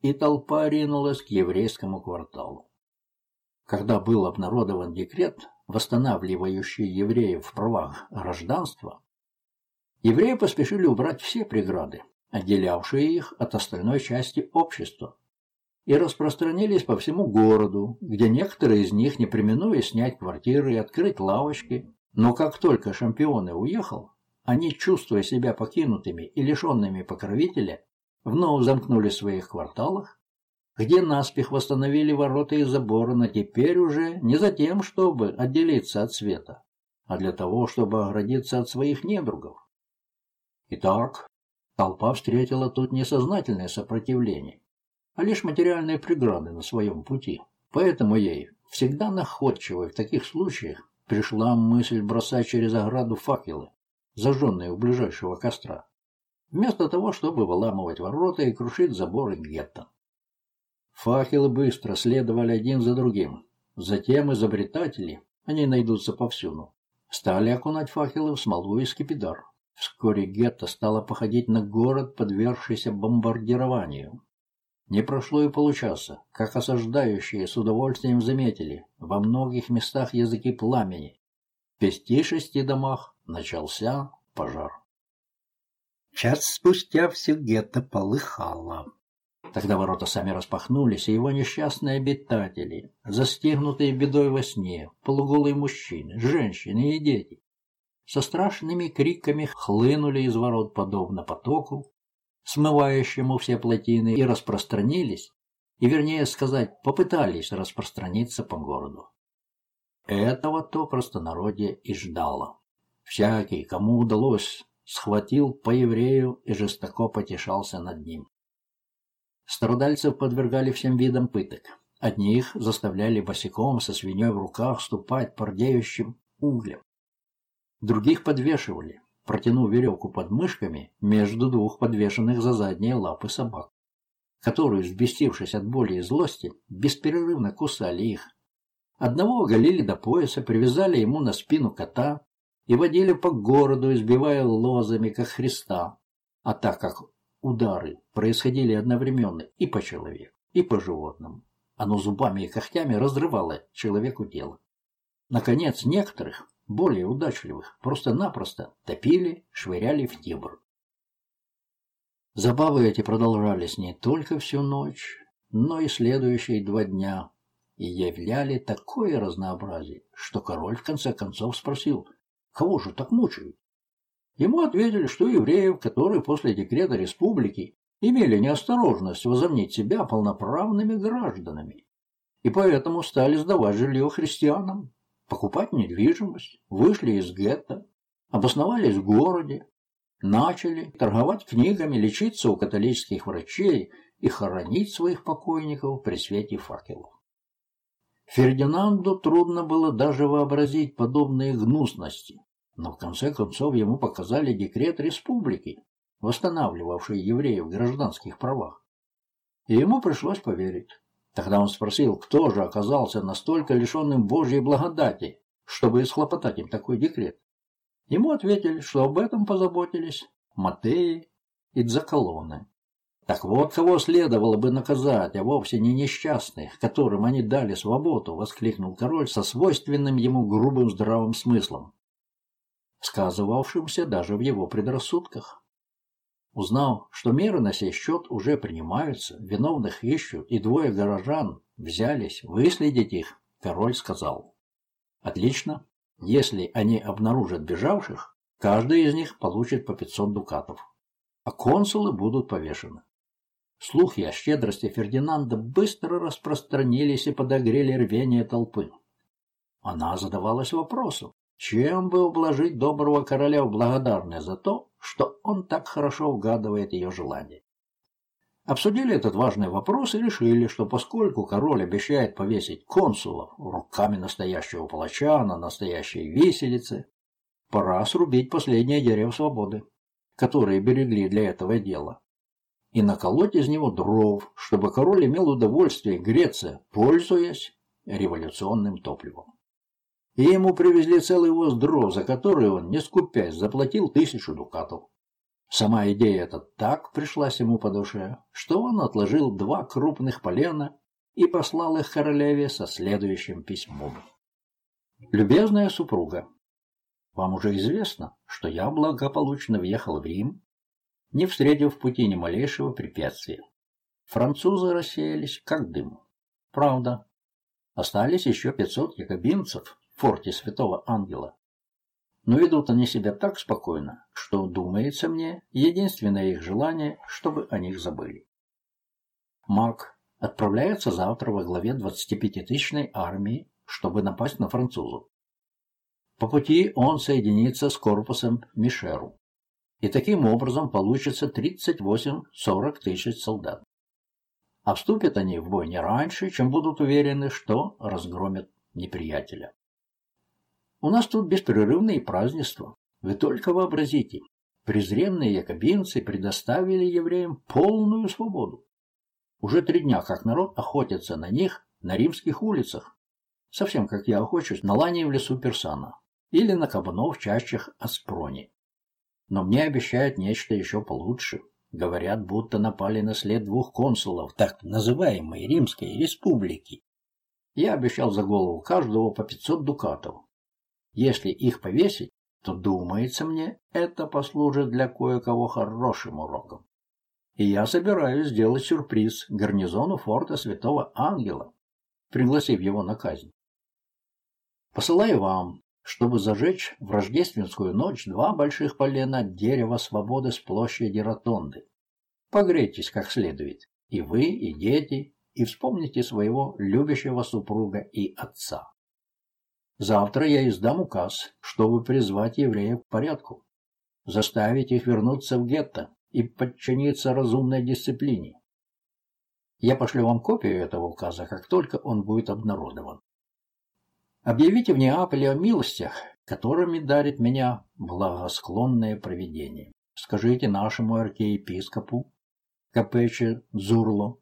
И толпа ринулась к еврейскому кварталу. Когда был обнародован декрет, восстанавливающий евреев в правах гражданства, евреи поспешили убрать все преграды, отделявшие их от остальной части общества, и распространились по всему городу, где некоторые из них не применуя снять квартиры и открыть лавочки. Но как только шампионы уехал, они, чувствуя себя покинутыми и лишенными покровителя, вновь замкнулись в своих кварталах, где наспех восстановили ворота и заборы, но теперь уже не за тем, чтобы отделиться от света, а для того, чтобы оградиться от своих недругов. Итак, толпа встретила тут несознательное сопротивление а лишь материальные преграды на своем пути. Поэтому ей, всегда находчивой в таких случаях, пришла мысль бросать через ограду факелы, зажженные у ближайшего костра, вместо того, чтобы выламывать ворота и крушить заборы гетто. Факелы быстро следовали один за другим. Затем изобретатели, они найдутся повсюду, стали окунать факелы в смолу и скипидар. Вскоре гетто стало походить на город, подвергшийся бомбардированию. Не прошло и получаса, как осаждающие с удовольствием заметили, во многих местах языки пламени. В пяти-шести домах начался пожар. Час спустя все гетто полыхало. Тогда ворота сами распахнулись, и его несчастные обитатели, застигнутые бедой во сне, полуголые мужчины, женщины и дети, со страшными криками хлынули из ворот подобно потоку, смывающему все плотины, и распространились, и, вернее сказать, попытались распространиться по городу. Этого то простонародье и ждало. Всякий, кому удалось, схватил по еврею и жестоко потешался над ним. Страдальцев подвергали всем видам пыток. Одних заставляли босиком со свиньей в руках ступать по углям. Других подвешивали, протянув веревку под мышками между двух подвешенных за задние лапы собак, которые, взбестившись от боли и злости, бесперерывно кусали их. Одного оголили до пояса, привязали ему на спину кота и водили по городу, избивая лозами, как Христа. А так как удары происходили одновременно и по человеку, и по животному. Оно зубами и когтями разрывало человеку тело. Наконец, некоторых, более удачливых, просто-напросто топили, швыряли в Тибр. Забавы эти продолжались не только всю ночь, но и следующие два дня, и являли такое разнообразие, что король в конце концов спросил, кого же так мучают? Ему ответили, что евреев, которые после декрета республики имели неосторожность возомнить себя полноправными гражданами, и поэтому стали сдавать жилье христианам, покупать недвижимость, вышли из гетто, обосновались в городе, начали торговать книгами, лечиться у католических врачей и хоронить своих покойников при свете факелов. Фердинанду трудно было даже вообразить подобные гнусности, но в конце концов ему показали декрет республики, восстанавливавший евреев в гражданских правах. И ему пришлось поверить. Тогда он спросил, кто же оказался настолько лишенным Божьей благодати, чтобы исхлопотать им такой декрет. Ему ответили, что об этом позаботились Матеи и Дзаколоны. Так вот, кого следовало бы наказать, а вовсе не несчастных, которым они дали свободу, воскликнул король со свойственным ему грубым здравым смыслом сказывавшимся даже в его предрассудках. Узнав, что меры на сей счет уже принимаются, виновных ищут, и двое горожан взялись выследить их, король сказал. «Отлично. Если они обнаружат бежавших, каждый из них получит по 500 дукатов, а консулы будут повешены». Слухи о щедрости Фердинанда быстро распространились и подогрели рвение толпы. Она задавалась вопросом, чем бы ублажить доброго короля в благодарность за то, что он так хорошо угадывает ее желания? Обсудили этот важный вопрос и решили, что поскольку король обещает повесить консулов руками настоящего палача на настоящей виселице, пора срубить последнее дерево свободы, которые берегли для этого дела, и наколоть из него дров, чтобы король имел удовольствие греться, пользуясь революционным топливом и ему привезли целый воз дров, за который он, не скупясь, заплатил тысячу дукатов. Сама идея эта так пришлась ему по душе, что он отложил два крупных полена и послал их королеве со следующим письмом. «Любезная супруга, вам уже известно, что я благополучно въехал в Рим, не встретив в пути ни малейшего препятствия. Французы рассеялись, как дым. Правда, остались еще пятьсот якобинцев, форте Святого Ангела. Но ведут они себя так спокойно, что, думается мне, единственное их желание, чтобы о них забыли. Мак отправляется завтра во главе 25-тысячной армии, чтобы напасть на французов. По пути он соединится с корпусом Мишеру. И таким образом получится 38-40 тысяч солдат. А вступят они в бой не раньше, чем будут уверены, что разгромят неприятеля. У нас тут беспрерывные празднества. Вы только вообразите. Презренные якобинцы предоставили евреям полную свободу. Уже три дня как народ охотится на них на римских улицах. Совсем как я охочусь на лане в лесу Персана или на кабанов в чащах Аспрони. Но мне обещают нечто еще получше. Говорят, будто напали на след двух консулов так называемой Римской республики. Я обещал за голову каждого по 500 дукатов. Если их повесить, то, думается мне, это послужит для кое-кого хорошим уроком. И я собираюсь сделать сюрприз гарнизону форта Святого Ангела, пригласив его на казнь. Посылаю вам, чтобы зажечь в рождественскую ночь два больших полена дерева свободы с площади Ротонды. Погрейтесь как следует, и вы, и дети, и вспомните своего любящего супруга и отца. Завтра я издам указ, чтобы призвать евреев к порядку, заставить их вернуться в гетто и подчиниться разумной дисциплине. Я пошлю вам копию этого указа, как только он будет обнародован. Объявите в Неаполе о милостях, которыми дарит меня благосклонное провидение. Скажите нашему архиепископу Капече Зурло,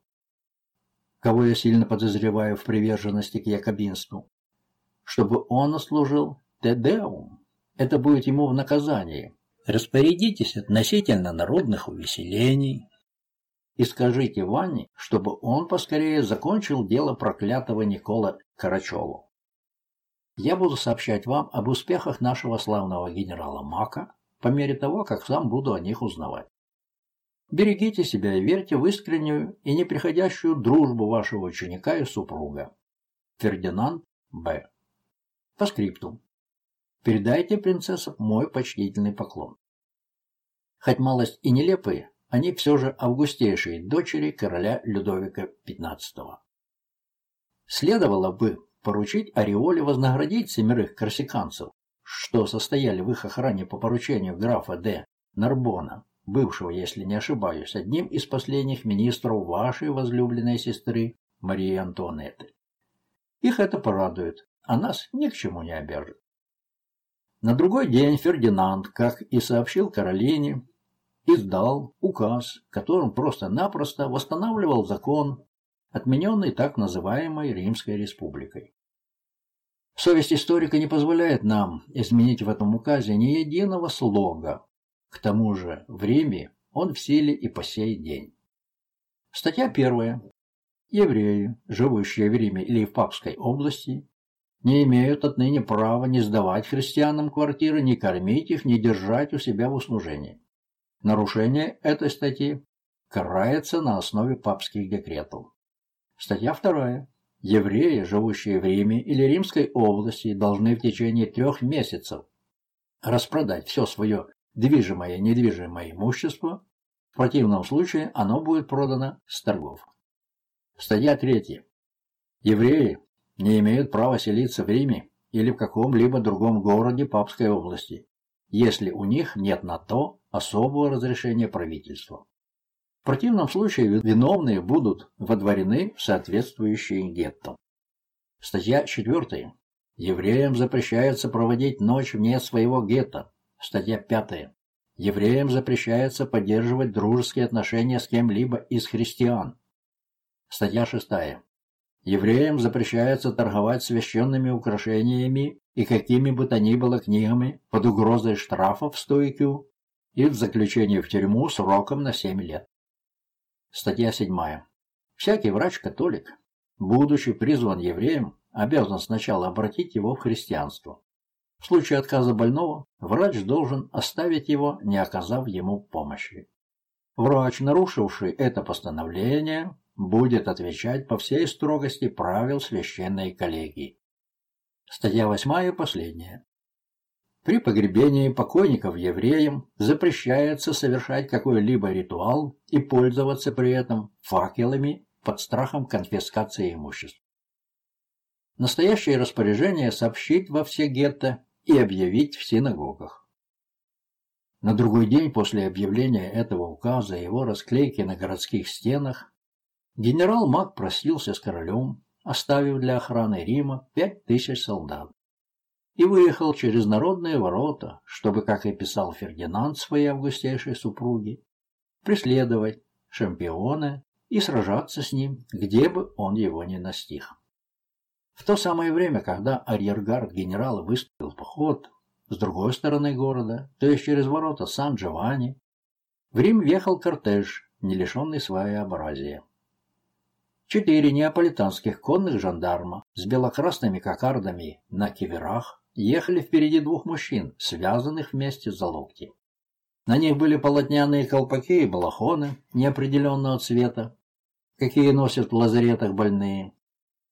кого я сильно подозреваю в приверженности к якобинству, чтобы он ослужил Тедеум. Это будет ему в наказании. Распорядитесь относительно народных увеселений и скажите Ване, чтобы он поскорее закончил дело проклятого Никола Карачеву. Я буду сообщать вам об успехах нашего славного генерала Мака по мере того, как сам буду о них узнавать. Берегите себя и верьте в искреннюю и неприходящую дружбу вашего ученика и супруга. Фердинанд Б. По скрипту. Передайте, принцесса, мой почтительный поклон. Хоть малость и нелепые, они все же августейшие дочери короля Людовика XV. Следовало бы поручить Ореоле вознаградить семерых корсиканцев, что состояли в их охране по поручению графа Д. Нарбона, бывшего, если не ошибаюсь, одним из последних министров вашей возлюбленной сестры Марии Антуанетты. Их это порадует, а нас ни к чему не обяжет. На другой день Фердинанд, как и сообщил Каролине, издал указ, которым просто-напросто восстанавливал закон, отмененный так называемой Римской республикой. Совесть историка не позволяет нам изменить в этом указе ни единого слога. К тому же в Риме он в силе и по сей день. Статья первая. Евреи, живущие в Риме или в Папской области, не имеют отныне права ни сдавать христианам квартиры, ни кормить их, ни держать у себя в услужении. Нарушение этой статьи карается на основе папских декретов. Статья вторая. Евреи, живущие в Риме или Римской области, должны в течение трех месяцев распродать все свое движимое и недвижимое имущество. В противном случае оно будет продано с торгов. Статья третья. Евреи, не имеют права селиться в Риме или в каком-либо другом городе Папской области, если у них нет на то особого разрешения правительства. В противном случае виновные будут водворены в соответствующие гетто. Статья 4. Евреям запрещается проводить ночь вне своего гетто. Статья 5. Евреям запрещается поддерживать дружеские отношения с кем-либо из христиан. Статья 6. Евреям запрещается торговать священными украшениями и какими бы то ни было книгами под угрозой штрафов в стойку и в заключении в тюрьму сроком на 7 лет. Статья 7. Всякий врач-католик, будучи призван евреем, обязан сначала обратить его в христианство. В случае отказа больного, врач должен оставить его, не оказав ему помощи. Врач, нарушивший это постановление, будет отвечать по всей строгости правил священной коллегии. Статья 8 и последняя. При погребении покойников евреям запрещается совершать какой-либо ритуал и пользоваться при этом факелами под страхом конфискации имущества. Настоящее распоряжение сообщить во все гетто и объявить в синагогах. На другой день после объявления этого указа и его расклейки на городских стенах Генерал Мак простился с королем, оставив для охраны Рима пять тысяч солдат, и выехал через народные ворота, чтобы, как и писал Фердинанд своей августейшей супруге, преследовать шампиона и сражаться с ним, где бы он его ни настиг. В то самое время, когда арьергард генерала выступил в поход с другой стороны города, то есть через ворота Сан-Джованни, в Рим въехал кортеж, не лишенный своеобразия. Четыре неаполитанских конных жандарма с белокрасными кокардами на киверах ехали впереди двух мужчин, связанных вместе за локти. На них были полотняные колпаки и балахоны неопределенного цвета, какие носят в лазаретах больные.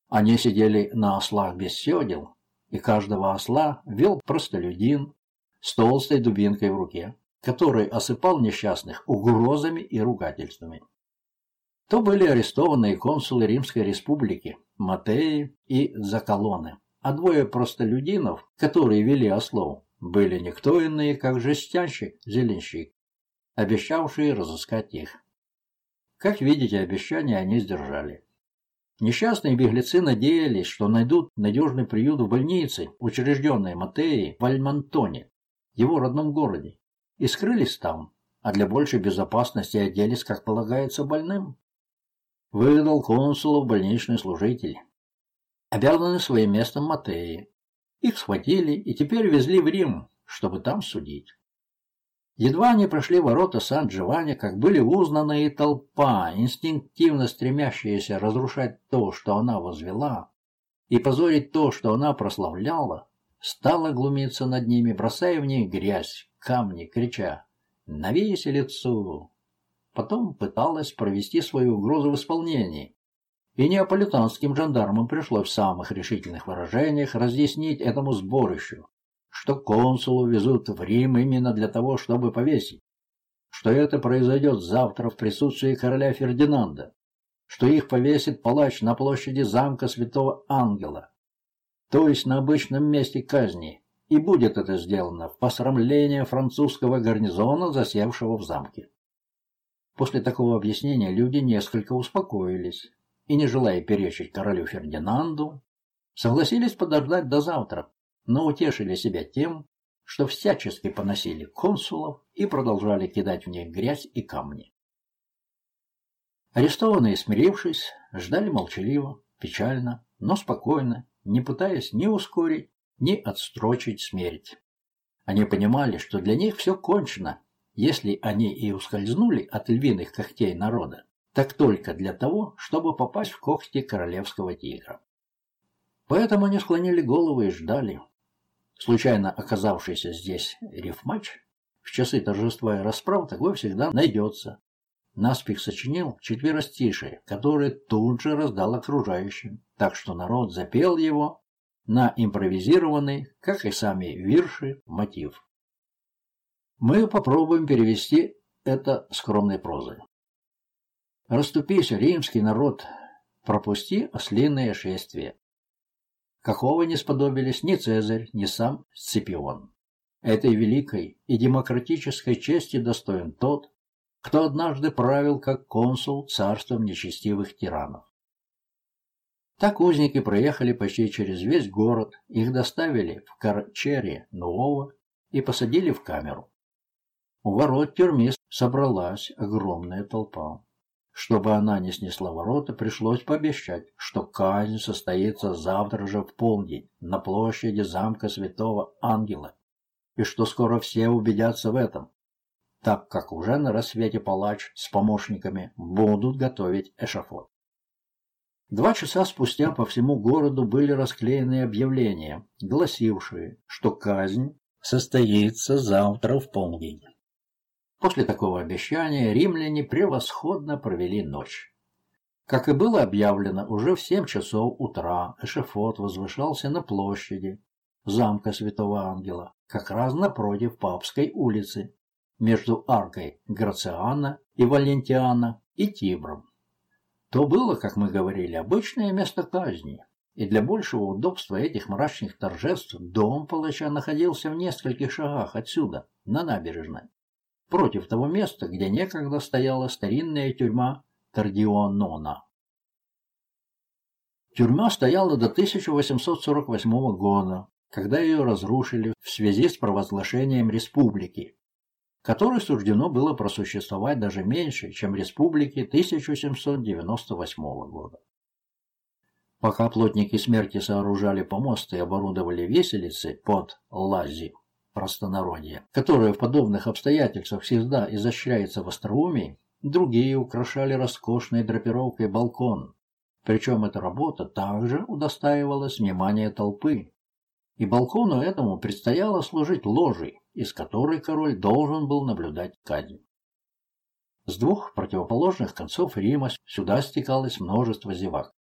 Они сидели на ослах без седел, и каждого осла вел простолюдин с толстой дубинкой в руке, который осыпал несчастных угрозами и ругательствами. То были арестованные консулы Римской Республики Матеи и Заколоны, а двое простолюдинов, которые вели ослов, были никто иные, как жестянщик, зеленщик, обещавшие разыскать их. Как видите, обещания они сдержали. Несчастные беглецы надеялись, что найдут надежный приют в больнице, учрежденной Матеей в Альмантоне, его родном городе, и скрылись там, а для большей безопасности оделись, как полагается, больным. Выдал консулов больничный служитель, обязанный своим местом Матеи, их схватили и теперь везли в Рим, чтобы там судить. Едва они прошли ворота Сан-Джованни, как были узнаны и толпа, инстинктивно стремящаяся разрушать то, что она возвела, и позорить то, что она прославляла, стала глумиться над ними, бросая в них грязь, камни, крича «На виселицу!». Потом пыталась провести свою угрозу в исполнении, и неаполитанским жандармам пришлось в самых решительных выражениях разъяснить этому сборищу, что консулу везут в Рим именно для того, чтобы повесить, что это произойдет завтра в присутствии короля Фердинанда, что их повесит палач на площади замка Святого Ангела, то есть на обычном месте казни, и будет это сделано в посрамление французского гарнизона, засевшего в замке. После такого объяснения люди несколько успокоились и, не желая перечить королю Фердинанду, согласились подождать до завтра, но утешили себя тем, что всячески поносили консулов и продолжали кидать в них грязь и камни. Арестованные, смирившись, ждали молчаливо, печально, но спокойно, не пытаясь ни ускорить, ни отстрочить смерть. Они понимали, что для них все кончено, если они и ускользнули от львиных когтей народа, так только для того, чтобы попасть в когти королевского тигра. Поэтому они склонили головы и ждали. Случайно оказавшийся здесь рифмач в часы торжества и расправ такой всегда найдется. Наспех сочинил четверостишие, которое тут же раздал окружающим, так что народ запел его на импровизированный, как и сами вирши, мотив. Мы попробуем перевести это скромной прозой. Раступись, римский народ, пропусти ослиное шествие. Какого не сподобились ни Цезарь, ни сам Сципион. Этой великой и демократической чести достоин тот, кто однажды правил как консул царством нечестивых тиранов. Так узники проехали почти через весь город, их доставили в Карчере Нового и посадили в камеру. У ворот тюрьмы собралась огромная толпа. Чтобы она не снесла ворота, пришлось пообещать, что казнь состоится завтра же в полдень на площади замка Святого Ангела, и что скоро все убедятся в этом, так как уже на рассвете палач с помощниками будут готовить эшафот. Два часа спустя по всему городу были расклеены объявления, гласившие, что казнь состоится завтра в полдень. После такого обещания римляне превосходно провели ночь. Как и было объявлено, уже в семь часов утра эшефот возвышался на площади замка Святого Ангела, как раз напротив Папской улицы, между аркой Грациана и Валентиана и Тибром. То было, как мы говорили, обычное место казни, и для большего удобства этих мрачных торжеств дом палача находился в нескольких шагах отсюда, на набережной против того места, где некогда стояла старинная тюрьма Кардионона. Тюрьма стояла до 1848 года, когда ее разрушили в связи с провозглашением республики, которой суждено было просуществовать даже меньше, чем республики 1798 года. Пока плотники смерти сооружали помосты и оборудовали веселицы под Лази, простонародья, которое в подобных обстоятельствах всегда изощряется в остроумии, другие украшали роскошной драпировкой балкон. Причем эта работа также удостаивалась внимания толпы. и балкону этому предстояло служить ложей, из которой король должен был наблюдать казнь. С двух противоположных концов Рима сюда стекалось множество зевак.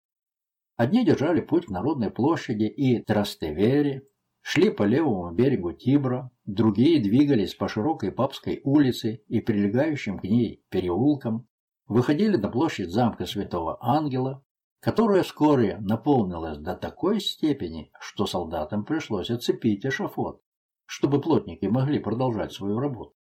Одни держали путь к Народной площади и Трастевере, шли по левому берегу Тибра, другие двигались по широкой Папской улице и прилегающим к ней переулкам, выходили на площадь замка Святого Ангела, которая вскоре наполнилась до такой степени, что солдатам пришлось оцепить эшафот, чтобы плотники могли продолжать свою работу.